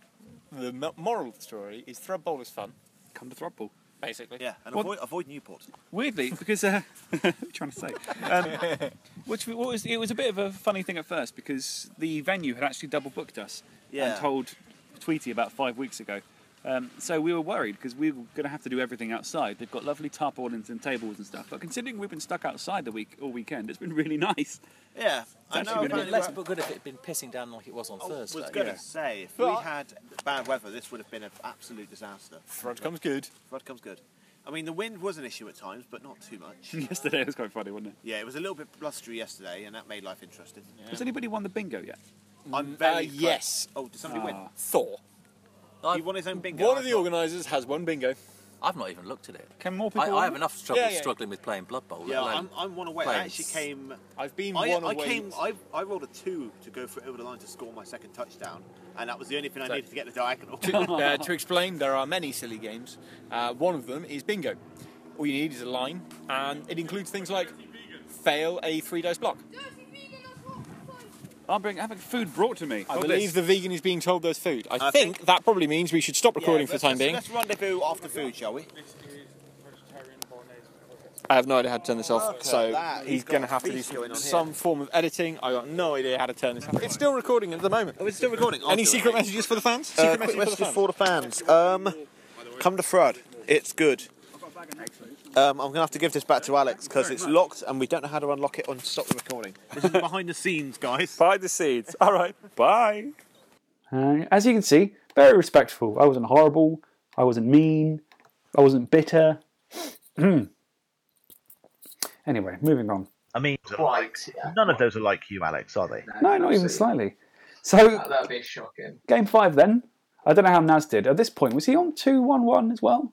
The moral of the story is Thrudball is fun, Come to Thrudball. Basically. yeah, and What- avoid, avoid Newport. Weirdly, because uh, <laughs> what are you trying to say, um, <laughs> which what was it was a bit of a funny thing at first because the venue had actually double booked us Yeah. and told Tweety about five weeks ago. Um, so we were worried because we were going to have to do everything outside. They've got lovely tarpaulins and tables and stuff. But considering we've been stuck outside the week all weekend, it's been really nice. Yeah, I actually know. been But really less but good if it had been pissing down like it was on I Thursday. was going to Yeah. say if But we I- had bad weather, this would have been an absolute disaster. Thrud comes good. Flood comes good. I mean, the wind was an issue at times, but not too much. <laughs> Yesterday it was quite funny, wasn't it? yeah, it was a little bit blustery yesterday, and that made life interesting. Has anybody won the bingo yet? I'm Uh, very close. yes. Oh, did somebody win? Ah. Thor. He won his own bingo. One of the organisers has one bingo. I've not even looked at it. Can more I, people? I have enough trouble Yeah, yeah. struggling with playing Blood Bowl. Yeah, I'm, I'm one away. I playing actually s- came. I've been I, one I away. came. I, I rolled a two to go for over the line to score my second touchdown, and that was the only thing I So- needed to get the diagonal. to, uh, to explain, there are many silly games. Uh, one of them is bingo. All you need is a line, and it includes things like fail a three dice block. I'm bring, having food brought to me. I Hold believe this. the vegan is being told there's food. I, I think, think- that probably means we should stop recording Yeah, for the time being. Let's rendezvous after food, shall we? I have no idea how to turn this off, Look at so that, he's he's going to have to do some, some form of editing. I got no idea how to turn this off. It's still recording at the moment. Oh, it's still recording. I'll Any do it. secret messages for the fans? Uh, Secret quick messages messages for the fans. Um, come to Thrud. It's good. Um, I'm going to have to give this back to Alex because it's locked and we don't know how to unlock it and stop the recording. This is behind the scenes, guys. <laughs> Behind the scenes. All right. Bye. Uh, as you can see, very respectful. I wasn't horrible. I wasn't mean. I wasn't bitter. <clears throat> anyway, moving on. I mean, Quite, yeah. none of those are like you, Alex, are they? No, not even slightly. So, That would be shocking. game five then. I don't know how Naz did. At this point, was he on 2 1 1 as well?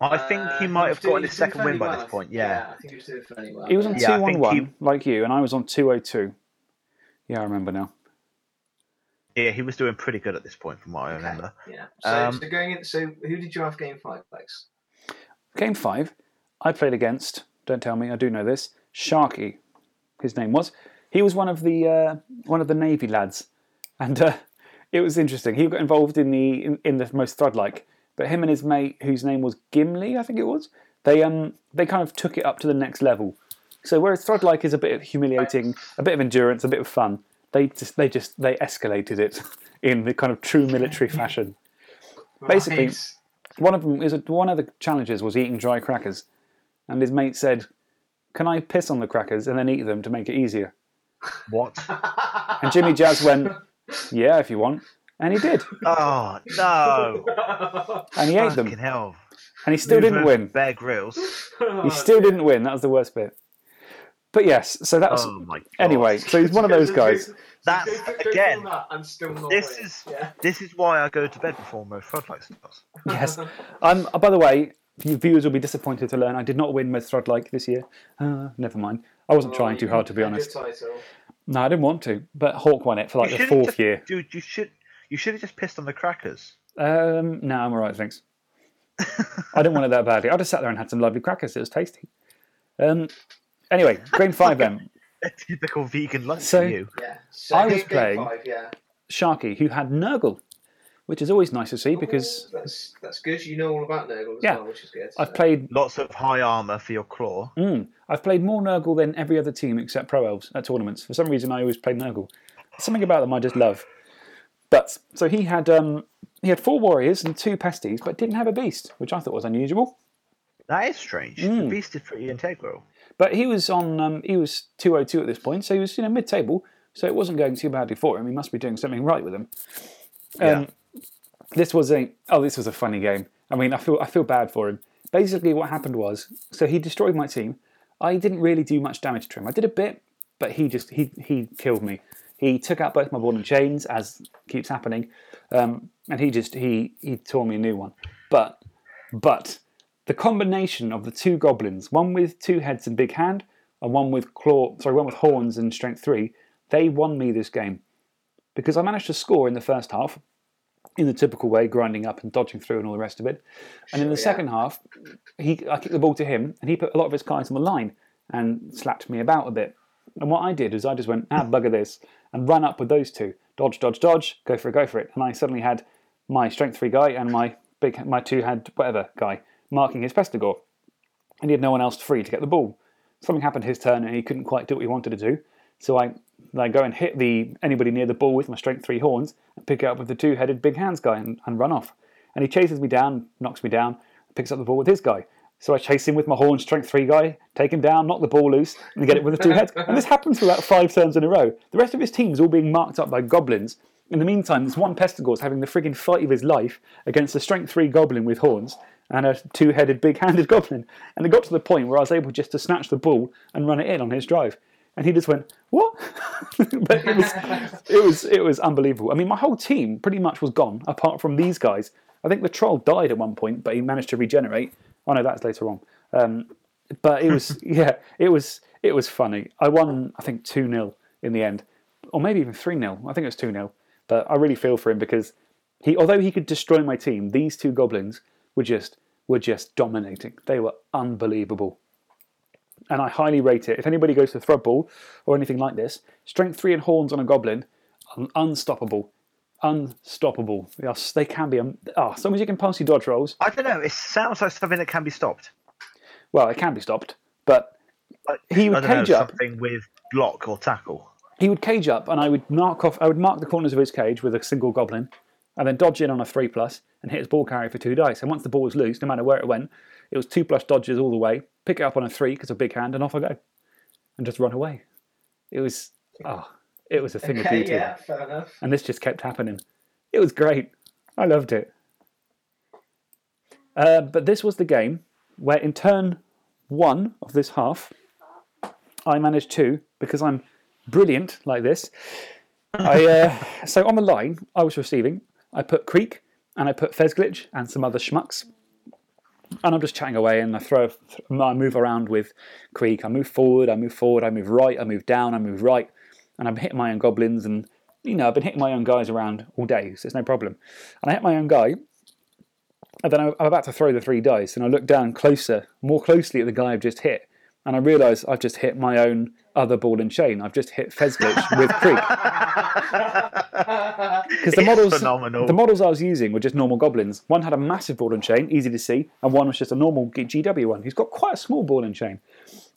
I think he Uh, might was have doing- gotten his second win by fairly this point. Yeah. I think he was doing fairly well. He was on yeah. Yeah, I 2 1 think 1 he- like you, and I was on 202. Yeah, I remember now. Yeah, he was doing pretty good at this point, from what I Okay, remember. Yeah. So, Um, so going in, so who did you have game five, Lex? Game five, I played against, don't tell me, I do know this, Sharky, his name was. He was one of the uh, one of the Navy lads, and uh, it was interesting. He got involved in the in, in the most Thrud-like, but him and his mate, whose name was Gimli, I think it was, they um they kind of took it up to the next level. So whereas Thrud-like is a bit of humiliating, a bit of endurance, a bit of fun, they just they just they escalated it <laughs> in the kind of true military fashion. Basically, one of them is one of the challenges was eating dry crackers, and his mate said, "Can I piss on the crackers and then eat them to make it easier?" What? <laughs> And Jimmy Jazz went, "Yeah, if you want," and he did, <laughs> Oh no! and he ate them. Fucking hell! and he still didn't win. Bear Grylls. He still didn't win. That was the worst bit. But yes, so that was Oh my god! anyway. So he's one of those guys. That's Go- go- go again. from that and still not This win. is Yeah. this is why I go to bed before most floodlight stars. Yes. Um. By the way, you viewers will be disappointed to learn I did not win Most Thrud like this year. Uh, never mind. I wasn't trying too hard to be honest. Title. No, I didn't want to. But Hawk won it for like You the shouldn't fourth just- year. Dude, you should you should have just pissed on the crackers. Um, no, I'm alright, thanks. I didn't want it that badly. I just sat there and had some lovely crackers. It was tasty. Um, anyway, game five then. <laughs> A typical vegan lunch So- for you. Yeah. So I was game playing- Five, yeah. Sharky, who had Nurgle, which is always nice to see because Oh, that's that's good. You know all about Nurgle as Yeah. well, which is good. I've so. played Lots of high armor for your claw. mm, I've played more Nurgle than every other team except Pro Elves at tournaments. For some reason, I always play Nurgle. Something about them I just love. But so he had um, he had four warriors and two pesties, but didn't have a beast, which I thought was unusual. That is strange. Hmm. The beast is pretty integral. But he was on um, he was 202 at this point, so he was you know mid table, so it wasn't going too badly for him. He must be doing something right with him. Um, This was a oh this was a funny game. I mean I feel I feel bad for him. Basically what happened was so he destroyed my team. I didn't really do much damage to him. I did a bit, but he just he he killed me. He took out both my ball and chains, as keeps happening, um, and he just he he tore me a new one. But but the combination of the two goblins, one with two heads and big hand, and one with claw, sorry, one with horns and strength three, they won me this game because I managed to score in the first half in the typical way, grinding up and dodging through and all the rest of it. And in the yeah. second half, he I kicked the ball to him, and he put a lot of his cards on the line and slapped me about a bit. And what I did is I just went, ah, bugger this, and run up with those two, dodge, dodge, dodge, go for it, go for it. And I suddenly had my strength three guy and my big, my two had whatever guy marking his pestigor, and he had no one else free to get the ball. Something happened his turn, and he couldn't quite do what he wanted to do. So I, I go and hit the anybody near the ball with my strength three horns, and pick it up with the two-headed big hands guy, and, and run off. And he chases me down, knocks me down, picks up the ball with his guy. So I chase him with my horn strength three guy, take him down, knock the ball loose, and get it with the two heads. And this <laughs> happens for about five turns in a row. The rest of his team's all being marked up by goblins. In the meantime, this one Pestigor's having the frigging fight of his life against a strength three goblin with horns and a two headed big handed <laughs> goblin. And it got to the point where I was able just to snatch the ball and run it in on his drive. And he just went, What? <laughs> but it was, it, was, it was unbelievable. I mean, my whole team pretty much was gone, apart from these guys. I think the troll died at one point, but he managed to regenerate. Oh no, that's later on. Um, but it was, <laughs> yeah, it was, it was funny. I won, I think, 2 0 in the end, or maybe even 3 0. I think it was 2 0. But I really feel for him because he, although he could destroy my team, these two goblins were just were just dominating. They were unbelievable. And I highly rate it. If anybody goes to Thrudball or anything like this, strength three and horns on a goblin, un- unstoppable. Yes, they can be. Um, oh, as long as you can pass your dodge rolls, I don't know. It sounds like something that can be stopped. well, it can be stopped. But He would I don't know, cage up. something with block or tackle. he would cage up, and I would mark off. I would mark the corners of his cage with a single goblin, and then dodge in on a three plus and hit his ball carrier for two dice. And once the ball was loose, no matter where it went, it was two plus dodges all the way. Pick it up on a three because of big hand, and off I go, and just run away. It was oh, it was a thing of beauty. yeah, fair enough. And this just kept happening. It was great. I loved it. Uh, but this was the game where, in turn one of this half, I managed to, because I'm brilliant like this. I, uh, <laughs> so on the line, I was receiving. I put Kreek and I put Fezglitch and some other schmucks. And I'm just chatting away and I throw, I move around with Kreek. I move forward, I move forward, I move right, I move down, I move right. And I'm hitting my own goblins and, you know, I've been hitting my own guys around all day, so it's no problem. And I hit my own guy. And then I'm I'm about to throw the three dice and I look down closer, more closely at the guy I've just hit. And I realise I've just hit my own other ball and chain. I've just hit Fezglitch with Kreek. Because <laughs> the models, phenomenal. the models I was using were just normal goblins. One had a massive ball and chain, easy to see, and one was just a normal GW one. He's got quite a small ball and chain.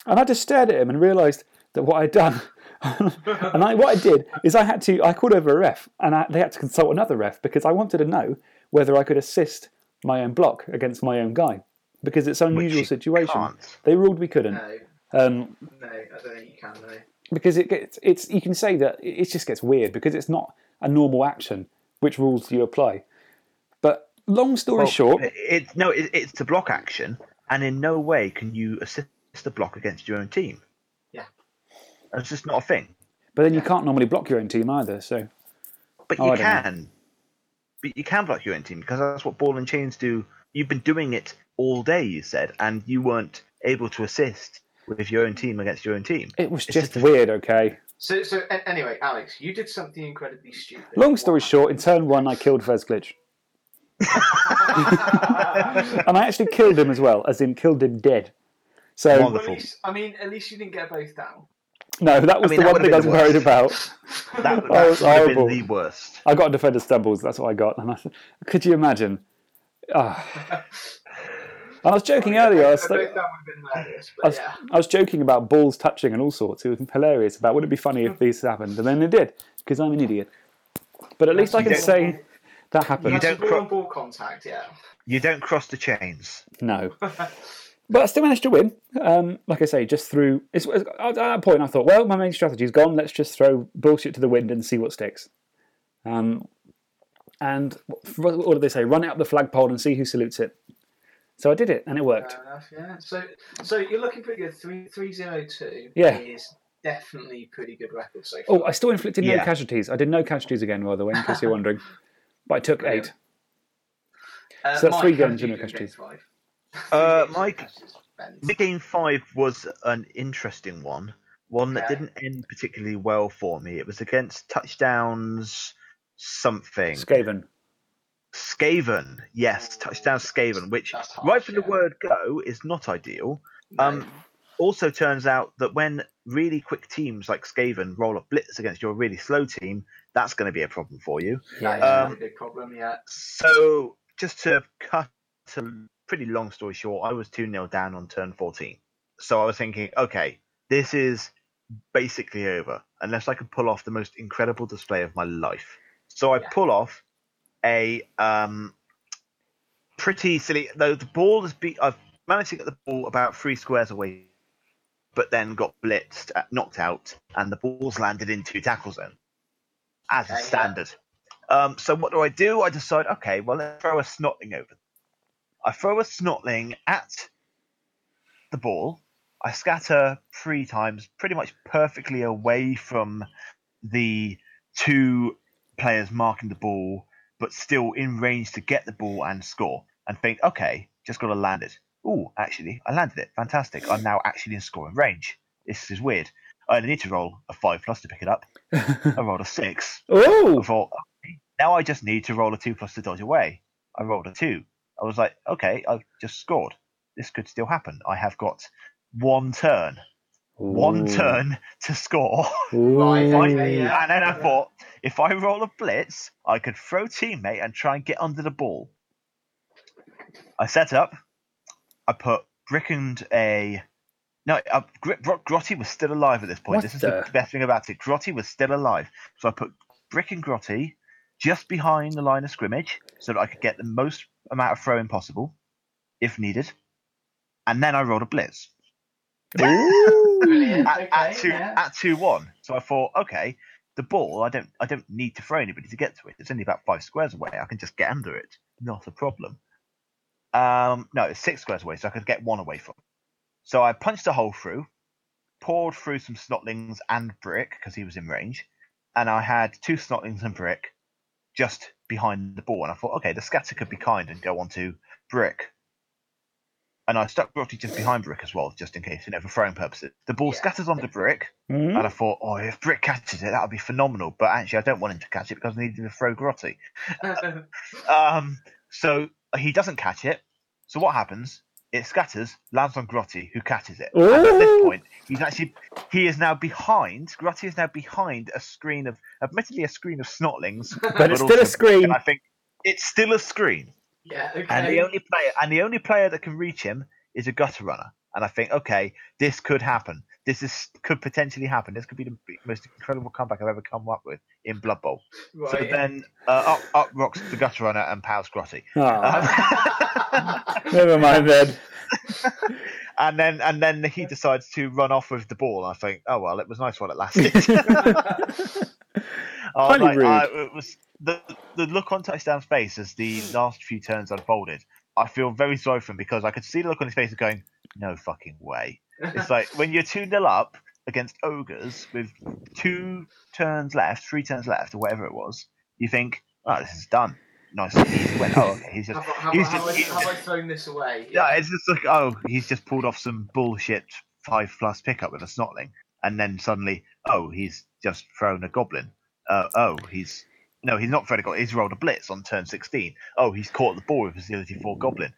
And I just stared at him and realised that what I'd done, <laughs> and I, what I did is I had to, I called over a ref, and I, they had to consult another ref because I wanted to know whether I could assist my own block against my own guy. Because it's an unusual you situation. can't. They ruled we couldn't. No, Um, no, I don't think you can. No. because it gets it's you can say that it just gets weird because it's not a normal action which rules do you apply but long story Well, short It's no, it, it's a block action, and in no way can you assist the block against your own team. Yeah. It's just not a thing. but then you can't normally block your own team either so But Oh, you I know. can. But you can block your own team because that's what ball and chains do. You've been doing it all day, you said, and you weren't able to assist with your own team against your own team. it was just just- weird okay So, so anyway, Alex, you did something incredibly stupid. long story short in turn one I killed Fezglitch <laughs> and I actually killed him as well as in killed him dead so Well, Wonderful. at least, I mean, at least you didn't get both down. <laughs> no that was mean, the that one thing I was worried about <laughs> That, that Oh, was would have been horrible. the worst. I got a defender stumbles that's what I got and I, said, could you imagine Ah. And <laughs> I was joking earlier. I was, Both like- down would have been hilarious, I was, yeah. I was joking about balls touching and all sorts. It was hilarious about would it be funny if these happened, and then it did because I'm an idiot. But at least I can say that happened. You don't ball cro- ball contact, yeah. You don't cross the chains. No, but I still managed to win. Um, like I say, just through. It's, at that point, I thought, well, my main strategy's gone. Let's just throw bullshit to the wind and see what sticks. Um, and what what did they say? Run it up the flagpole and see who salutes it. So I did it, and it worked. Fair enough, yeah. So, so you're looking pretty good. Three three zero two. Yeah. Is definitely pretty good record so far. Oh, I still inflicted no casualties. I did no casualties again, by the way, in case you're <laughs> wondering. But I took eight. Uh, so that's Mike, three how games did and you no casualties. five? Uh, Three games, Mike- no The game five was an interesting one, one that Okay. didn't end particularly well for me. It was against touchdowns something. Skaven. Skaven, yes, touchdown Skaven, which harsh, right from the word go is not ideal. No. Um, also turns out that when really quick teams like Skaven roll a blitz against your really slow team, that's going to be a problem for you. that is um, a big problem, yeah. So just to cut a pretty long story short, I was 2 0 down on turn 14. So I was thinking, okay, this is basically over unless I can pull off the most incredible display of my life. So I Yeah. pull off a um, pretty silly. Though the ball has beat, I've managed to get the ball about three squares away, but then got blitzed, uh, knocked out, and the ball's landed in two tackle zone, as Okay, is yeah. standard. Um, so what do I do? I decide, okay, well let's throw a snotling over. I throw a snotling at the ball. I scatter three times, pretty much perfectly away from the two players marking the ball, but still in range to get the ball and score. And think, okay, just got to land it. Ooh, actually, I landed it. Fantastic. I'm now actually in scoring range. This is weird. I only need to roll a five plus to pick it up. <laughs> I rolled a six. Oh, now I just need to roll a two plus to dodge away. I rolled a two. I was like, okay, I've just scored. This could still happen. I have got one turn, one turn to score. Right, okay, yeah. And then I thought, if I roll a blitz, I could throw teammate and try and get under the ball. I set up. I put Brick and a. No, uh, Gr- Gr- Grotty was still alive at this point. What this is the- the best thing about it. Grotty was still alive. So I put Brick and Grotty just behind the line of scrimmage so that I could get the most amount of throwing possible, if needed. And then I rolled a blitz Brilliant. at, okay, at two yeah. at two one. So I thought, okay, the ball, I don't I don't need to throw anybody to get to it. It's only about five squares away. I can just get under it. Not a problem. Um, no, it's six squares away, so I could get one away from. So I punched a hole through, poured through some snotlings and brick because he was in range, and I had two snotlings and brick just behind the ball. And I thought, okay, the scatter could be kind and go onto brick. And I stuck Grotty just behind brick as well, just in case, you know, for throwing purposes. The ball scatters onto brick, Mhm. and I thought, oh, if brick catches it, that would be phenomenal. But actually, I don't want him to catch it because I need to throw Grotty. <laughs> Um, so he doesn't catch it. So what happens? It scatters, lands on Grotty, who catches it. And at this point, he's actually he is now behind. Grotty is now behind a screen of, admittedly, a screen of snotlings, <laughs> But it's still a screen. I think it's still a screen, yeah, okay. and the only player and the only player that can reach him is a gutter runner. And I think, okay, this could happen. This is could potentially happen. This could be the most incredible comeback I've ever come up with in Blood Bowl. So Right. then uh, up, up rocks the gutter runner and pows Grotty. Ah, <laughs> never mind then. <laughs> and then and then he decides to run off with the ball. I think, oh well, it was nice while it lasted. I was like, rude. I- it was the the look on touchdown's face as the last few turns unfolded. I feel very sorry for him because I could see the look on his face of going, no fucking way. It's like when you're two 0 up against ogres with two turns left, three turns left, or whatever it was. You think, oh, this is done. Nice easy. Went, oh, okay. He's just, Have, I- have, he's have, I, have I thrown this away? yeah, it's just like, oh, he's just pulled off some bullshit five plus pickup with a snotling, and then suddenly, oh, he's just thrown a goblin. Uh, oh, he's no, he's not thrown a goblin. He's rolled a blitz on turn sixteen. Oh, he's caught the ball with facility four goblin.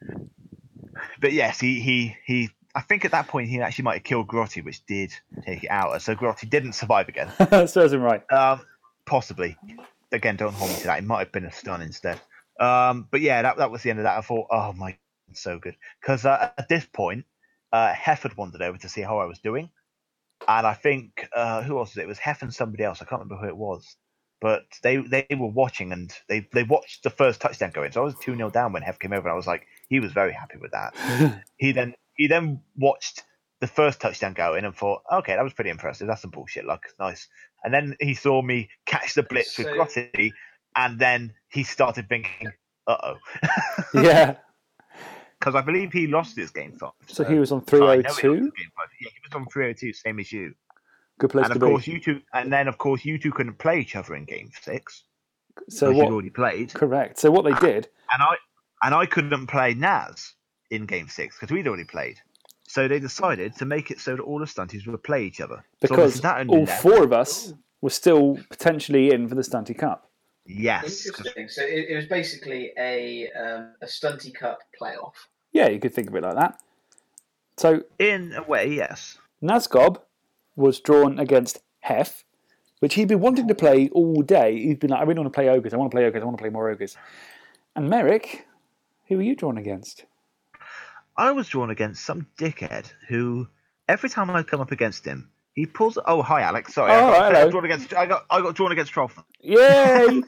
But yes, he he he. I think at that point he actually might have killed Grotty, which did take it out. So Grotty didn't survive again. <laughs> Serves him right. Um, possibly. Again, don't hold me to that. It might have been a stun instead. Um, but yeah, that that was the end of that. I thought, oh my, so good. Because uh, at this point, uh, Hef had wandered over to see how I was doing, and I think uh, who else was it? It was Hef and somebody else. I can't remember who it was. But they they were watching and they, they watched the first touchdown go in. So I was two 0 down when Hef came over. And I was like, he was very happy with that. <laughs> he then he then watched the first touchdown go in and thought, okay, that was pretty impressive. That's some bullshit luck. Nice. And then he saw me catch the blitz with So- Grotty, and then he started thinking, uh oh. <laughs> Yeah. Because I believe he lost his game five. So he was on I know he lost 302. his game five. Yeah, he was on 302, same as you. Good place and to of be. course, you two, and then of course, you two couldn't play each other in game six. So because what? you'd already played. Correct. So what they did, and I and I couldn't play Naz in game six because we'd already played. So they decided to make it so that all the stunties would play each other. Because obviously that only all left- four of us were still potentially in for the Stunty Cup. Yes. Interesting. So it, it was basically a um, a stunty cup playoff. Yeah, you could think of it like that. So in a way, yes. Nazgob was drawn against Hef, which he'd been wanting to play all day. He'd been like, I really want to play ogres. I want to play ogres. I want to play more ogres. And Merrick, who were you drawn against? I was drawn against some dickhead who every time I come up against him, he pulls. Oh, hi, Alex. Sorry, I, Oh, got, I hello. got drawn against. I got I got drawn against Trollf. Yay!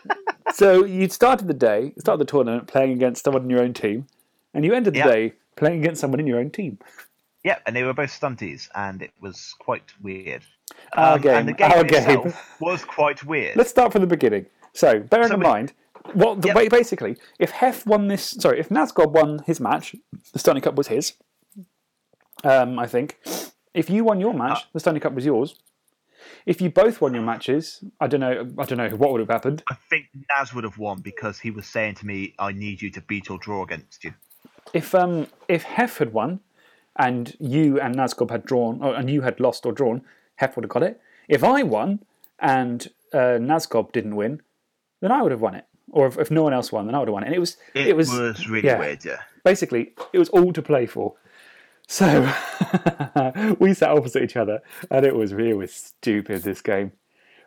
<laughs> so you'd started the day, started the tournament playing against someone in your own team, and you ended the Yeah. day playing against someone in your own team. Yep, and they were both stunties, and it was quite weird. Our Um, game, and the game our game. was quite weird. Let's start from the beginning. So, bearing in mind, what the way basically, if Hef won this, sorry, if Nazgob won his match, the Stunty Cup was his. Um, I think. If you won your match, the Stunty Cup was yours. If you both won your matches, I don't know. I don't know what would have happened. I think Naz would have won because he was saying to me, "I need you to beat or draw against you." If um, if Hef had won, and you and Nazgob had drawn, or, and you had lost or drawn, Hef would have got it. If I won and uh, Nazgob didn't win, then I would have won it. Or if, if no one else won, then I would have won. And it was It, it was was, really yeah. weird, yeah. basically it was all to play for. So <laughs> we sat opposite each other, and it was it was stupid. This game.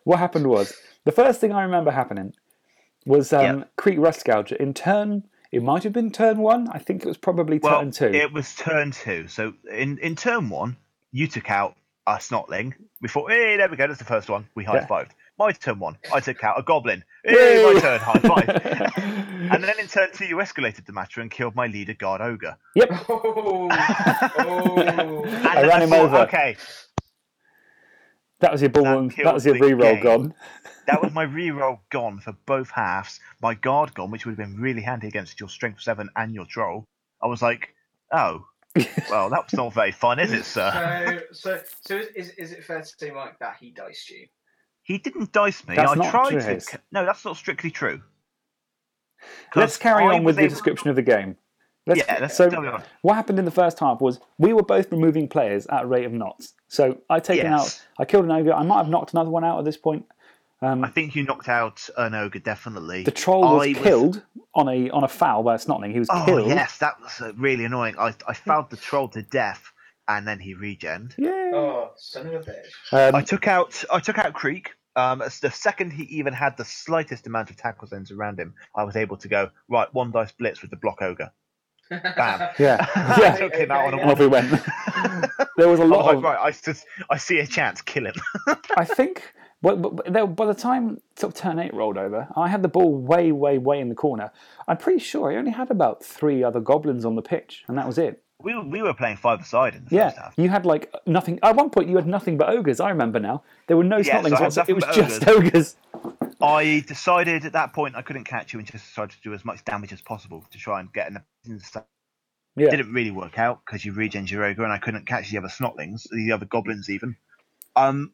What happened was the first thing I remember happening was um, Kreek Rustgouger in turn. It might have been turn one. I think it was probably Well, turn two. it was turn two. So in in turn one, you took out a snotling. We thought, hey, there we go. That's the first one. We high Yeah. Fived. My turn one, I took out a goblin. Hey, my turn, high five. <laughs> and then in turn two, you escalated the matter and killed my leader guard ogre. Yep. Oh, <laughs> oh. I ran him thought, over. Okay. That was your ball. That, killed was your the re-roll game. gone. That was <laughs> my re-roll gone for both halves. My guard gone, which would have been really handy against your strength seven and your troll. I was like, oh, well, that's not very fun, is it, sir? So, so, so is, is, is it fair to say, Mike, that he diced you? He didn't dice me. That's I not tried true, to. Hayes. No, that's not strictly true. Let's carry I on with the able- description of the game. Let's, Yeah, let's so carry on. what happened in the first half was we were both removing players at a rate of knots. So I taken Yes. out, I killed an ogre. I might have knocked another one out at this point. Um, I think you knocked out an ogre, definitely. the troll was I killed on a on a foul by a snotling. He was Oh killed. yes, that was uh, really annoying. I I fouled the troll to death, and then he regened. Yeah. Oh, son of a bitch. Um, I took out I took out Kreek. Um, the second he even had the slightest amount of tackle zones around him, I was able to go right one dice blitz with the block ogre. Bam. <laughs> Yeah, I <laughs> yeah. took him out on a one. off we went. <laughs> there was a lot like, of. right, I, just, I see a chance, kill him. I think. But, but, but by the time sort of turn eight rolled over, I had the ball way, way, way in the corner. I'm pretty sure I only had about three other goblins on the pitch, and that was it. We, were- we were playing five aside in the Yeah, first half. you had like nothing. At one point, you had nothing but ogres. I remember now. There were no Yes, I snotlings whatsoever. It was just ogres. I decided at that point I couldn't catch you and just decided to do as much damage as possible to try and get an. Yeah. Didn't really work out because you regen your ogre and I couldn't catch the other snotlings, the other goblins even. Um,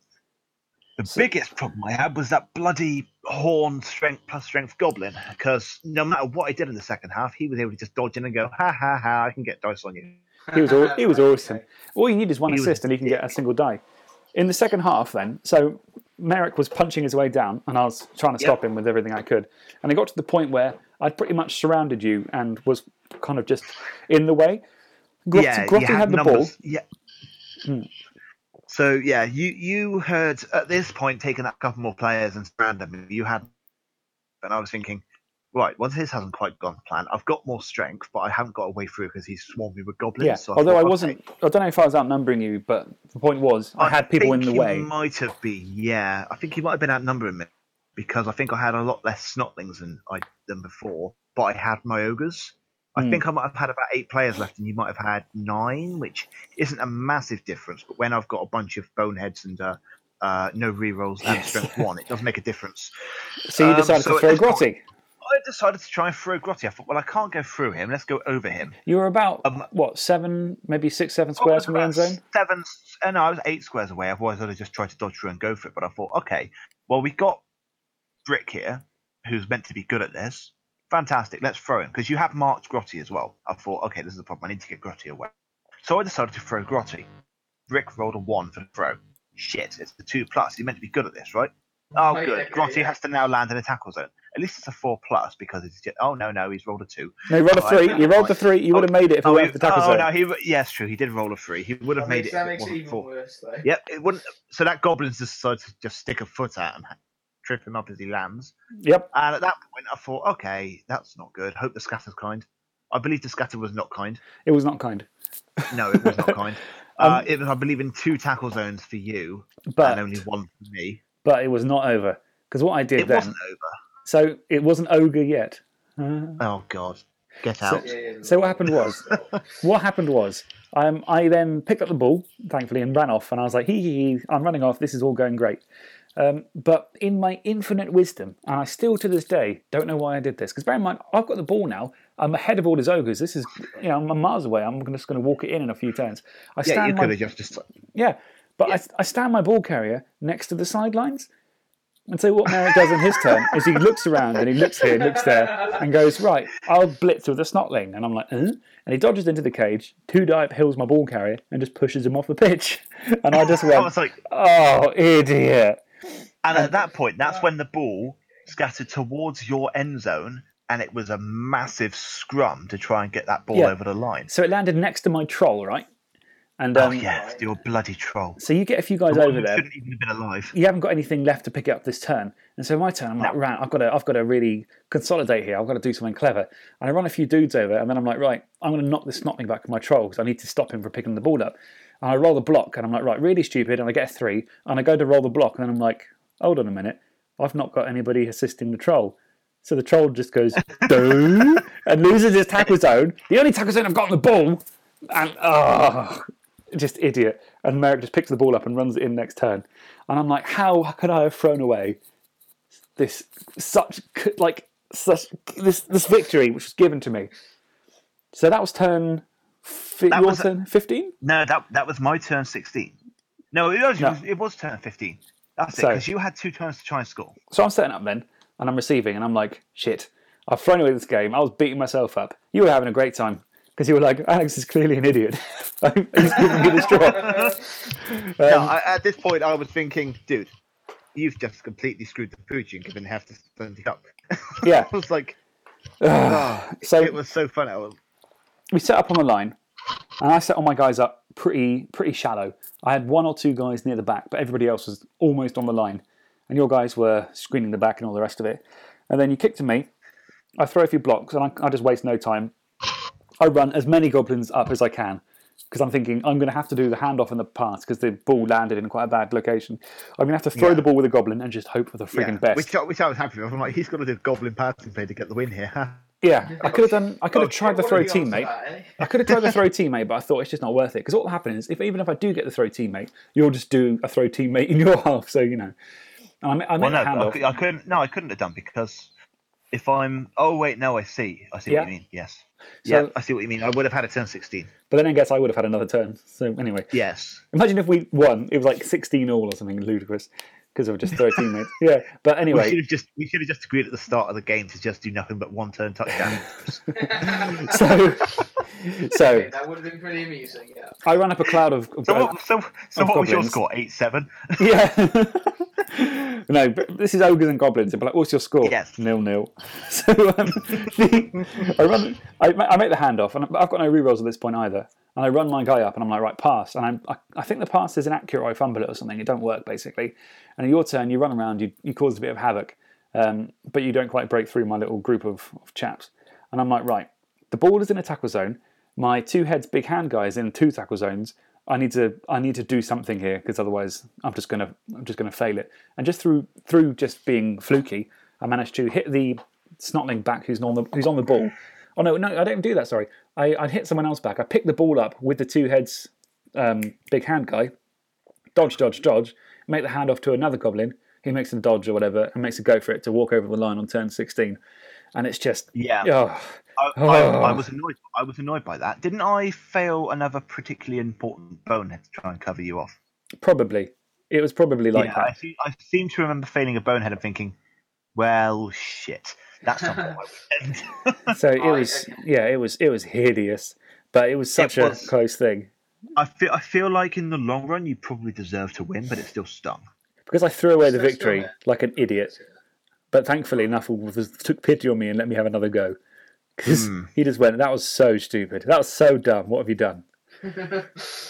the biggest problem I had was that bloody horn strength plus strength goblin because no matter what I did in the second half, he was able to just dodge in and go ha ha ha! I can get dice on you. He was aw- he was awesome. All you need is one He was- assist, and he can get a single die. In the second half, then, so Merrick was punching his way down, and I was trying to stop him with everything I could. And it got to the point where I'd pretty much surrounded you and was kind of just in the way. Grotty, yeah, Grotty you had the numbers. ball. Yeah. Hmm. So yeah, you you had at this point taken a couple more players and me. You had, and I was thinking, right, well this hasn't quite gone to plan. I've got more strength, but I haven't got a way through because he's swarmed me with goblins. Yeah, so although thought, I wasn't, I don't know if I was outnumbering you, but the point was I, had people in the you way. Might have been, yeah. I think he might have been outnumbering me because I think I had a lot less snotlings than I than before, but I had my ogres. I Hmm. think I might have had about eight players left, and you might have had nine, which isn't a massive difference. But when I've got a bunch of boneheads and uh, uh, no rerolls and Yes. strength one, it does make a difference. So you Um, decided so to throw point- Grotty. I decided to try and throw Grotty. I thought, well, I can't go through him. Let's go over him. You were about Um, what seven, maybe six, seven squares from the end zone. Seven. Uh, no, I was eight squares away. Otherwise, I'd have just tried to dodge through and go for it. But I thought, okay, well, we've got Brick here, who's meant to be good at this. Fantastic. Let's throw him because you have marked Grotty as well. I thought, okay, this is the problem. I need to get Grotty away. So I decided to throw Grotty. Brick rolled a one for the throw. Shit, it's the two plus. He's meant to be good at this, right? Oh, Oh, good. yeah, Grotty yeah. has to now land in a tackle zone. At least it's a four plus because it's just. Oh no, no, he's rolled a two. No, he rolled a Oh, I three. He rolled the might- three. You would have oh, made it if he Oh, went he- for the tackle zone. oh zone. no, he yeah, it's true. He did roll a three. He would have made makes, it. that makes it even four. worse, though. Yep, it wouldn't. So that goblin's just decided to just stick a foot at him, trip him up as he lands. Yep. And at that point, I thought, okay, that's not good. Hope the scatter's kind. I believe the scatter was not kind. It was not kind. No, it was not kind. <laughs> Uh, it was, I believe, in two tackle zones for you Um, But- and only one for me. But it was not over because what I did It then. wasn't over. So it wasn't ogre yet. Uh, Oh God, get So, out! so what happened was, <laughs> what happened was, um, I then picked up the ball, thankfully, and ran off. And I was like, hee hee hee, I'm running off. This is all going great. Um, but in my infinite wisdom, and I still to this day don't know why I did this, because bear in mind, I've got the ball now. I'm ahead of all his ogres. This is, you know, I'm miles away. I'm just going to walk it in in a few turns. I yeah, stand you my- could have just, just yeah, but I, I stand my ball carrier next to the sidelines. And so what Merrick does in his turn is he looks around and he looks here, looks there, and goes, Right, I'll blitz with a snotling. And I'm like, huh? And he dodges into the cage, two dive hills my ball carrier, and just pushes him off the pitch. <laughs> And I just went, I was like, Oh, idiot. And at that point, that's when the ball scattered towards your end zone, and it was a massive scrum to try and get that ball Yeah. over the line. So it landed next to my troll, right? And um, oh yeah, your bloody troll. so you get a few guys The one over who there. Shouldn't even have been alive. you haven't got anything left to pick it up this turn. And so my turn, I'm like, right, I've got to, I've got to really consolidate here. I've got to do something clever. And I run a few dudes over, and then I'm like, right, I'm going to knock this snotling back with my troll because I need to stop him from picking the ball up. And I roll the block, and I'm like, right, really stupid, and I get a three, and I go to roll the block, and then I'm like, hold on a minute, I've not got anybody assisting the troll. So the troll just goes, <laughs> "Doo," and loses his tackle zone. The only tackle zone I've got on the ball, and oh, just idiot. and Merrick just picks the ball up and runs it in next turn. And I'm like, how could I have thrown away this such like such this this victory which was given to me? So that was turn. Fi- That was- turn fifteen. No, that that was my turn 16. No, it was, No. It, was it was turn 15. That's it, because you had two turns to try and score. So I'm setting up then, and I'm receiving, and I'm like, shit, I've thrown away this game. I was beating myself up. You were having a great time because you were like, Alex is clearly an idiot. <laughs> He's giving me the straw. <laughs> no, Um, I, at this point, I was thinking, dude, you've just completely screwed the pooch and given half the Sunday up. <laughs> Yeah. I was like, ah, so it was so fun. I was, we set up on the line, and I set all my guys up pretty pretty shallow. I had one or two guys near the back, but everybody else was almost on the line. And your guys were screening the back and all the rest of it. And then you kick to me. I throw a few blocks, and I, I just waste no time. I run as many goblins up as I can because I'm thinking I'm going to have to do the handoff in the pass because the ball landed in quite a bad location. I'm going to have to throw Yeah. the ball with a goblin and just hope for the friggin' yeah, best. Which, I- which I was happy with. I'm like, he's got to do goblin passing play to get the win here. <laughs> Yeah, I could have done. I could have Oh, tried the throw are you on to teammate. that, eh? I could have tried the throw <laughs> teammate, but I thought it's just not worth it. Because what will happen is, if even if I do get the throw teammate, you'll just do a throw teammate <laughs> in your half. So you know, and I, ma- I well, made no, a I, handoff. cou- I couldn't. No, I couldn't have done because if I'm. Oh wait, no, I see. I see what Yeah. you mean. Yes. So- yeah, I see what you mean. I would have had a turn 16. But then I guess I would have had another turn. So anyway, Yes. imagine if we won. It was like sixteen all or something ludicrous because of just throw teammates. Yeah, but anyway, We should have just we should have just agreed at the start of the game to just do nothing but one turn touchdown. <laughs> so <laughs> so that would have been pretty amusing. Yeah. I ran up a cloud of. of So what, so, so of what was your goblins. score? Eight seven. <laughs> Yeah. <laughs> no, but this is ogres and goblins. But like, what's your score? Yes. Nil nil. So um, the, I run. I, I make the handoff, and I've got no rerolls at this point either. And I run my guy up, and I'm like, right, pass. And I'm, I, I think the pass is inaccurate, or I fumble it or something. It don't work basically. And in your turn, you run around, you you cause a bit of havoc, um, but you don't quite break through my little group of, of chaps. And I'm like, right, the ball is in a tackle zone. My two heads, big hand guy is in two tackle zones. I need to I need to do something here because otherwise I'm just gonna I'm just gonna fail it. And just through through just being fluky, I managed to hit the snotling back who's on the who's on the ball. Oh no, no, I don't do that. Sorry, I I hit someone else back. I picked the ball up with the two heads, um, big hand guy. Dodge, dodge, dodge. Make the handoff to another goblin. He makes a dodge or whatever and makes a go for it to walk over the line on turn 16. And it's just Yeah. oh, I, I, I Oh. was annoyed. I was annoyed by that. Didn't I fail another particularly important bonehead to try and cover you off? probably it was probably like yeah, that. I, see, I seem to remember failing a bonehead and thinking, well, shit, that's not what I <laughs> intended. <laughs> <laughs> so it was yeah it was it was hideous but it was such was. a close thing I feel I feel like in the long run you probably deserve to win, but it still stung. because i threw away the victory like an idiot but thankfully Nuffle was, took pity on me and let me have another go because Hmm. he just went that was so stupid that was so dumb what have you done <laughs>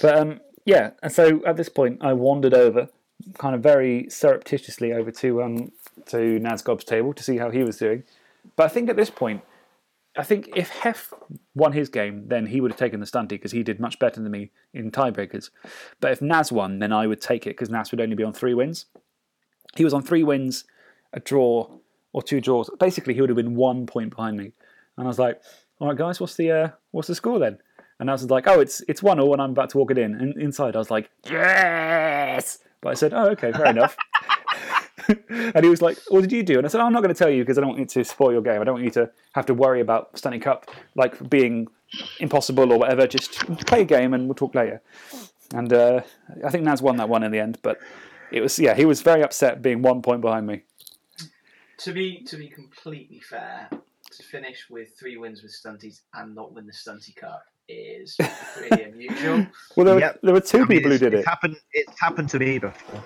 but um yeah and so at this point i wandered over kind of very surreptitiously over to um to Nazgob's table to see how he was doing but i think at this point I think if Hef won his game, then he would have taken the stunty because he did much better than me in tiebreakers. But if Naz won, then I would take it because Naz would only be on three wins. He was on three wins, a draw, or two draws. Basically, he would have been one point behind me. And I was like, "All right, guys, what's the uh, what's the score then?" And was like, "Oh, it's it's one all," and I'm about to walk it in. And inside, I was like, "Yes!" But I said, "Oh, okay, fair enough." <laughs> and he was like, "What did you do?" And I said, "I'm not going to tell you because I don't want you to spoil your game. I don't want you to have to worry about Stunty Cup like being impossible or whatever. Just play a game and we'll talk later." And uh, I think Naz won that one in the end, but it was yeah, he was very upset being one point behind me. To be to be completely fair, to finish with three wins with stunties and not win the stunty cup is pretty <laughs> unusual. Well, there were, there were two I mean, people who did it. Happened, it's happened to me before.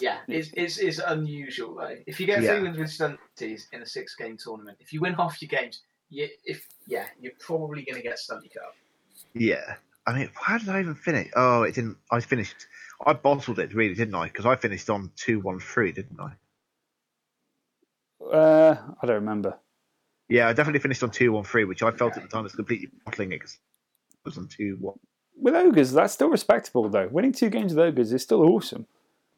Yeah, it's, it's, it's unusual though. If you get Yeah. three wins with stunties in a six game tournament, if you win half your games, you, if yeah, you're probably going to get stunty cup. Yeah. I mean, how did I even finish? Oh, it didn't. I finished. I bottled it, really, didn't I? Because I finished on 2 1 3, didn't I? Uh, I don't remember. Yeah, I definitely finished on 2 1 3, which I felt at the time was completely bottling it 'cause it was on 2 1. With ogres, that's still respectable though. Winning two games with ogres is still awesome.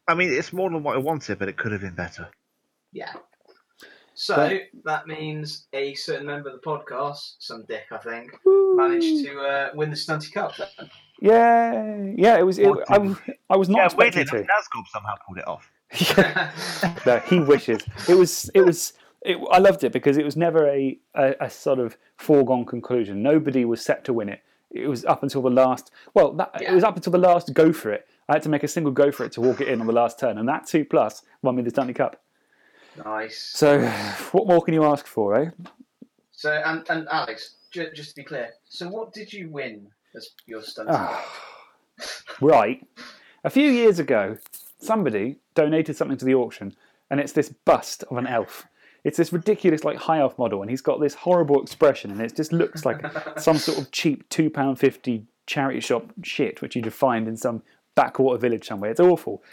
I mean, it's more than what I wanted, but it could have been better. Yeah. So But- that means a certain member of the podcast, some dick I think, Woo. managed to uh, win the stunty cup. Then. Yeah, yeah. It was. It, I, was- I was not yeah, expecting weirdly, to. Nazgob somehow pulled it off. <laughs> no, he wishes. It was. It was. It, I loved it because it was never a, a, a sort of foregone conclusion. Nobody was set to win it. It was up until the last. Well, that, it was up until the last go for it. I had to make a single go for it to walk it in on the last turn, and that two plus won me the Stunty Cup. Nice. So, what more can you ask for, eh? So, and, and Alex, ju- just to be clear, so what did you win as your stunt? Ah. Right. A few years ago, somebody donated something to the auction, and it's this bust of an elf. It's this ridiculous, like high elf model, and he's got this horrible expression, and it just looks like <laughs> some sort of cheap two pound fifty charity shop shit, which you'd find in some backwater village somewhere. It's awful.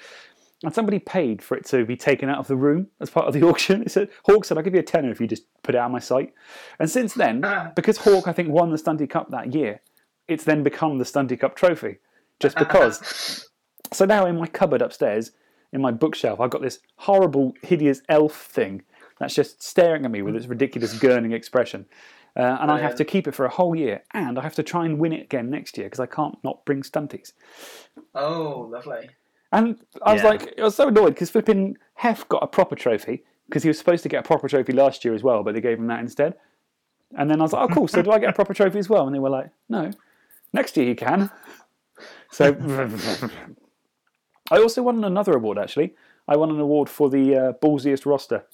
And somebody paid for it to be taken out of the room as part of the <laughs> auction. It said, Hawk said, I'll give you a tenner if you just put it out of my sight. And since then, <laughs> because Hawk, I think, won the Stunty Cup that year, it's then become the Stunty Cup trophy. Just because. So now in my cupboard upstairs, in my bookshelf, I've got this horrible, hideous elf thing that's just staring at me with its ridiculous gurning expression. Uh, and I have to keep it for a whole year, and I have to try and win it again next year because I can't not bring stunties. Oh, lovely. And I was Yeah. like, I was so annoyed because flipping Hef got a proper trophy because he was supposed to get a proper trophy last year as well, but they gave him that instead. And then I was like, oh, cool. So do I get a proper trophy as well? And they were like, no, next year you can. So <laughs> <laughs> I also won another award actually. I won an award for the uh, ballsiest roster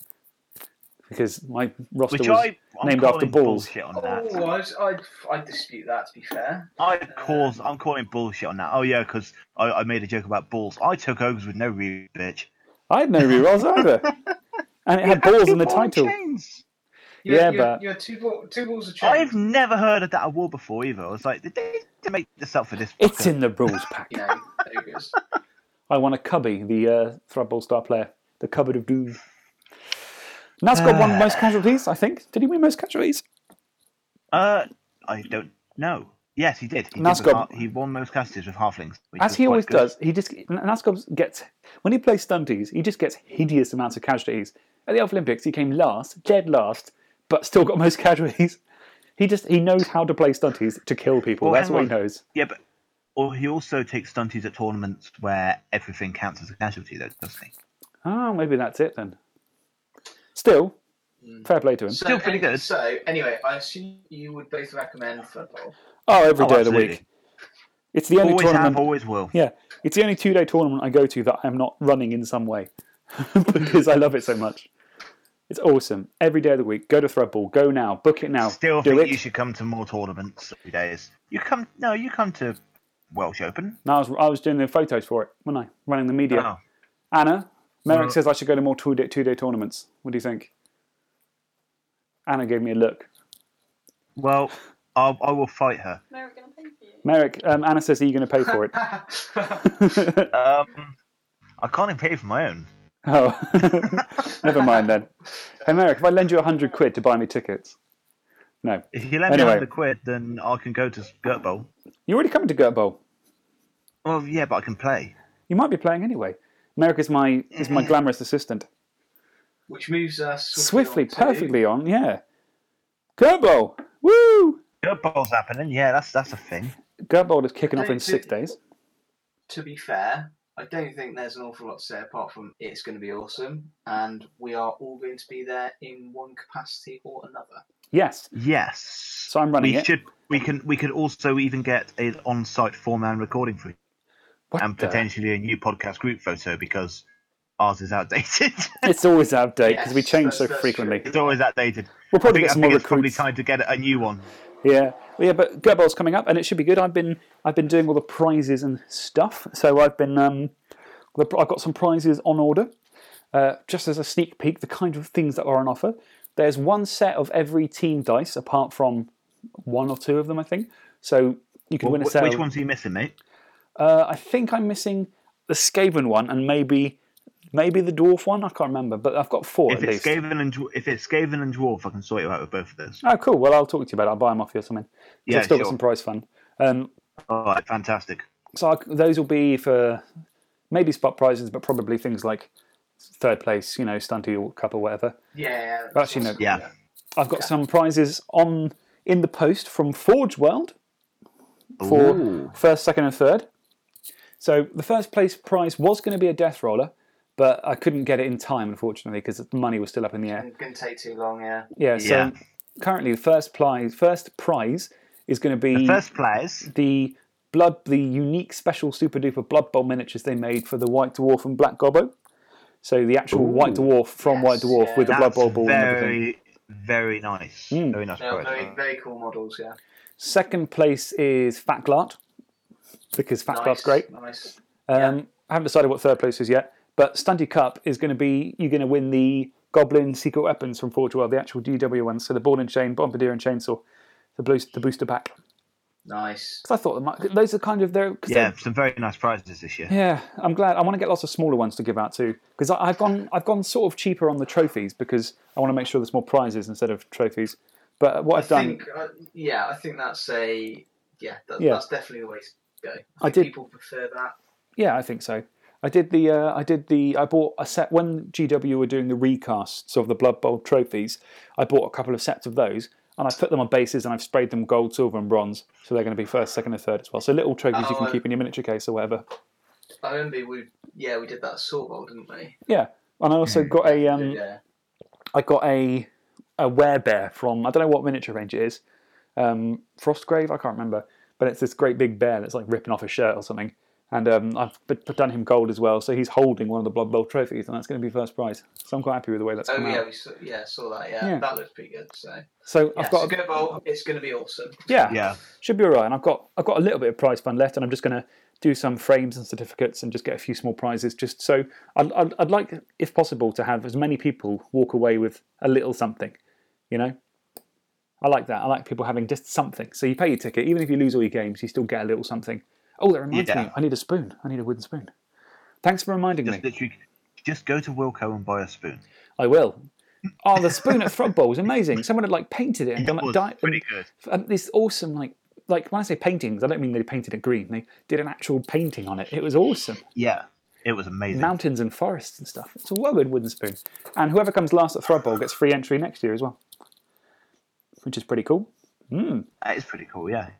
because my roster Which was I, I'm named after calling balls. bullshit on that. Oh, I'd, I'd, I'd dispute that, to be fair. I cause I'm calling bullshit on that. Oh yeah, because I, I made a joke about balls. I took ogres with no re bitch. I had no rerolls either, <laughs> and it had balls in the title. You Yeah, had, you, but- had, you had two, ball, two balls of chain. I've never heard of that award before either. I was like, did they to make this up for this? It's in the rules pack. <laughs> Yeah, ogres. I won a cubby, the uh, Thrudball star player, the cupboard of doom. Nazgob won most casualties, I think. Did he win most casualties? Uh, I don't know. Yes, he did. He, did with he won most casualties with halflings. which As was he quite always good. does, he just Nazgob gets when he plays stunties, he just gets hideous amounts of casualties. At the Elf Olympics, he came last, dead last, but still got <laughs> most casualties. He just he knows how to play stunties to kill people. Well, That's hang what he on. knows. Yeah, but or he also takes stunties at tournaments where everything counts as a casualty, though, doesn't he? Oh, maybe that's it then. Still, hmm. fair play to him. So, good. So, anyway, I assume you would both recommend Thrudball. Oh, every Oh, day of the week. It's the only Always have, tournament. always will. Yeah, it's the only two-day tournament I go to that I'm not running in some way <laughs> because I love it so much. It's awesome. Every day of the week, go to Thrudball. Go now. Book it now. Still Do think it. you should come to more tournaments every days. You come no, you come to Welsh Open. No, I was, I was doing the photos for it, wasn't I? Running the media. Oh. Anna, Merrick Mm. says I should go to more two-day, two-day tournaments. What do you think? Anna gave me a look. Well, I'll, I will fight her. Merrick, um, Anna says, are you going to pay for it? <laughs> Um, I can't even pay for my own. oh, <laughs> never mind then. Hey, Merrick, if I lend you a hundred quid to buy me tickets? No. If you lend me Anyway. 100 quid, then I can go to Gert Bowl. You're already coming to Gert Bowl. Well, yeah, but I can play. You might be playing anyway. Merrick is my is my glamorous assistant. Which moves us Swiftly, on to- perfectly on, yeah. Gert Bowl! Woo! Gert Bowl's happening. Yeah, that's that's a thing. Gert Bowl is kicking off No, in to- six days. To be fair, I don't think there's an awful lot to say apart from it's going to be awesome, and we are all going to be there in one capacity or another. Yes. Yes. So I'm running we it. should. We can. We could also even get an on-site four-man recording for you, and the- potentially a new podcast group photo because ours is outdated. <laughs> It's always outdated of date because we change so that's frequently. it's always outdated. We'll probably I get think, some I more think it's probably time to get a new one. Yeah, yeah, but Gert Bowl's coming up, and it should be good. I've been I've been doing all the prizes and stuff, so I've been um, the- I've got some prizes on order. Uh, just as a sneak peek, the kind of things that are on offer. There's one set of every team dice, apart from one or two of them, I think. So you can Well, win a set. which of- ones are you missing, mate? Uh, I think I'm missing the Skaven one, and maybe maybe the dwarf one. I can't remember, but I've got four If at it's least. Skaven and if it's Skaven and Dwarf, I can sort you out with both of those. Oh, cool. Well, I'll talk to you about it. I'll buy them off you or something. Yeah, I've still got some prize fund. Um, All right, fantastic. So I, those will be for maybe spot prizes, but probably things like third place, you know, stunty cup or whatever. Yeah. But actually, no. Yeah. I've got some prizes on in the post from Forge World. for Ooh. first, second, and third. So the first place prize was going to be a death roller, but I couldn't get it in time, unfortunately, because the money was still up in the air. It's going to take too long, yeah. Yeah. So Yeah. currently, the first prize, first prize, is going to be The first prize. the blood, the unique special super duper blood bowl miniatures they made for the White Dwarf and Black Gobbo. So the actual White Dwarf from White Dwarf with the blood That's bowl ball and everything. very, very nice. Mm. Very nice No, very, very cool models, yeah. Second place is Fat Glart because Fat nice, Glart's great. Nice. Um, I haven't decided what third place is yet, but Stunty Cup is going to be you're going to win the Goblin Secret Weapons from Forge World, the actual DW ones. So the Ball and Chain, Bombardier and Chainsaw, the boost, the booster pack. Nice. Because I thought might, those are kind of their. Yeah, some very nice prizes this year. Yeah, I'm glad. I want to get lots of smaller ones to give out too, because I've gone I've gone sort of cheaper on the trophies because I want to make sure there's more prizes instead of trophies. But what I I've done, think, uh, yeah, I think that's a, yeah, that, Yeah. that's definitely the way to go. I, I did- people prefer that. yeah, I think so. I did the uh, I did the I bought a set when GW were doing the recasts of the Blood Bowl trophies. I bought a couple of sets of those and I've put them on bases and I've sprayed them gold, silver, and bronze, so they're going to be first, second, and third as well. So little trophies you Oh, can I- keep in your miniature case or whatever. I remember we, yeah, we did that sword bowl, didn't we? Yeah, and I also got a um, yeah. I got a a werebear from I don't know what miniature range it is. Um, Frostgrave, I can't remember, but it's this great big bear that's like ripping off a shirt or something. And um, I've put, put done him gold as well, so he's holding one of the Blood Bowl trophies, and that's going to be first prize. So I'm quite happy with the way that's Oh come yeah, out. we saw, yeah saw that. Yeah, Yeah. that looks pretty good. So So yeah, I've got Skirt bowl. It's going to be awesome. yeah, Yeah. should be alright. And I've got I've got a little bit of prize fund left, and I'm just going to do some frames and certificates and just get a few small prizes. Just so I'd, I'd, I'd like, if possible, to have as many people walk away with a little something. You know, I like that. I like people having just something. So you pay your ticket, even if you lose all your games, you still get a little something. Oh, that reminds Yeah. me, I need a spoon. I need a wooden spoon. Thanks for reminding Just me. just go to Wilko and buy a spoon. I will. Oh, the spoon at Bowl was amazing. Someone had like painted it and done like di- pretty good. and this awesome like like when I say paintings, I don't mean they painted it green. They did an actual painting on it. It was awesome. Yeah, it was amazing. Mountains and forests and stuff. It's a well good wooden spoon. And whoever comes last at Thrud gets free entry next year as well, which is pretty cool. Mm. That is pretty cool. Yeah.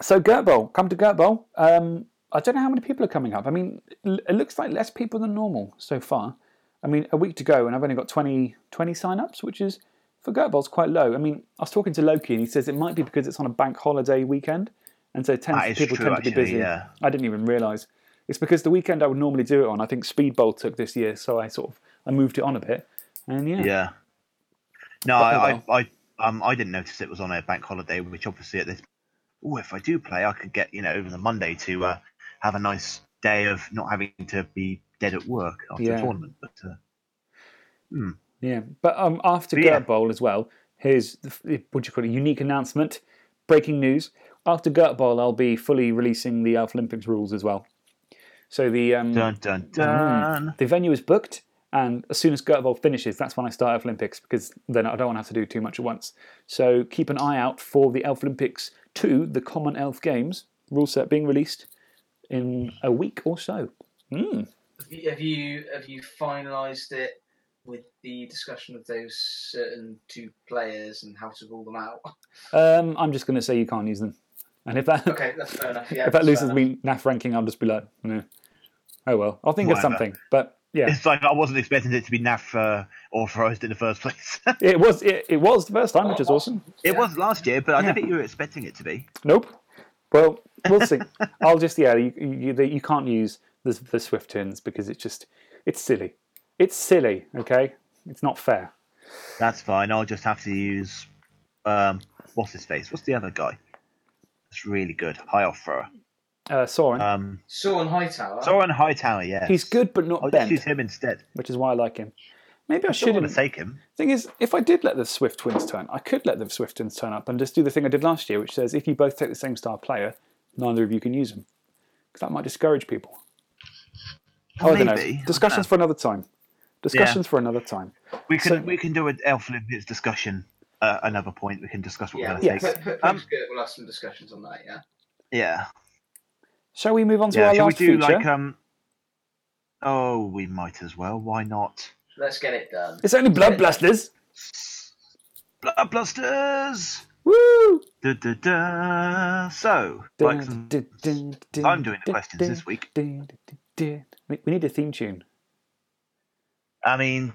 So Gert Bowl, come to Gert Bowl. Um, I don't know how many people are coming up. I mean, it looks like less people than normal so far. I mean, a week to go, and I've only got 20, 20 sign-ups, which is for Gert Bowl's quite low. I mean, I was talking to Loki, and he says it might be because it's on a bank holiday weekend, and so tends, people true, tend to be busy. yeah. I didn't even realise. It's because the weekend I would normally do it on, I think Speed Bowl took this year, so I sort of I moved it on a bit, and yeah, Yeah. No, I. I, I, um, I didn't notice it was on a bank holiday, which obviously at this. Oh, if I do play, I could get you know over the Monday to uh, have a nice day of not having to be dead at work after Yeah. the tournament. But uh, hmm. Yeah, but um, after But Gert yeah. Bowl as well, here's the, what you call it? Unique announcement, breaking news. After Gert Bowl, I'll be fully releasing the Elf Olympics rules as well. So the um, dun dun dun. mm, the venue is booked, and as soon as Gert Bowl finishes, that's when I start Elf Olympics because then I don't want to have to do too much at once. So keep an eye out for the Elf Olympics two, the Common Elf Games rule set being released in a week or so. Mm. Have you have you, finalised it with the discussion of those certain two players and how to rule them out? Um, I'm just going to say you can't use them, and if that <laughs> Okay, that's fair enough. Yeah, if that loses me NAF ranking, I'll just be like, no. Oh well, I'll think of something. But yeah, It's like I wasn't expecting it to be NAF uh, authorised in the first place. <laughs> it was it, it was the first time, which is awesome. it was last year, but I Yeah. don't think you were expecting it to be. Nope. Well, we'll see. <laughs> I'll just yeah, you you, you can't use the the Swift twins because it's just it's silly. It's silly. Okay, it's not fair. That's fine. I'll just have to use um, what's his face? What's the other guy? That's really good. High off thrower. Uh, Soren, Um, Soren Hightower. Soren Hightower. Yeah, he's good but not I'll just bent, use him instead. which is why I like him. Maybe I I shouldn't. want to take him. Thing is, if I did let the Swift twins turn, I could let the Swift twins turn up and just do the thing I did last year, which says if you both take the same star player, neither of you can use them, because that might discourage people. Oh, I don't know. Discussions for another time. Discussions for another time. We can So- we can do an Elf Olympics discussion. Uh, another point we can discuss what Yeah, we're going to Yes. take. P- P- Um, Postgate will have some discussions on that. Yeah. Yeah, Shall we move on to yeah. our Shall we do feature? like um? Oh, we might as well. Why not? Let's get it done. It's only Bloodbusters. Blood Blasters. Woo! Da, da, da. So, like some- I'm doing the questions this week. We we need a theme tune. I mean,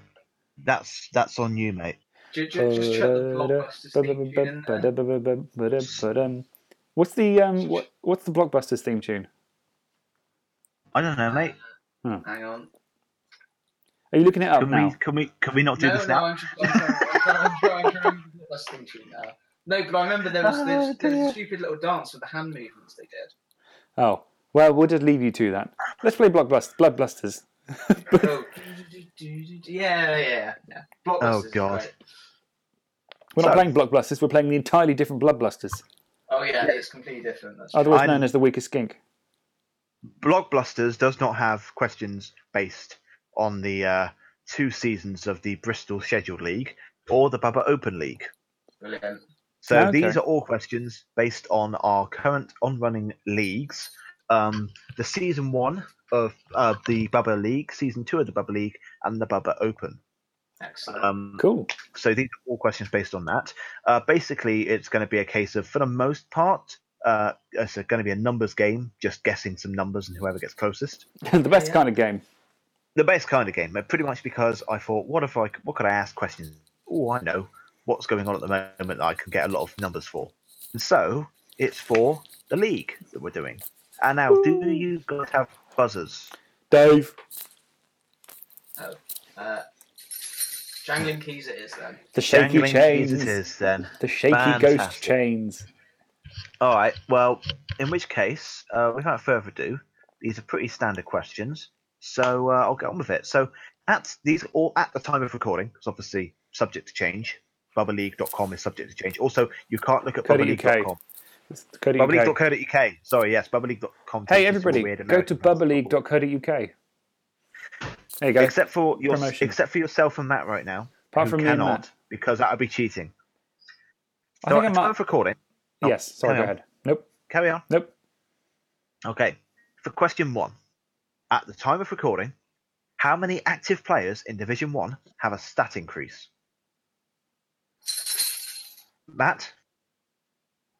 that's that's on you, mate. Ju- ju- Just chuck the blockbusters theme tune in there. What's the um what what's the blockbusters theme tune? I don't know, mate. Hang on. Are you looking it up Can now? we can we can we not do no, this no, now? I'm, just, I'm, trying, I'm, trying, I'm trying to remember the tune now. No, but I remember there was, there was, there was a stupid little dance with the hand movements they did. Oh well, we'll just leave you to that. Let's play blockbusters. <laughs> Bloodbusters. oh, yeah, yeah, yeah. Blockbusters Oh, is God. great. We're not playing blockbusters. We're playing the entirely different Blood bloodbusters, Oh yeah, it's completely different. That's otherwise I'm- known as the weakest skink. Blockbusters does not have questions based on the uh, two seasons of the Bristol Scheduled League or the Bubba Open League. brilliant. So Ah, okay. these are all questions based on our current on-running leagues. Um, the season one of uh, the Bubba League, season two of the Bubba League, and the Bubba Open. Excellent. Um, Cool. so these are all questions based on that. Uh, basically, it's going to be a case of, for the most part, uh, it's going to be a numbers game, just guessing some numbers and whoever gets closest. <laughs> the best kind of game. The best kind of game, pretty much because I thought, what if I, what could I ask questions? Oh, I know what's going on at the moment that I can get a lot of numbers for. And so it's for the league that we're doing. And now, do you guys have buzzers? Dave. Oh, uh, jangling keys it is then. The shaky Jangling keys chains. it is then. The shaky ghost Fantastic. chains. All right. Well, in which case, uh, without further ado, these are pretty standard questions. So uh, I'll get on with it. So at these are all at the time of recording, because obviously subject to change. Bubbleleague.com is subject to change. Also, you can't look at Code UK. bubbleleague.com. Code UK. Bubbleleague.co.uk. Sorry, yes, bubbleleague.com. Hey everybody, weird go to American names. bubbleleague.co.uk. There you go. Except for your, Promotion. except for yourself and Matt right now. Apart who from me and cannot, Matt. because that would be cheating. I So think at I the time of recording. Oh, Yes. Sorry. Go on. ahead. Nope. Carry on. Nope. Okay. For question one, at the time of recording, how many active players in Division One have a stat increase? Matt.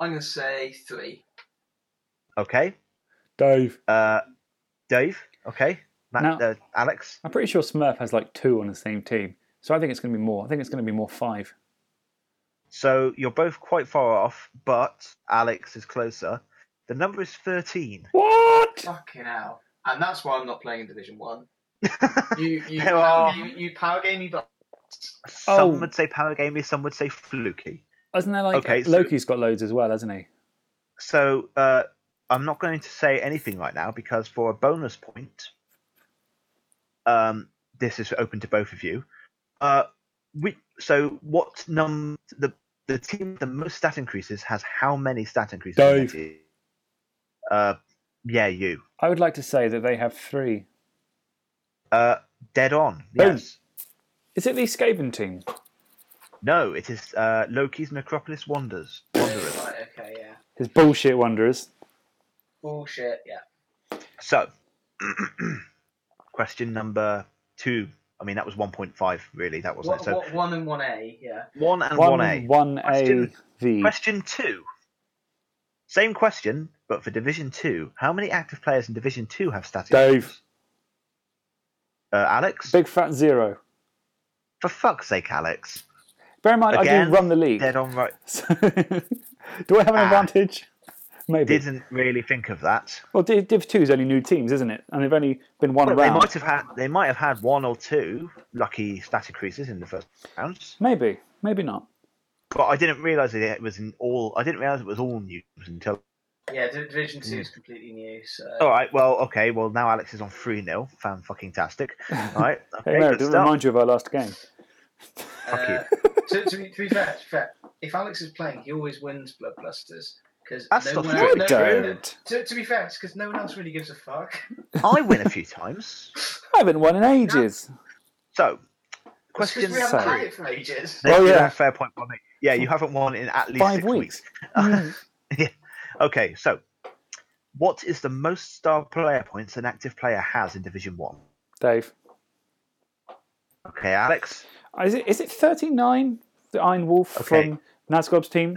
I'm going to say three. Okay. Dave. Uh, Dave. Okay. Matt. Now- uh, Alex. I'm pretty sure Smurf has like two on the same team, so I think it's going to be more. I think it's going to be more five. So you're both quite far off, but Alex is closer. The number is thirteen. What? Fucking hell. And that's why I'm not playing in Division 1. <laughs> You, you, power, are- game, you power game me, but Some Oh. would say power gamey, some would say fluky. Isn't there like Okay, so- Loki's got loads as well, hasn't he? So uh, I'm not going to say anything right now because for a bonus point, um, this is open to both of you. Uh, we, so what num the the team with the most stat increases has how many stat increases? in Dave. team? Uh, yeah, you. I would like to say that they have three. Uh, dead on. Boom. Yes. Is it the Skaven team? No, it is uh, Loki's Necropolis Wonders. Wanderers. right, okay, yeah. His bullshit wanderers. Bullshit, yeah. So, <clears throat> <clears throat> question number two. I mean, that was 1.5, really. That wasn't What, it. So, what, one and one A, yeah. one and One, one A. one A Question- Question two. Same question, but for Division Two. How many active players in Division Two have stat Dave. Uh, Alex. Big fat zero. For fuck's sake, Alex. Bear in mind, I do run the league. Dead on right. <laughs> do I have an Ah. advantage? Maybe. Didn't really think of that. Well, Div, Div 2 is only new teams, isn't it? And they've only been one Well, they might have had. They might have had one or two lucky stat increases in the first rounds. Maybe. Maybe not. But I didn't realise that it was in all. I didn't realise it was all news until. Yeah, Di- Division Hmm. 2 is completely new, so. All right. Well, okay. Well, now Alex is on three 0 Fan fucking tastic. All right. <laughs> Okay. hey, Mary, good didn't stuff. remind you of our last game. Fuck you. Uh, to, to, be, to be fair, to be fair, if Alex is playing, he always wins Bloodbusters. Because That's no not one true. else, no, Don't. To, to be fair, it's because no one else really gives a fuck. <laughs> I win a few times. <laughs> I haven't won in ages. So, It's 'cause question we haven't So- played it for ages. Oh, yeah. fair point by me. Yeah, you haven't won in at least Five six weeks. weeks. Mm. <laughs> yeah. Okay, so what is the most star player points an active player has in Division One? Dave. Okay, Alex. Is it, is it 39, the Iron Wolf Okay. from Nazgob's team?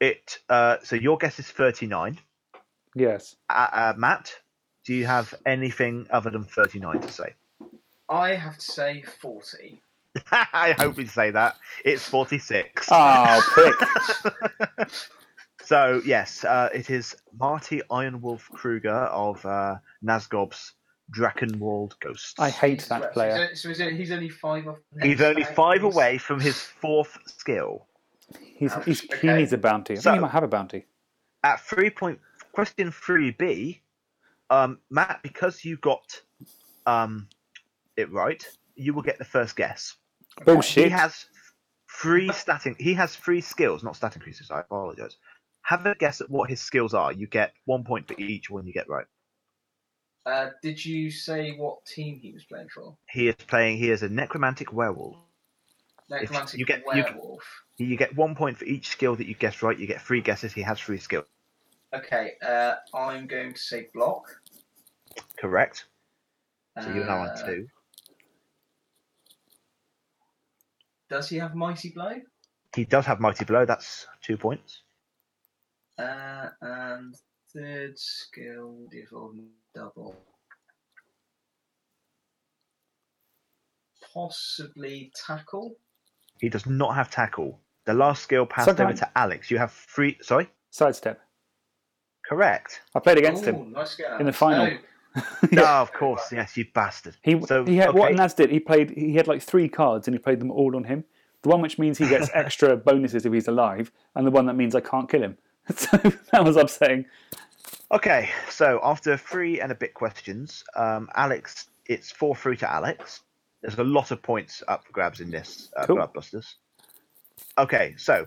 It. Uh, so your guess is thirty-nine. Yes. Uh, uh, Matt, do you have anything other than thirty-nine to say? I have to say 40. <laughs> I hope you say that. It's forty-six. Oh, prick. <laughs> So yes, uh, it is Marty Ironwolf Kruger of uh, Nazgob's Drakenwald Ghosts. I hate that player. So, so he's only five off. He's only five away from his fourth skill. He's, he's, He needs a bounty. I So- think he might have a bounty. At three point question three B, um, Matt, because you got um, it right, you will get the first guess. Bullshit. He has three statin. He has three skills, not stat increases. I apologize. Have a guess at what his skills are. You get one point for each one you get right. Uh, did you say what team he was playing for? He is playing. He is a necromantic werewolf. Necromantic you get- you- werewolf. You get one point for each skill that you guess right. You get three guesses. He has three skills. Okay, uh, I'm going to say block. Correct. So you're now on Uh, two. Does he have mighty blow? He does have mighty blow. That's two points. Uh, and third skill devolve double. Possibly tackle. He does not have tackle. The last skill passed over Sometimes- to Alex. You have three. Sorry. Sidestep. Correct. I played against Ooh, him nice in the final. Oh, <laughs> No, of course. Yes, you bastard. He, So, he had what. Naz did. He played. He had like three cards, and he played them all on him. The one which means he gets <laughs> extra bonuses if he's alive, and the one that means I can't kill him. <laughs> So that was upsetting. Okay, so after three and a bit questions, um, Alex, it's four through to Alex. There's a lot of points up for grabs in this uh, Cool. Bloodbusters. Okay, so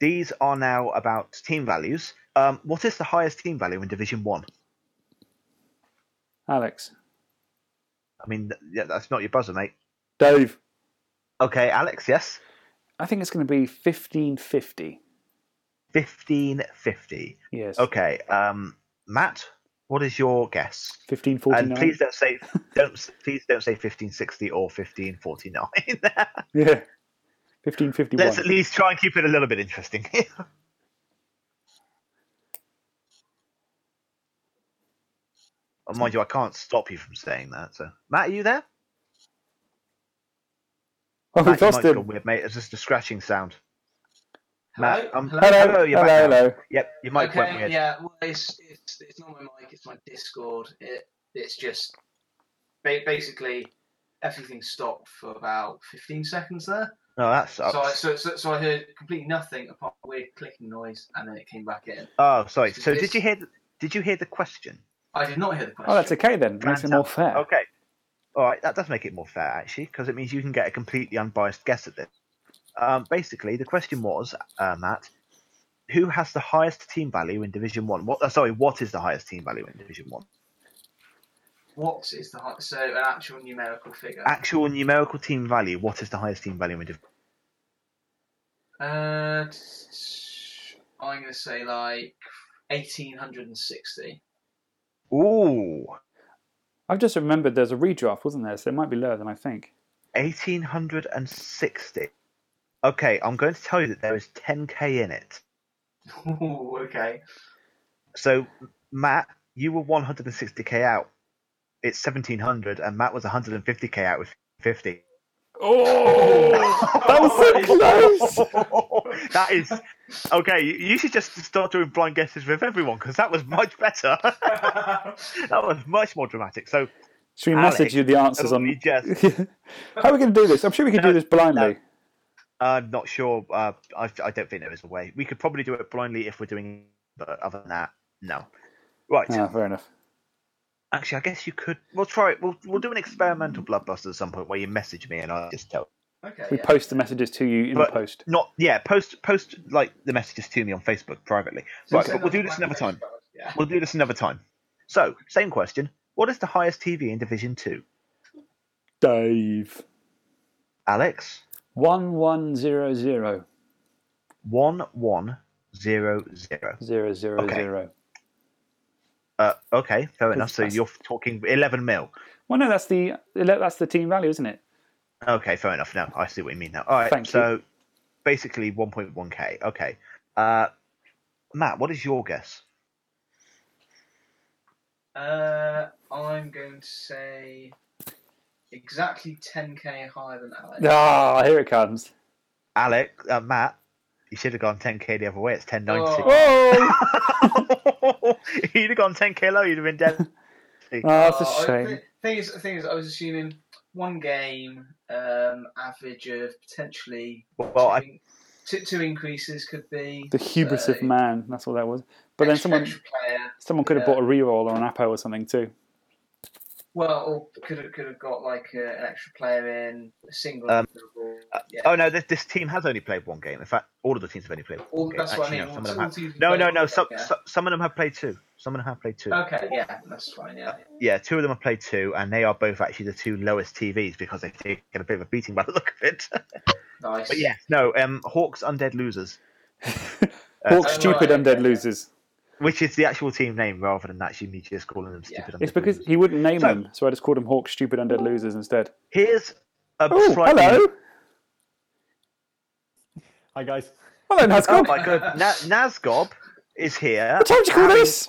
these are now about team values. Um, what is the highest team value in Division One? Alex, I mean, yeah, that's not your buzzer, mate. Dave. Okay, Alex, yes, I think it's going to be fifteen fifty. fifteen fifty. Yes. Okay, um, Matt, what is your guess? Fifteen forty And please don't say don't please don't say fifteen sixty or fifteen forty nine. <laughs> Yeah. Fifteen fifty one. Let's at least try and keep it a little bit interesting. <laughs> oh, mind you, I can't stop you from saying that. So, Matt, are you there? Oh, Matt, we've lost him. weird, mate. It's just a scratching sound. Hello? Matt, um, Hello? Hello, you're hello, back hello. Yep, your mic went weird. yeah. Well, it's, it's it's not my mic. It's my Discord. It it's just ba- basically everything stopped for about fifteen seconds there. Oh, that sucks. So I, so, so so I heard completely nothing apart from a weird clicking noise, and then it came back in. Oh, sorry. So So, this- did you hear? The, did you hear the question? I did not hear the question. Oh, that's okay then. Makes it more fair. Okay. All right, that does make it more fair actually, because it means you can get a completely unbiased guess at this. Um, basically, the question was, uh, Matt, who has the highest team value in Division One? What? Uh, sorry, what is the highest team value in Division One? What is the hi- so an actual numerical figure? Actual numerical team value. What is the highest team value in Division? Uh, I'm gonna say like eighteen hundred and sixty. Ooh, I've just remembered there's a redraft, wasn't there? So it might be lower than I think. eighteen hundred and sixty. Okay, I'm going to tell you that there is 10k in it. Ooh, okay. So, Matt, you were 160k out. It's 1700, and Matt was 150k out with 50. Oh, <laughs> that was so close. <laughs> that is okay. you- You should just start doing blind guesses with everyone because that was much better. <laughs> that was much more dramatic. So, Should we Alex, message you the answers oh, on? just- How are we going to do this? I'm sure we can do this blindly. I'm not sure. Uh, I, I don't think there is a way. We could probably do it blindly if we're doing, but other than that, no. Right. Ah, fair enough. Actually, I guess you could. We'll try it. We'll, we'll do an experimental bloodbuster at some point where you message me and I'll just tell. Okay. We yeah. post the messages to you in But the post. Not yeah. Post post like the messages to me on Facebook privately. So right, but we'll do this another time. Yeah. We'll do this another time. So, same question. What is the highest TV in Division Two? Dave. Alex, One one zero zero one one zero zero. zero zero Okay. zero. Uh, okay, fair enough. So that's- you're talking eleven mil. Well, no, that's the that's the team value, isn't it? Okay, fair enough. Now I see what you mean now. All right, Thank so basically 1.1k. Okay. Uh, Matt, what is your guess? Uh, I'm going to say exactly 10k higher than Alex. Ah, here it comes. Alec, uh, Matt, you should have gone 10k the other way. It's 1090. Whoa! <laughs> you'd have gone 10k low. You'd have been dead. Oh, <laughs> that's a Oh, I- shame. thi- Thing is, thing is, I was assuming one game, um, average of potentially Well, I- two, in- two, two increases could be The hubris so of man. That's what that was. But then someone player. someone could have yeah. bought a reroll or an Apo or something too. Well, or could have could have got like a, an extra player in a single. Um, yeah. Oh no, this, this team has only played one game. In fact, all of the teams have only played one All- game. that's what I mean, no, some all- of them have. teams No, no, one no. game, Some, yeah. some of them have played two. Some of them have played two. Okay, yeah, that's fine. Yeah. Yeah, two of them have played two, and they are both actually the two lowest TVs because they've taken a bit of a beating by the <laughs> look of it. Nice. but yeah, no, um, Hawks Undead Losers. <laughs> Hawk oh, stupid right, undead okay. losers. Which is the actual team name rather than actually me just calling them stupid undead It's because losers. he wouldn't name So- them, so I just called them Hawk stupid undead losers instead. Here's a Oh, slightly... hello. Hi guys. Hello, Nazgob. Oh my god, Na- Nazgob is here. What time did you call having- this?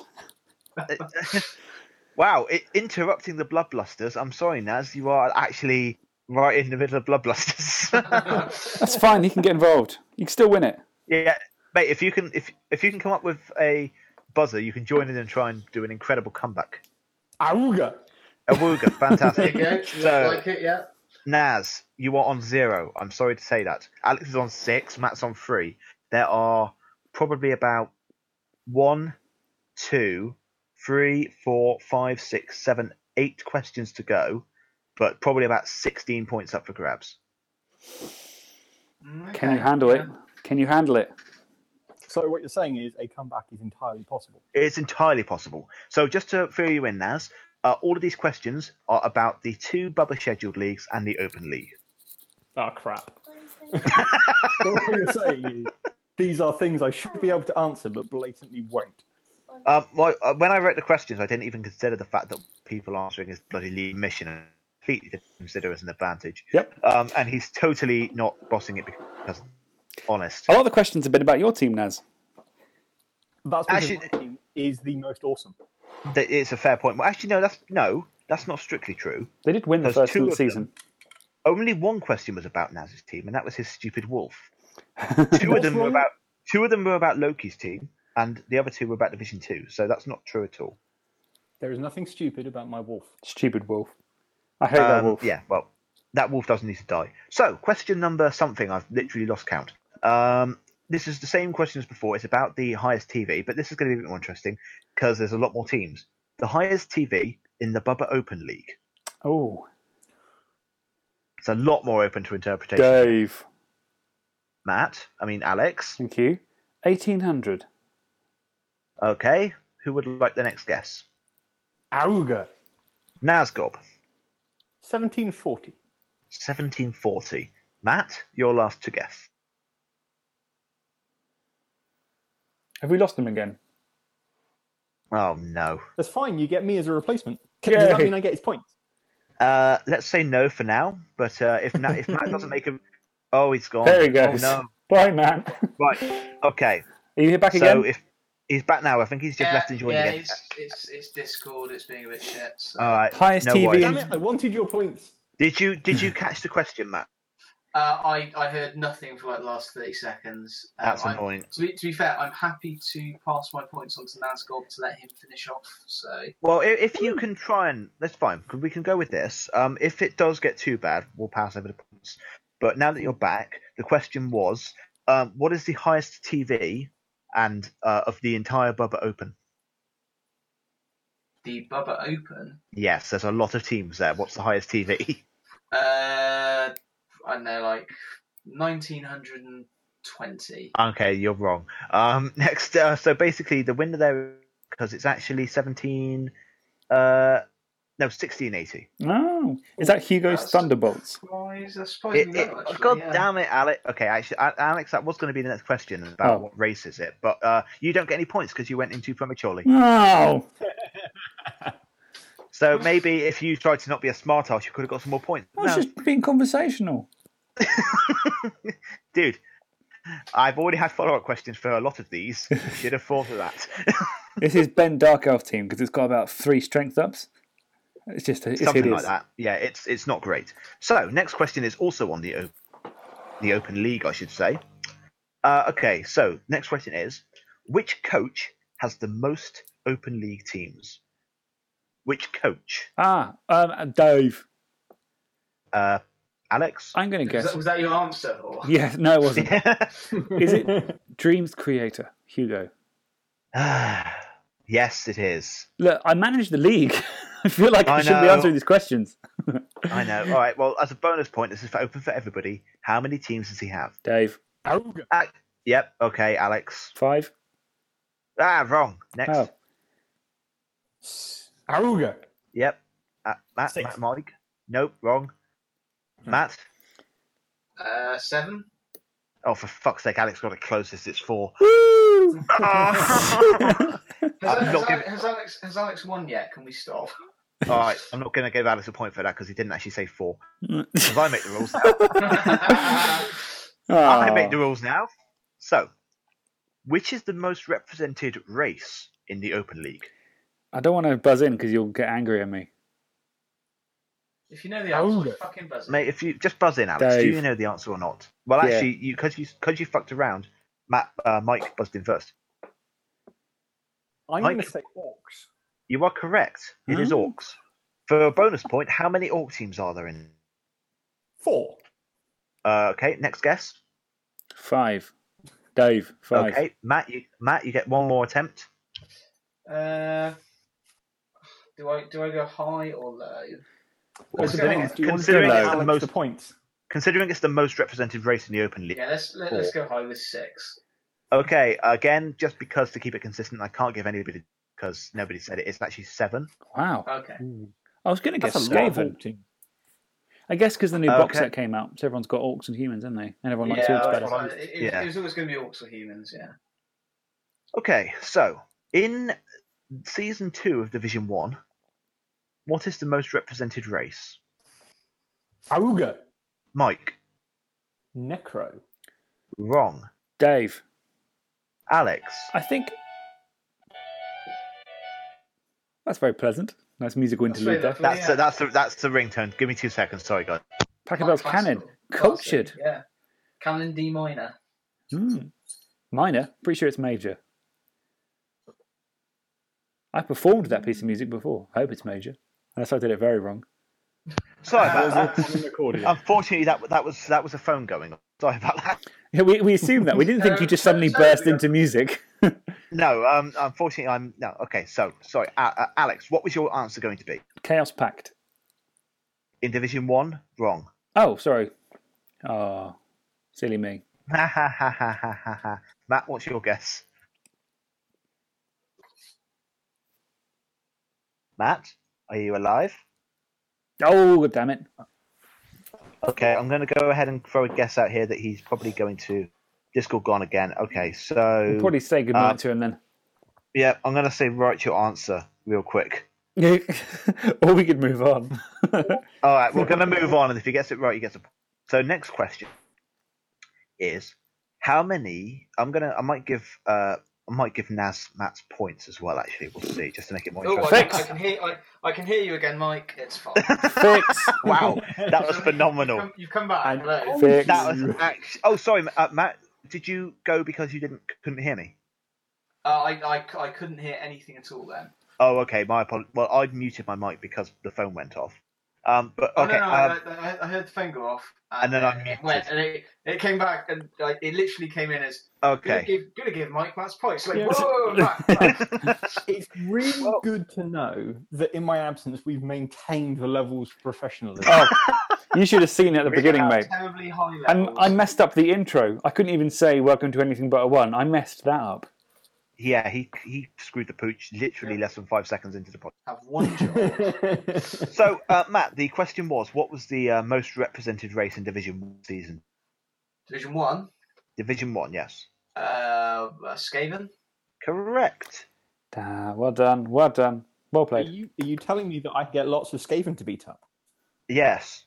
<laughs> wow, it, interrupting the Bloodblusters. I'm sorry, Naz, you are actually right in the middle of Bloodblusters. <laughs> <laughs> That's fine. He can get involved. You can still win it. yeah, mate. If you can, if if you can come up with a buzzer, you can join in and try and do an incredible comeback. Auga. Awooga, <laughs> fantastic. you. So- like it, yeah. Naz, you are on zero. I'm sorry to say that. Alex is on six. Matt's on three. There are probably about one, two, three, four, five, six, seven, eight questions to go, but probably about 16 points up for grabs. Mm, can you handle it? Can you handle it? So what you're saying is a comeback is entirely possible. It's entirely possible. So just to fill you in, Naz, uh, all of these questions are about the two Bubba scheduled leagues and the Open League. Oh crap. <laughs> so what you're saying is these are things I should be able to answer but blatantly won't. Um, well, uh, when I wrote the questions, I didn't even consider the fact that people answering his bloody lead mission and completely didn't consider as an advantage. Yep. Um, and he's totally not bossing it because honest. A lot of the questions have been about your team, Naz. That's because Actually- my team is the most awesome. That it's a fair point. Well, actually, no, that's no, that's not strictly true. They did win the Because first two of the of them- season. Only one question was about Naz's team, and that was his stupid wolf. <laughs> Two of them were about two of them were about Loki's team, and the other two were about Division Two. So that's not true at all. There is nothing stupid about my wolf. Stupid wolf. I hate that Um, wolf. Yeah, well, that wolf doesn't need to die. So, question number something. I've literally lost count. Um, this is the same question as before. It's about the highest TV, but this is going to be a bit more interesting because there's a lot more teams. The highest TV in the Bubba Open League. Oh, It's a lot more open to interpretation. Dave. Matt, I mean Alex. Thank you. 1800. Okay, who would like the next guess? Auga. Nazgob, 1740. 1740. Matt, your last to guess. Have we lost him again? Oh no. That's fine. You get me as a replacement. Does that Yay. mean I get his points? Uh, let's say no for now. But uh, if Na- if Matt doesn't make him, oh, he's gone. There he goes. Oh Bye, man. no. Right. Okay. Are you back so again? if he's back now, I think he's just yeah, left and joined yeah, again. It's, it's, it's Discord. It's being a bit shit. So. All right. Highest no TV worries. Damn it! I wanted your points. Did you did you catch the question, Matt? Uh, I, I heard nothing for like the last 30 seconds. Um, That's I'm- annoying. To be, to be fair, I'm happy to pass my points on to Nazgob to let him finish off. So Well, i- if you can try and that's fine. 'cause We can go with this. Um, if it does get too bad, we'll pass over the points. But now that you're back, the question was, um, what is the highest TV and uh, of the entire Bubba Open? the Bubba Open, Yes, there's a lot of teams there. What's the highest TV? <laughs> uh, I don't know, like 1920. okay, you're wrong. Um, <laughs> next, uh, so basically the winner there because it's actually 17. Uh, no, 1680. Oh, is that Hugo's That's- Thunderbolts? Surprise, It, it, actually, God yeah. damn it, Alex. Okay, actually, A- Alex, that was going to be the next question about Oh. what race is it, but uh, you don't get any points because you went in too prematurely. No. <laughs> <laughs> So maybe if you tried to not be a smart ass, you could have got some more points. I was No, just being conversational. <laughs> dude. I've already had follow-up questions for a lot of these. Should have thought of that. <laughs> This is Ben Dark Elf team because it's got about three strength ups. It's just it's Something hideous. like that. Yeah, it's it's not great. So next question is also on the o- the Open League, I should say. Uh, okay, so next question is: Which coach has the most Open League teams? Which coach? Ah, um, Dave. Uh, Alex. I'm going to Was guess. that, was that your answer? Or? <laughs> Yeah, no, it wasn't. <laughs> is it Dreams creator Hugo? <sighs> yes, it is. Look, I manage the league. <laughs> I feel like I, I shouldn't be answering these questions. I know. All right. Well, as a bonus point, this is for open for everybody. How many teams does he have? Dave. Auga. Uh, yep. Okay, Alex. Five. Ah, wrong. Next. Oh. Auga. Yep. Uh, Matt. Matt. Mike. Nope. Wrong. Matt. Uh, seven. Oh, for fuck's sake, Alex got it closest. It's four. <laughs> Has, I'm has, Alex, giving- has Alex has Alex won yet? Can we stop? All right. I'm not going to give Alex a point for that because he didn't actually say four. <laughs> Because I make the rules now. <laughs> I make the rules now. So, which is the most represented race in the Open League? I don't want to buzz in because you'll get angry at me. If you know the answer, Auga. fucking buzz. it. Mate, if you just buzz in, Alex, do you know the answer or not? Well, Yeah. actually, you because you because you fucked around, Matt, uh, Mike buzzed in first. I'm going to say Orcs. You are correct. It is Oh. Orcs. For a bonus point, how many Orc teams are there in? Four. Uh, okay, next guess. Five. Dave. Five. Okay, Matt, you Matt, you get one more attempt. Uh, do I do I go high or low? Well, Let's go depending, high. do you want to Considering give it's the Alex most- the points? Considering it's the most represented race in the Open League. Yeah, let's let, let's go high with six. Okay, again, just because to keep it consistent, I can't give anybody because nobody said it. It's actually seven. Wow. Okay. I was going to guess That's a lot of Skaven. I guess because the new box Okay. set came out, so everyone's got orcs and humans, haven't they? And everyone likes yeah, orcs I- better. I- it, it, Yeah. it was always going to be orcs or humans. Yeah. Okay, so in season two of Division One, what is the most represented race? Auga. Mike, Necro. wrong. Dave. Alex, I think that's very pleasant. Nice musical That's interlude very there. that's yeah. the, that's the, that's the ringtone. Give me two seconds. Sorry, guys. Pachelbel's Classic, Canon. classic, Cultured. Yeah. Canon D minor. Mm. Minor. Pretty sure it's major. I performed that piece of music before. I hope it's major. Unless I did it very wrong. Sorry about That was that. an accordion. Unfortunately, that that was that was a phone going on. Sorry about that. Yeah, we, we assumed that. We didn't think you just suddenly burst into music. <laughs> No, um, unfortunately, I'm no. Okay, so sorry, uh, uh, Alex. What was your answer going to be Chaos Pact. in Division One? Wrong. Oh, sorry. Oh, silly me. Ha ha ha ha ha ha ha. Matt, what's your guess? Matt, are you alive? Oh, damn it. Okay, I'm going to go ahead and throw a guess out here that he's probably going to Discord gone again. Okay, so We'll probably say goodnight uh, to him then. yeah, I'm going to say write your answer real quick. <laughs> or we could move on. <laughs> All right, we're going to move on, and if he gets it right, he gets a. So next question is how many? I'm gonna. I might give. Uh, I might give Naz Matt's points as well. Actually, we'll see, just to make it more Oh, I, interesting. can- I can hear I, I can hear you again, Mike. It's fine. Fix. <laughs> Wow, that was <laughs> You've phenomenal. come, you've come back. And- Hello. Fix. That was actually. Oh, sorry, uh, Matt. Did you go because you didn't couldn't hear me? Uh, I, I, I couldn't hear anything at all then. Oh, okay. My apologies. Well, I muted my mic because the phone went off. Um, but Oh, okay. no, no, um, I, I, I heard the phone go off. And then I it muted. went, and it, it came back, and like, it literally came in as okay. gonna give, gonna give Mike Matt's points. Like, Yeah. whoa, <laughs> Matt, Matt. It's really good to know that in my absence we've maintained the levels of professionalism. Oh, <laughs> you should have seen it at the We beginning, mate. Terribly high And levels. I messed up the intro. I couldn't even say "Welcome to Anything But a One." I messed that up. Yeah, he he screwed the pooch literally less than five seconds into the podcast. have one job. <laughs> So, uh, Matt, the question was, what was the uh, most represented race in Division One season? Division one. Division One, yes, Uh, uh, Skaven. correct. Ah, well done. Well done. Well are, played. you, are you telling me that I can get lots of Skaven to beat up? Yes.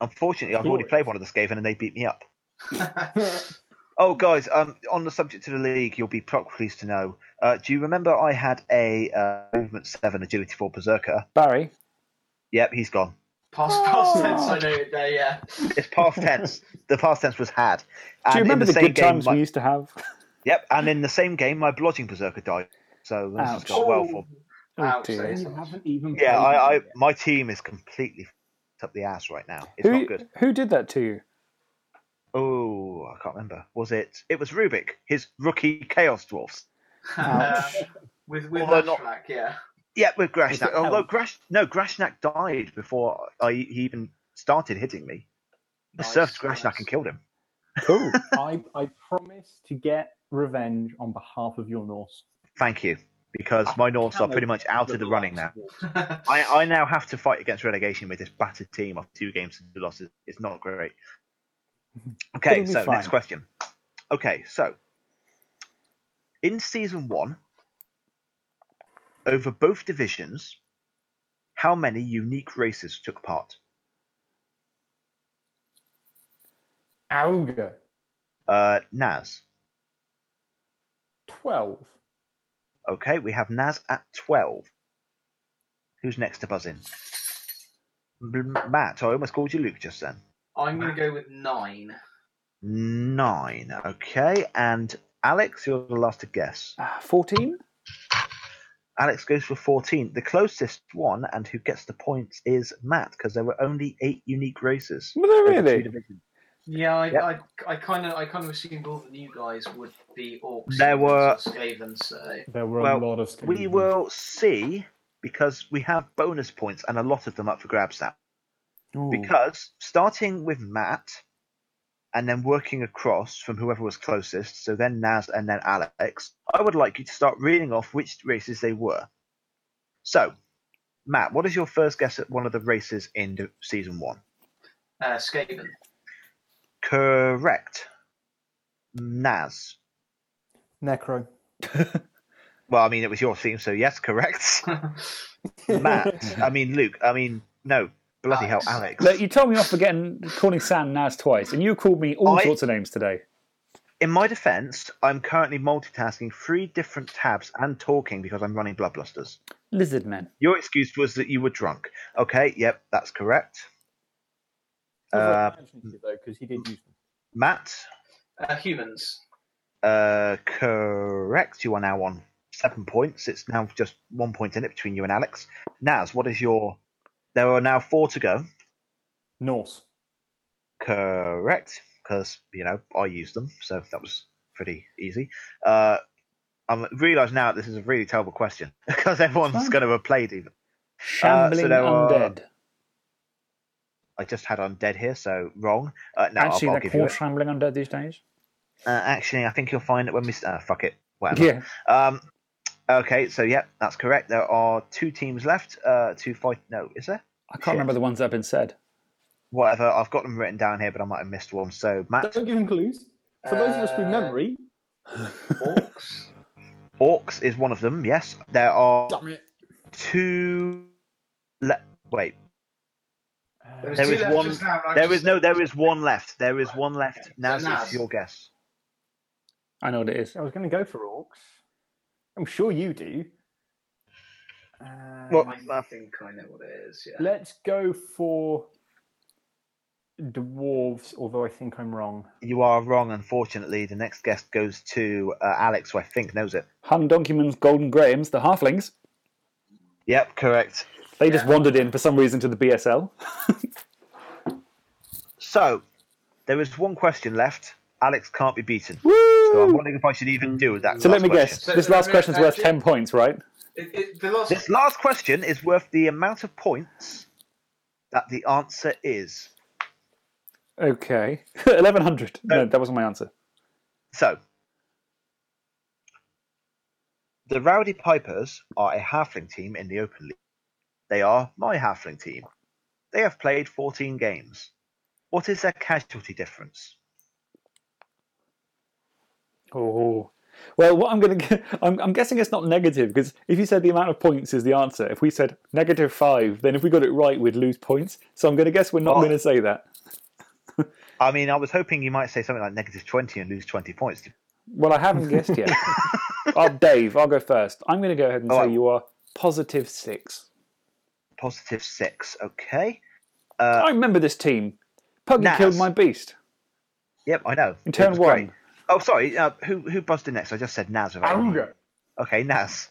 Unfortunately, I've already played one of the Skaven and they beat me up. <laughs> <laughs> Oh, guys, um, on the subject of the league, you'll be proc- pleased to know. Uh, do you remember I had a uh, movement seven agility four berserker? Barry. Yep, he's gone. Past, past tense, I know it there, yeah. It's past <laughs> tense. the past tense was had. Do you remember the, same good game, times my- we used to have? <laughs> Yep, and in the same game, my blodging berserker died. So this has Ouch. gone well for. Oh, Ouch, dear. You haven't even. Yeah, I, I my team is completely up the ass right now. It's Who, not good. who did that to you? Oh, I can't remember. Was it? It was Rubik, his rookie Chaos Dwarfs. Ouch. <laughs> with with Although not- yeah. Yeah, with Grashnak. Oh. Although Grash, no, Grashnak died before I he even started hitting me. I surfed Grashnak nice. and killed him. Cool. <laughs> I, I promise to get revenge on behalf of your Norse. Thank you, because my Norths are pretty much out of the running now. <laughs> I, I now have to fight against relegation with this battered team of two games and two losses. It's not great. Okay, so fine. next question. Okay, so in season one, over both divisions, how many unique races took part? Auga. Uh, Naz. 12. Okay, we have Naz at 12. Who's next to buzz in? Matt, I almost called you Luke just then. I'm going to go with nine. Nine. Okay, and Alex, you're the last to guess. Ah, 14? Alex goes for 14. The closest one and who gets the points is Matt because there were only eight unique races. Were there really? Yeah, I, Yep. I, I kind of, I kind of assumed all the new guys would be orcs. There and were- Skaven, so There were Well, a lot of. We will see because we have bonus points and a lot of them up for grabs now. Ooh. Because starting with Matt and then working across from whoever was closest, so then Naz and then Alex, I would like you to start reading off which races they were. So, Matt, what is your first guess at one of the races in the- season one? uh, Skaven. Correct. Naz. Necro. <laughs> Well, I mean, it was your theme, so yes, correct. <laughs> Matt. I mean, Luke. I mean, no. Bloody Alex. hell, Alex. Look, you told me off for getting calling Sam Naz twice, and you called me all I- sorts of names today. In my defense, I'm currently multitasking three different tabs and talking because I'm running Bloodbusters. Lizard men. Your excuse was that you were drunk. Okay, yep, that's correct. Uh, because he did use them. Matt, Uh, humans. uh, correct. You are now on seven points. It's now just one point in it between you and Alex. Naz, what is your? There are now four to go. Norse. Correct, because you know I used them, so that was pretty easy. Uh, I realise now this is a really terrible question <laughs> because everyone's going to have played even. Shambling there are- undead. I just had undead here, so wrong. Uh, no, Actually, I'll, I'll they're give you called shambling undead these days. Uh, actually, I think you'll find that when we. Uh, fuck it. Whatever. Yeah. Um. Okay, so yep, that's correct. There are two teams left uh, to fight. No, is there? I can't Shit. remember the ones that have been said. Whatever. I've got them written down here, but I might have missed one. So Matt, Don't give him clues. For those of us with Uh, memory, Orcs. Orcs is one of them. Yes, there are Damn it. two. Le- wait, There was There two is left one- just now, and I there just is no. There is one left. There is one left. Naz, Naz. it's your guess. I know what it is. I was going to go for orcs. I'm sure you do. Uh, Well, I think I know what it is. Yeah. let's go for dwarves, although I think I'm wrong. You are wrong. Unfortunately, the next guest goes to uh, Alex, who I think knows it. Hun Donkeyman's Golden Grahams, the halflings. Yep, correct. They just wandered in for some reason to the BSL. <laughs> So, there is one question left. Alex can't be beaten. So I'm mm. wondering if I should even do that. So let me question. guess. This last question is worth 10 points, right? It, it, the last, This last question is worth the amount of points that the answer is. Okay. <laughs> 1100. No, that wasn't my answer. So, the Rowdy Pipers are a halfling team in the Open League. They are my halfling team. They have played 14 games. What is their casualty difference? Oh. Well, what I'm going to <laughs> I'm, I'm guessing it's not negative because if you said the amount of points is the answer, if we said negative five, then if we got it right, we'd lose points. So I'm going to guess we're not Oh. going to say that. <laughs> I mean, I was hoping you might say something like negative 20 and lose 20 points. Well, I haven't guessed yet. <laughs> oh, Dave, I'll go first. I'm going to go ahead and All say right. you are positive six. Positive six. Okay. Uh, I remember this team. Puggy killed my beast. Yep, I know. In turn one. great. Oh, sorry. Uh, who who buzzed in next? I just said Naz. without- I'll. Okay, Naz.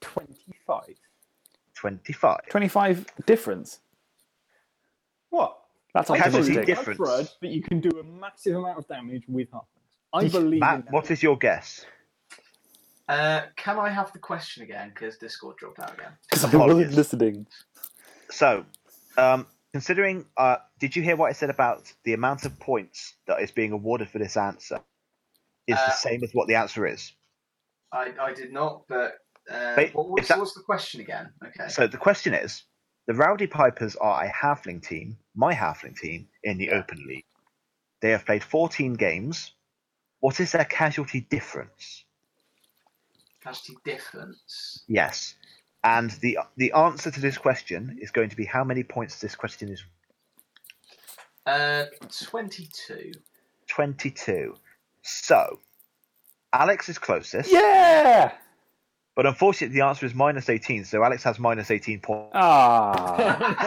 25. 25. 25 difference. What? That's Casualty optimistic. difference. Crud, but you can do a massive amount of damage with halflings. I believe in Matt, that. what is your guess? Uh, can I have the question again? Because Discord dropped out again. Because I wasn't listening. So, um, considering, uh, did you hear what I said about the amount of points that is being awarded for this answer? Is Uh, the same as what the answer is. I, I did not, but uh, Wait, what, what's, that- what's the question again? Okay. So the question is: the Rowdy Pipers are a halfling team, my halfling team in the Open League. They have played 14 games. What is their casualty difference? Casualty difference. Yes, and the the answer to this question is going to be how many points this question is. Uh, 22. 22. So, Alex is closest. Yeah! But unfortunately, the answer is minus 18. So Alex has minus 18 points. Ah.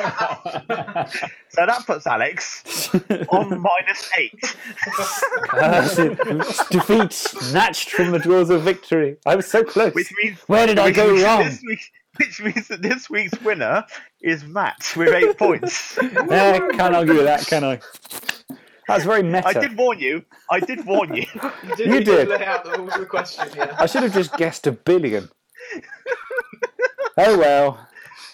<laughs> So that puts Alex <laughs> on minus 8. Defeat snatched from the jaws of victory. I was so close. Which means Where did I go wrong? This week, which means that this week's winner is Matt with 8 points. <laughs> Eh, can't argue with that, can I? That's very meta. I did warn you. I did warn you. <laughs> You did, You you did. lay out the the question, yeah. I should have just guessed a billion. oh well.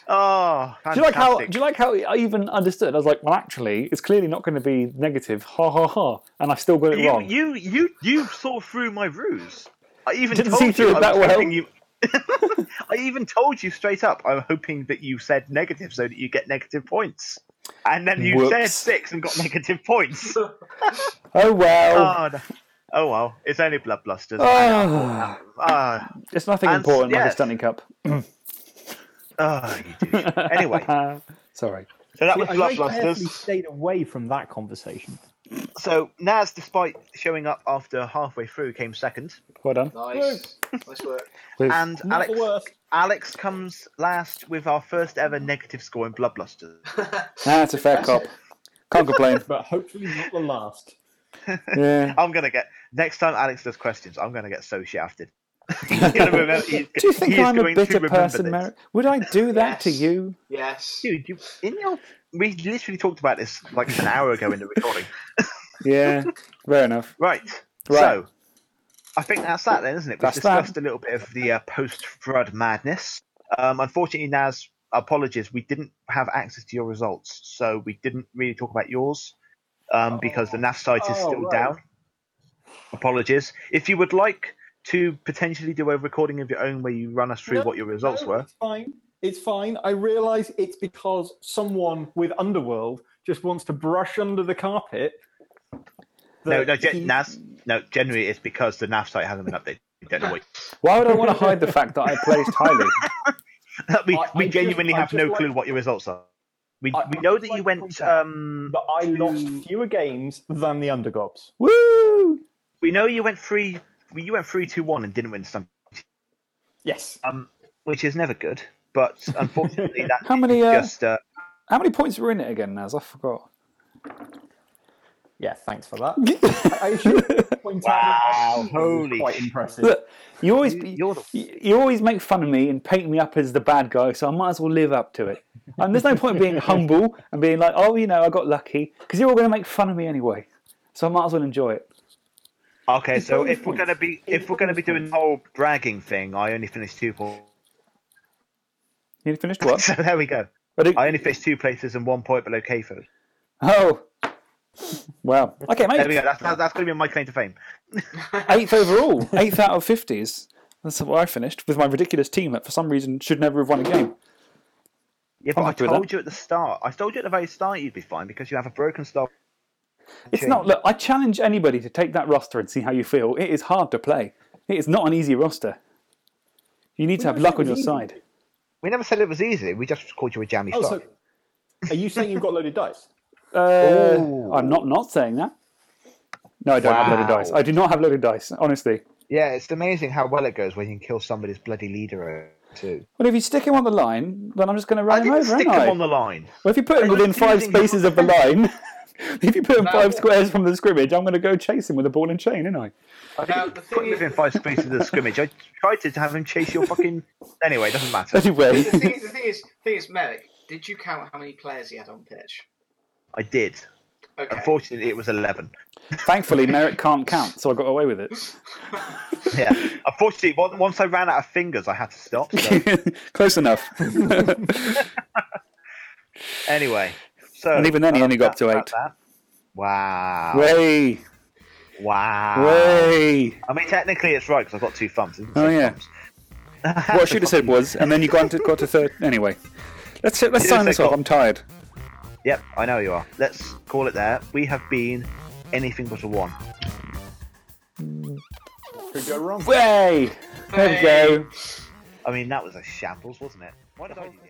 Oh, Do you like how? Do you like how I even understood? I was like, well, actually, it's clearly not going to be negative. Ha ha ha! And I still got it you, wrong. you, you, you saw through my ruse. I even Didn't told see you through it that well. You... <laughs> I even told you straight up. I'm hoping that you said negative so that you get negative points, and then you said six and got negative points. <laughs> oh well. oh, no. oh well, it's only Bloodbusters. Ah. Ah, it's nothing and- important like a yes. Stunty Cup. ah, you douche. Anyway, <laughs> Sorry. so that See, was I blood very carefully blusters. stayed away from that conversation. So Naz, despite showing up after halfway through, came second, Well done. Nice. nice work. With- and Not Alex. the worst. Alex comes last with our first ever negative score in Bloodbusters. <laughs> That's a fair cop. Can't complain. But hopefully not the last. <laughs> Yeah. I'm gonna get next time Alex does questions. I'm gonna get so shafted. <laughs> He's gonna remember- he- Do you think he is I'm a going to bitter remember person, this. Mary? Would I do that to Yes. you? Yes. Dude, you, in your, we literally talked about this like an hour ago in the recording. <laughs> Yeah. Fair enough. Right. Right. So, I think that's that then, isn't it? We've That's that. discussed a little bit of the uh, post-flood madness. Um, unfortunately, Naz, apologies, we didn't have access to your results, so we didn't really talk about yours um, because the NAF site is Oh, still right. down. Apologies. If you would like to potentially do a recording of your own where you run us through No, what your results no, were, It's fine. It's fine. I realise it's because someone with Underworld just wants to brush under the carpet. no, no, gen- he- Naz, no. Generally, it's because the NAF site hasn't been updated. Don't know what. Why would I want to hide the fact that I placed highly? <laughs> we I- we I genuinely just- have no just like- clue what your results are. We I- we know that like you went point um That I lost fewer games than the Undergobs. Woo! we know you went three you went three two one and didn't win some Yes. um which is never good. But unfortunately <laughs> that How many, is uh, just uh, How many points were in it again, Naz? I forgot. Yeah, thanks for that. <laughs> I, I should point out Wow, that was holy quite impressive. Look, you always you're the you, you always make fun of me and paint me up as the bad guy, so I might as well live up to it. And there's no point being <laughs> humble and being like, oh, you know, I got lucky, because you're all going to make fun of me anyway. So I might as well enjoy it. Okay, It's so only if we're gonna be if It's we're gonna be doing the whole bragging thing, I only finished two points. You finished <laughs> what? So there we go. I did- I only finished two places and one point below KFO. Oh, well, <laughs> okay, mate. There we go. That's that's gonna be my claim to fame. <laughs> Eighth overall, eighth out of fifties. That's what I finished with my ridiculous team that for some reason should never have won a game. Yeah, but I'm I happy with told you at the start. I told you at the very start you'd be fine because you have a broken start. It's not. Look, I challenge anybody to take that roster and see how you feel. It is hard to play. It is not an easy roster. You need to have luck on your was side. We never said it was easy. We just called you a jammy Oh, start. so <laughs> are you saying you've got loaded dice? Uh, I'm not not saying that. No, I don't have loaded dice. I do not have loaded dice. Honestly. Yeah, it's amazing how well it goes when you can kill somebody's bloody leader too. Well, if you stick him on the line, then I'm just going to I run him didn't over, stick ain't him I? on the line. Well, if you put him within five spaces of the <laughs> line, <laughs> if you put him No. five squares from the scrimmage, I'm going to go chase him with a ball and chain, ain't I? I Now, the put thing him is- within five spaces of the scrimmage. I tried to have him chase your fucking. Anyway, it doesn't <laughs> matter. Anyway, The thing is, the thing is, thing is, Merrick, did you count how many players he had on pitch? I did. Okay. Unfortunately, it was eleven. thankfully <laughs> Merrick can't count, so I got away with it. Yeah. Unfortunately, once I ran out of fingers, I had to stop. So. Close enough. anyway, so And even then he uh, only got up to eight. that. Wow. Way, Wow. way. I mean, technically, it's right because I've got two thumbs. Oh yeah. thumbs. <laughs> What I should have said was, and then you got to got to third. Anyway, let's let's You sign said this off. I'm tired. Yep, I know you are. Let's call it there. We have been anything but a one. Could go wrong. Way. There we go. I mean, that was a shambles, wasn't it? Why did I do the